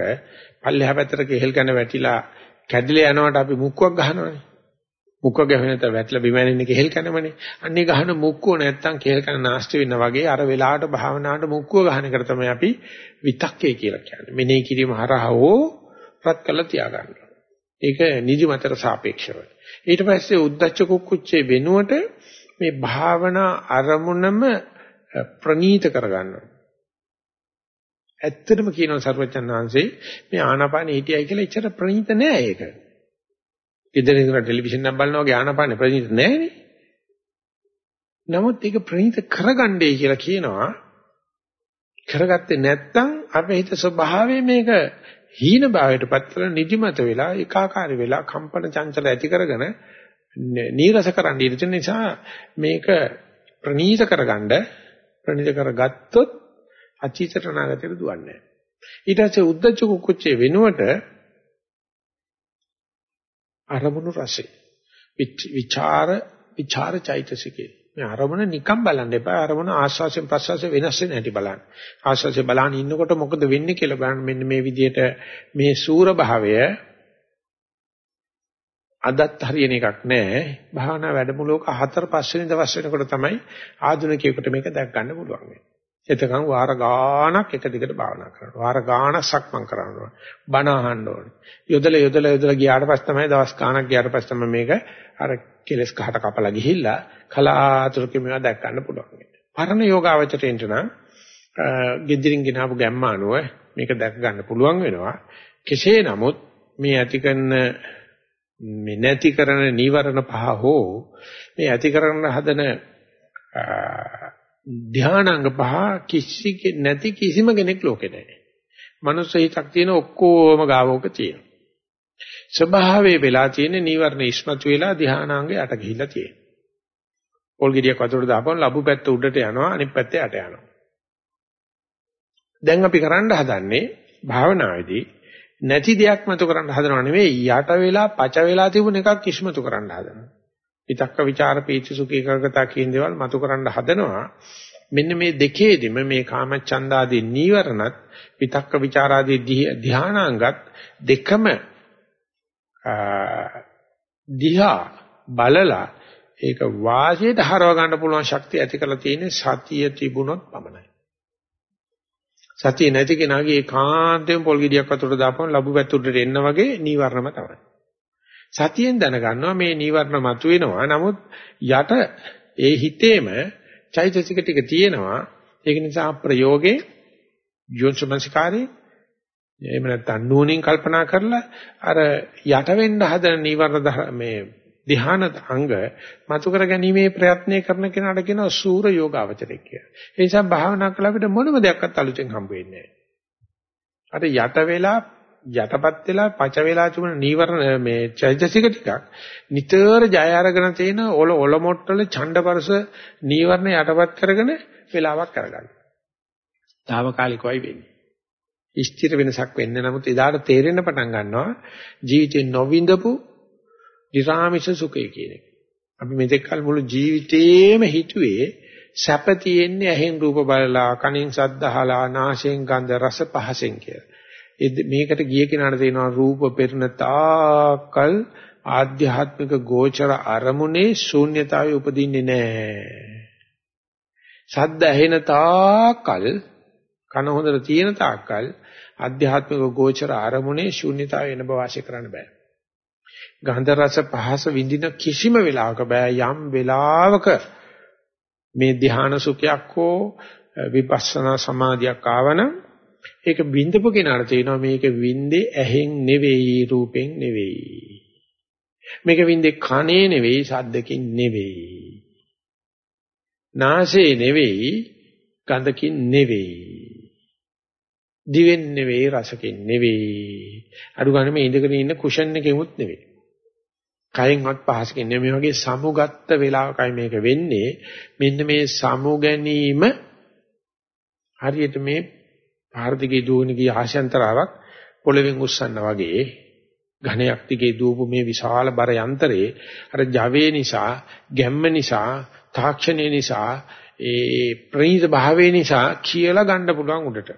පල්ලෙහා පැත්තට කෙහෙල් කන වැටිලා කැඩිලා යනකොට අපි මුක්කුවක් ගහනවානේ. මුක්ක ගැහෙන තර වැටලා බිම ඇනින්න කෙහෙල් කනමනේ. අන්නේ ගහන මුක්කුව නැත්තම් කෙහෙල් කන නාස්ති වෙන්න වගේ අර වෙලාවට භාවනාවට මුක්කුව ගහන එක තමයි අපි විතක්කේ කියලා කියන්නේ. මෙනෙහි කිරීම හරහා හෝ රත් කළා තියාගන්න. ඒක නිදිමතට සාපේක්ෂව. ඊට පස්සේ උද්දච්ච කුක්කුච්චේ වෙනුවට මේ භාවනා අරමුණම ප්‍රනීත කරගන්නවා. ඇත්තටම කියනවා සර්වචන් වහන්සේ මේ ආනාපානෙ හිටියයි කියලා එච්චර ප්‍රනීත නෑ ඒක. ගෙදර ඉඳලා ටෙලිවිෂන් එකක් බලනවා වගේ ආනාපානෙ ප්‍රනීත නෑනේ. නමුත් ඒක ප්‍රනීත කරගන්නයි කියලා කියනවා. කරගත්තේ නැත්නම් අපේ හිත ස්වභාවයෙන් මේක හීන භාවයටපත් කරලා නිදිමත වෙලා ඒකාකාරී වෙලා කම්පන චංචල ඇති කරගෙන නීරස කරන්න ඉන්න නිසා මේක ප්‍රනීත කරගන්න ප්‍රනීත කරගත්තොත් අචීතට නාගතයට දුවන්නේ ඊට පස්සේ උද්දච්ච කුක්කුච්චේ වෙනුවට අරමුණු රසය විචාර විචාර චෛතසිකේ. මේ අරමුණ නිකම් බලන්න එපා. අරමුණ ආස්වාසයෙන් ප්‍රස්වාසයෙන් වෙනස් වෙන හැටි බලන්න. ආස්වාසයෙන් බලන ඉන්නකොට මොකද වෙන්නේ කියලා බලන්න. මෙන්න මේ විදිහට මේ සූර භාවය අදත් හරියන එකක් නෑ. භාවනා වැඩමුළුවක හතර පස්වෙනි දවස් වෙනකොට තමයි ආධුනිකයෙකුට මේක දැක් ගන්න පුළුවන් වෙන්නේ. එතකන් වාර ගාණක් එක දිගට භාවනා කරනවා. වාර ගාණක් සක්මන් කරනවා. බණ අහන්න ඕනේ. යොදලා යොදලා යොදලා ගියාට පස්සේ තමයි දවස් ගාණක් ගියාට පස්සේ තමයි මේක අර කෙලස් කහට කපලා ගිහිල්ලා කලාතුරකින් මේවා දැක් ගන්න පුළුවන්. පරණ යෝගාවචරයෙන්ට නම් ගෙදරින් ගෙනාවු ගැම්ම අනුව මේක දැක ගන්න පුළුවන් වෙනවා. කෙසේ නමුත් මේ ඇති කරන මේ නැති කරන නීවරණ පහ හෝ මේ ඇති කරන හදන ධානාංග පහ කිසි නැති කිසිම කෙනෙක් ලෝකේ නැහැ. මනුස්ස හිතක් තියෙන ඔක්කොම ගාවෝක තියෙනවා. ස්වභාවයේ වෙලා තියෙන නීවරණ ඉස්මතු වෙලා ධානාංග යට ගිහිල්ලා තියෙනවා. පොල් ගෙඩියක් වතුරට දාපුවම ලැබු පැත්ත උඩට යනවා අනිත් පැත්ත යට යනවා. දැන් අපි කරන්න හදන්නේ භාවනාවේදී නැති දෙයක් මතු කරන්න හදනව නෙවෙයි යට වෙලා පච වෙලා තිබුණ එකක් ඉස්මතු කරන්න හදනවා. ඉතක්ක ਵਿਚාර පීච සුඛ ඒකාගතා කියන දේවල් මතු කරන්න හදනවා. මෙන්න මේ දෙකේදිම මේ කාමච්ඡන්ද ආදී නීවරණත් විතක්ක ਵਿਚාර ආදී ධානාංගත් දෙකම දිහා බලලා ඒක වාසියට හරව ගන්න පුළුවන් ශක්තිය ඇති කරලා තියෙන සතිය තිබුණොත් පමණයි. සතිය නැති කෙනාගේ කාන්තෙන් පොල් ගෙඩියක් වතුරට දාපුවම ලැබු වැතුරට එන්න වගේ නීවරණම තමයි. සතියෙන් දැනගන්නවා මේ නීවරණ මතුවෙනවා. නමුත් යට ඒ හිතේම චෛතසික ටික තියෙනවා. ඒක නිසා ප්‍රයෝගේ යොන්සමංස්කාරේ එහෙම නැත්නම් නූනින් කල්පනා කරලා අර යට වෙන්න හදන නීවරණ මේ ධ්‍යාන අංග මතු කර ගැනීමේ ප්‍රයත්නය කරන කෙනාට කියනවා සූර යෝගාවචරය කියලා. ඒ නිසා භාවනා කළ අපිට මොනම දෙයක්වත් අලුතෙන් හම්බ වෙන්නේ නැහැ. අර යට වෙලා යටපත් වෙලා පච වෙලා තිබුණ නීවරණ මේ චෛතසික ටිකක් නිතර ජය අරගෙන තියෙන ඔල ඔල මොට්ටල ඡණ්ඩපරස නීවරණ යටපත් කරගෙන වෙලාවක් කරගන්න. తాවකාලිකවයි වෙන්නේ. ස්ථිර වෙනසක් වෙන්නේ නමුත් එදාට තේරෙන්න පටන් ගන්නවා ජීවිතේ නොවිඳපු නිරාමිෂ සුඛය කියන එක. අපි මෙතෙක් කල මුළු ජීවිතේම හිතුවේ සැප තියෙන්නේ ඇහෙන් රූප බලලා, කනින් ශබ්ද අහලා, නාසයෙන් ගන්ධ රස පහසෙන් කියලා. මේකට ගිය කෙනාට තේනවා රූප පෙරණ තාකල් ආධ්‍යාත්මික ගෝචර අරමුණේ ශූන්‍යතාවය උපදින්නේ නැහැ. ශබ්ද ඇහෙන තාකල් කන හොඳට තියෙන තාකල් ආධ්‍යාත්මික ගෝචර අරමුණේ ශූන්‍යතාවය එන බව ආශය කරන්න බෑ. ගන්ධ රස පහස විඳින කිසිම වෙලාවක බෑ යම් වෙලාවක මේ ධ්‍යාන සුඛයක් හෝ විපස්සනා සමාධියක් ආවනම් ඒක විඳපු කෙනාට තේනවා මේක විඳේ ඇහෙන් නෙවෙයි රූපෙන් නෙවෙයි. මේක විඳේ කනේ නෙවෙයි ශබ්දකින් නෙවෙයි. නාසයේ නෙවෙයි ගඳකින් නෙවෙයි. දිවෙන් නෙවෙයි රසකින් නෙවෙයි. අඩු ගන්න මේ ඉඳගෙන ඉන්න කුෂන් එකෙමුත් නෙවෙයි. කයෙන්වත් පහසකින් නෙවෙයි මේ වගේ සමුගත්ත වෙලාවකයි මේක වෙන්නේ. මෙන්න මේ සමු ගැනීම හරියට මේ පාරදිගේ දුවන ගිය ආශයන්තරාවක් පොළවෙන් උස්සන්න වගේ ඝණයක් දිගේ දුවපු මේ විශාල බර යන්ත්‍රේ අර ජවයේ නිසා ගැම්ම නිසා තාක්ෂණය නිසා ඒ ප්‍රණීත භාවයේ නිසා කියලා ගන්න පුළුවන් උඩට.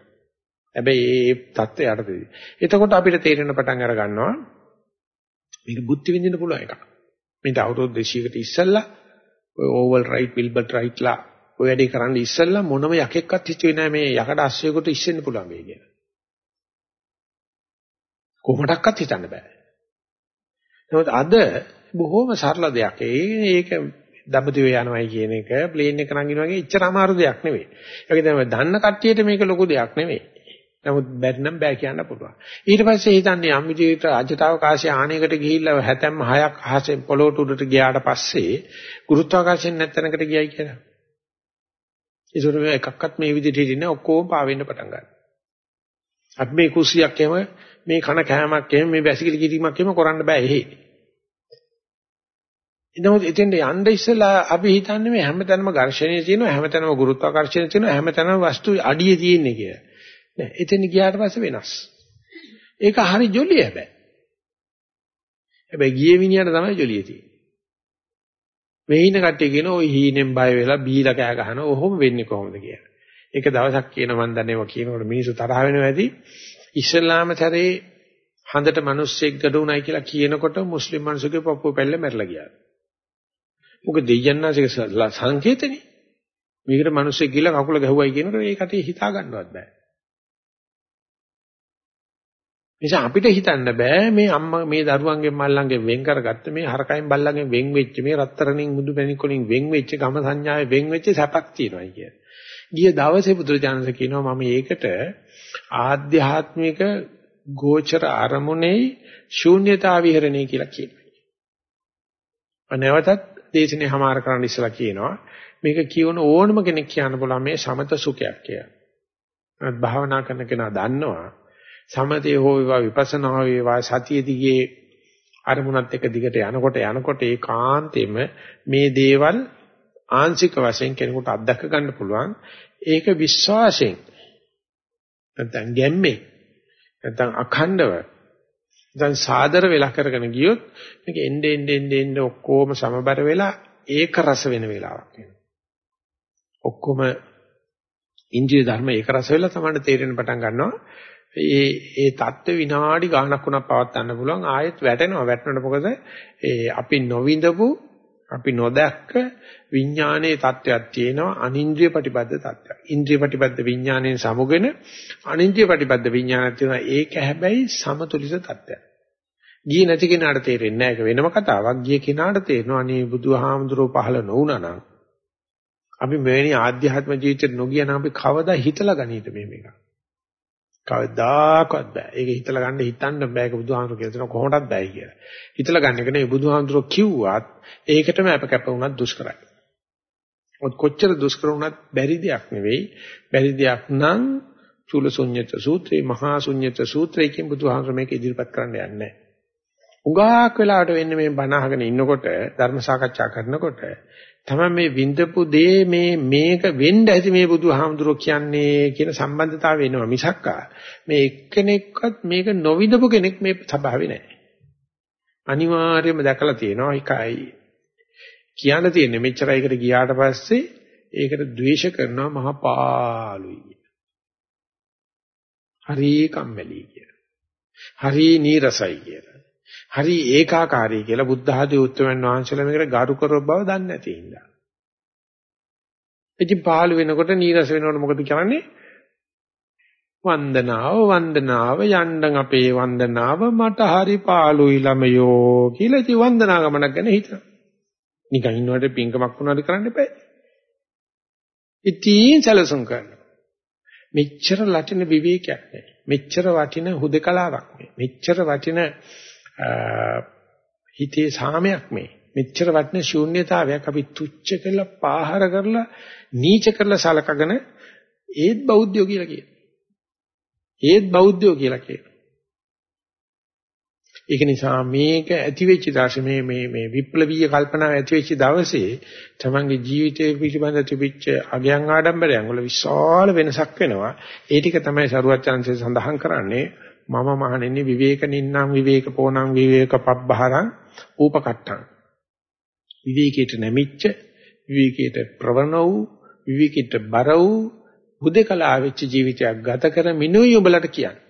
හැබැයි ඒ தත්ත්වය යටතේදී. එතකොට අපිට තේරෙන පටන් අර ගන්නවා මේක බුද්ධි විඳින්න පුළුවන් එකක්. මේක අවුරුදු 200කට ඉස්සෙල්ලා ඔය ඕවල් රයිට් විල්බර්ට් රයිට්ලා ඔය වැඩේ කරන්න ඉස්සෙල්ලා මොනම යකෙක්වත් හිතුවේ නැහැ මේ යකඩ අස්සයකට ඉස්සෙන්න පුළුවන් වෙයි කියලා. කොහොමඩක්වත් හිතන්න බෑ. නමුත් අද බොහොම සරල දෙයක්. ඒක දඹදිව යනවායි කියන එක ප්ලේන් එක නගිනවා වගේ ඉච්චර අමාරු දෙයක් නෙවෙයි. ඒක තමයි දන්න කට්ටියට මේක ලොකු දෙයක් නෙවෙයි. නමුත් බැරි නම් බෑ කියන්න පුළුවන්. ඊට පස්සේ හිතන්නේ යම් විදිහට අජටවකාශයේ ආණයකට ගිහිල්ලා හැතැම්ම හයක් අහසෙන් පොළොවට උඩට ගියාට පස්සේ ගුරුත්වාකර්ෂණ නැත්තනකට ගියයි කියලා. ඒසොර මේ එකක්වත් මේ විදිහට හිටින්නේ ඔක්කොම පාවෙන්න පටන් ගන්නවා. අපි මේ කුස්සියක් එහෙම මේ කන කෑමක් එහෙම මේ වැසිකිලි කිරීමක් එහෙම කරන්න බෑ එහෙ. නමුත් එතෙන්ට යන්න ඉස්සෙල්ලා අපි හිතන්නේ මේ හැමතැනම ඝර්ෂණය තියෙනවා හැමතැනම ගුරුත්වාකර්ෂණය තියෙනවා හැමතැනම වස්තු අඩිය තියෙන්නේ කියලා. නෑ එතෙන් ගියාට පස්සේ වෙනස්. ඒක හරි ජොලිය හැබැයි. හැබැයි ගියේ මිනිහට තමයි ජොලිය තියෙන්නේ. මේ ඉන්න කට්ටිය කියන ඔය හීනෙන් බය වෙලා බීලා කෑ ගහන ඔහොම වෙන්නේ කොහොමද කියලා. ඒක දවසක් කියන මන් දන්නේව කියනකොට මිනිස්සු තරහ වෙනවා ඇති. ඉස්ලාම තරේ හඳට මිනිස්සෙක් ගඩ උනායි කියලා කියනකොට මුස්ලිම් මිනිස්සුගේ පපුව පැල්ල මැරලා ගියා. මොකද දෙයයන්ාසික සංකේතනේ. මේකට මිනිස්සෙක් ගිහලා කකුල ගැහුවයි කියනකොට ඒකට හිතා ගන්නවත් බෑ. නිසා අපිට හිතන්න බෑ මේ අම්මා මේ දරුවන්ගෙන් මල්ලන්ගෙන් වෙන් කරගත්ත මේ හරකයින් බල්ලන්ගෙන් වෙන් වෙච්ච මේ රත්තරණින් මුදු පැණික් වලින් වෙන් වෙච්ච ගම සංඥාවේ වෙන් වෙච්ච සැපක් තියෙනවා කිය. ගිය දවසේ බුදුරජාණන්සේ කියනවා මම ඒකට ආධ්‍යාත්මික ගෝචර අරමුණේ ශූන්‍යතා විහරණය කියලා කියනවා. අනවතත් දේශනේ හමාර කරන්න ඉස්සලා කියනවා මේක කියවන ඕනම කෙනෙක් කියන්න බලන්න මේ සමත සුඛයක් කියලා. භාවනා කරන කෙනා දන්නවා සමතේ හෝ වේවා විපස්සනා හෝ වේවා සතිය දිගේ අරමුණත් එක දිගට යනකොට යනකොට ඒකාන්තෙම මේ දේවල් ආංශික වශයෙන් කෙනෙකුට අත්දක ගන්න පුළුවන් ඒක විශ්වාසයෙන් නැත්නම් ගැම්මේ නැත්නම් අඛණ්ඩව දැන් සාදර වෙලා කරගෙන ගියොත් මේක එnde ende ende ende ඔක්කොම සමබර වෙලා ඒක රස වෙන වෙලාවක් වෙනවා. ඔක්කොම ඉන්ද්‍රිය ධර්ම ඒක රස වෙලා තමයි තේරෙන්න පටන් ගන්නවා. ඒ ඒ தත්ත්ව විනාඩි ගාණක් වුණා පවත් ගන්න පුළුවන් ආයෙත් වැටෙනවා වැටෙනකොට මොකද ඒ අපි නොවිඳපු අපි නොදැක්ක විඥානයේ தත්වයක් තියෙනවා අනින්ද්‍රිය ප්‍රතිබද්ධ தත්වයක්. ඉන්ද්‍රිය ප්‍රතිබද්ධ විඥාණයෙන් සමුගෙන අනින්ද්‍රිය ප්‍රතිබද්ධ විඥානයක් තියෙනවා ඒක හැබැයි සමතුලිත தත්වයක්. ගියේ නැති කෙනාට තේරෙන්නේ නැහැ ඒක වෙනම කතාවක්. ගිය කෙනාට තේරෙනවා අනේ බුදුහාමුදුරුවෝ පහළ නොවුණා නම් අපි මෙවැනි ආධ්‍යාත්ම ජීවිතේ නොගිය නම් අපි කවදා හිතලා ගනීද මේ මේක. කවදාකවත් බෑ. ඒක හිතලා ගන්න හිතන්න බෑ. ඒක බුදුහාමුදුරුවෝ කියලා තියෙනවා කොහොමදත් බෑ කියලා. හිතලා ගන්න එක නෙවෙයි බුදුහාමුදුරුවෝ කිව්වත් ඒකටම අප කැප වුණත් දුෂ්කරයි. ඔත් කොච්චර දුෂ්කර වුණත් බැරි දෙයක් නෙවෙයි. බැරි දෙයක් නම් චූලසුඤ්ඤත සූත්‍රේ මහා ශුඤ්ඤත සූත්‍රයෙන් බුදුහාමුදුරුවෝ මේක ඉදිරිපත් කරන්න යන්නේ නැහැ. උගාක් වෙලාවට වෙන්නේ මේ බණ අහගෙන ඉන්නකොට ධර්ම සාකච්ඡා කරනකොට තමයි මේ විඳපු දේ මේ මේක වෙන්න ඇති මේ බුදුහාමුදුරුවෝ කියන්නේ කියන සම්බන්ධතාවය එනවා මිසක්කා මේ එක්කෙනෙක්වත් මේක නොවිඳපු කෙනෙක් මේ ස්වභාවේ නැහැ. අනිවාර්යයෙන්ම දැකලා තියෙනවා එකයි. කියන්න තියෙන්නේ මෙච්චරයිකට ගියාට පස්සේ ඒකට ද්වේෂ කරනවා මහා පාළුයි කිය. හරි කම්මැලි කිය. හරි නීරසයි කියලා. හරි ඒකාකාරී කියලා බුද්ධ ආදී උත්තරමන් වහන්සේලා මේකට ගරු කරව බව දන්නේ නැති හින්දා. ඉතින් පහළ වෙනකොට නීරස වෙනකොට මොකද කරන්නේ? වන්දනාව වන්දනාව යන්න අපේ වන්දනාව මට හරි පාළුයි ළමයෝ කියලා ඉතින් වන්දනා ගමනක් ගැන හිතනවා. නිකන් ඉන්නකොට පින්කමක් වුණාද කරන්න එපා. ඉතින් සැලසුම් කරනවා. මෙච්චර ලටින විවේකයක් නෑ. මෙච්චර වටින හුදකලාවක් නෑ. මෙච්චර වටින හිතේ සාමයක් මේ. මෙච්චර වටින ශූන්‍යතාවයක් අපි තුච්ච කරලා පාහර කරලා නීච කරලා සලකගෙන ඒත් බෞද්ධයෝ කියලා කියනවා. ඒත් බෞද්ධයෝ කියලා කියනවා. ඒක නිසා මේක ඇති වෙච්ච දවසේ මේ මේ මේ විප්ලවීය කල්පනාව ඇති වෙච්ච දවසේ තමන්ගේ ජීවිතයේ පිළිබඳ තිබිච්ච අගයන් ආඩම්බරයන් වල විශාල වෙනසක් වෙනවා. ඒ ටික තමයි සරුවත් chance සඳහන් කරන්නේ. මම මහණෙනි විවේක නින්නම් විවේක පෝණං විවේක පබ්බහරං ූපකට්ටං විවේකයට නැමිච්ච විවේකයට ප්‍රවණ වූ විවේකයට බර වූ හුදකලා වෙච්ච ජීවිතයක් ගත කර මිනුයි උඹලට කියන්නේ.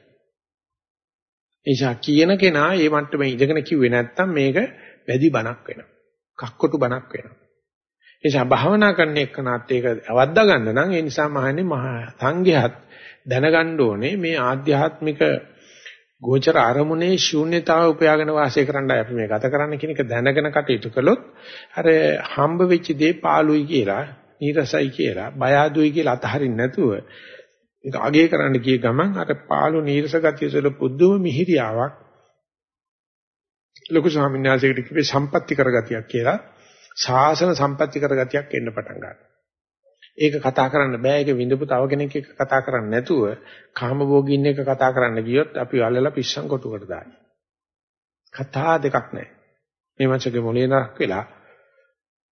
එනිසා කියන කෙනා මේ මට්ටමේ ඉඳගෙන කිව්වේ නැත්තම් මේක වැඩි බණක් වෙනවා. කක්කොටු බණක් වෙනවා. එනිසා භාවනා කරන එක්කනත් ඒක අවද්දා ගන්න නම් ඒ නිසා මහන්නේ මහා සංඝයාත් දැනගන්න ඕනේ මේ ආධ්‍යාත්මික ගෝචර අරමුණේ ශූන්‍යතාව උපයාගෙන වාසය කරන්නයි අපි මේ ගත කරන්න කියන එක දැනගෙන කටයුතු කළොත් අර හම්බ වෙච්ච දේ පාළුයි කියලා, නීරසයි කියලා, බය අඩුයි කියලා අතහරින්න නැතුව ඒක අගේ කරන්න ගිය ගමන් අර පාළු නීරස ගතිය වල පුදුම මිහිරියාවක් ලොකු ස්වාමීන් වහන්සේකට කිව්වේ සම්පත්‍ති කරගතියක් කියලා ශාසන සම්පත්‍ති කරගතියක් එන්න පටන් ගන්නවා. ඒක කතා කරන්න බෑ. ඒක විඳපු තව කෙනෙක් එක්ක කතා කරන්න නැතුව කාමභෝගින් එක කතා කරන්න ගියොත් අපි අල්ලලා පිස්සන් කොටුකට දායි. කතා දෙකක් නැහැ. මේ මනසගේ මොලේ නරක් වෙලා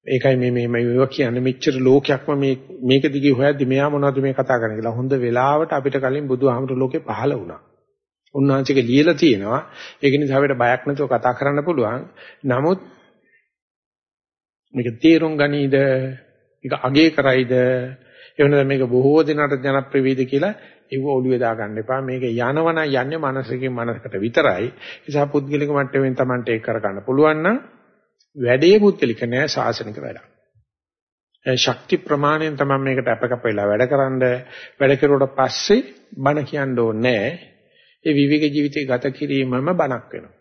ඒකයි මේ මේ මේව කියන්නේ මෙච්චර ලෝකයක්ම මේ මේක දිගේ හොයද්දි මෙයා මොනවද මේ කතා කරන්නේ කියලා හොඳ වෙලාවට අපිට කලින් බුදුහාමුදුරු ලෝකේ පහළ වුණා. උන්වහන්සේගේ ලියලා තියෙනවා. ඒක නිසා අපිට බයක් නැතුව කතා කරන්න පුළුවන්. නමුත් මේක තේරුම් ගනීද? මේක අගේ කරයිද? එවනද මේක බොහෝ දිනකට ජනප්‍රිය වේද කියලා ඒව ඔළුවේ දාගන්න එපා. මේක යනවනම් යන්නේ මනසකින් මනසකට විතරයි. ඒ නිසා පුද්ගලික මට්ටමින් Tamante ඒක කරගන්න පුළුවන් නම් වැඩේ පුද්ගලික නෑ සාසනික වැඩක්. ශක්ති ප්‍රමාණයෙන් තමයි මේකට අපකප වෙලා වැඩකරනද වැඩ කෙරුවට පස්සේ බණ කියන්න ඕනේ ඒ විවිධ ජීවිතය ගත කිරීමම බණක් වෙනවා.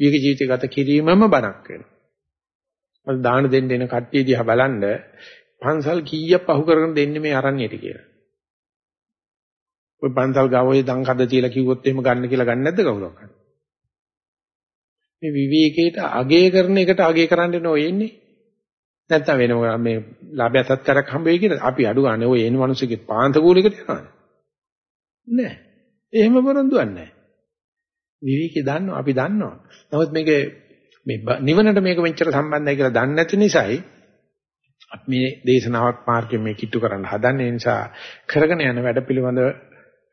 විවිධ ජීවිතය ගත කිරීමම බණක් වෙනවා. මම දාන දෙන්න එන කට්ටිය දිහා බලන්න පන්සල් කීයක් පහු කරගෙන දෙන්නේ මේ අරණියට කියලා. ඔය පන්සල් ගාවෝයි දන් කඩ තියලා කිව්වොත් එහෙම ගන්න කියලා ගන්න නැද්ද කවුරක්වත්? මේ විවේකයට අගය කරන එකට අගය කරන්න නෝ එන්නේ. නැත්තම් වෙන මේ ලාභය සත්කාරයක් හම්බ වෙයි කියලා අපි අඩු ගන්න ඔය එන මිනිස්සුගේ පාන්ත කූලයකට යනවා. නෑ. එහෙම වරන්දුවක් නෑ. විවේකේ දන්නවා අපි දන්නවා. නමුත් මේකේ මේ නිවනට මේක මෙච්චර සම්බන්ධයි කියලා දන්නේ නැති නිසායි අපි මේ දේශනාවක් මාර්ගයෙන් මේ කිට්ටු කරන්න හදන්නේ. නිසා කරගෙන යන වැඩ පිළිබඳ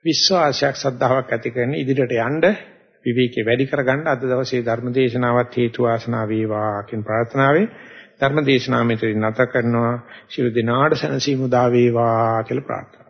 විශ්වාසයක් සද්ධාාවක් ඇති කරගෙන ඉදිරියට යන්න විවේකේ වැඩි කරගන්න අද දවසේ ධර්ම දේශනාවත් හේතු වාසනා වේවා කියන ප්‍රාර්ථනාවෙන් ධර්ම දේශනාව මෙතන නැත කරනවා. ශිරු දිනාට සනසීමු දා වේවා කියලා ප්‍රාර්ථනා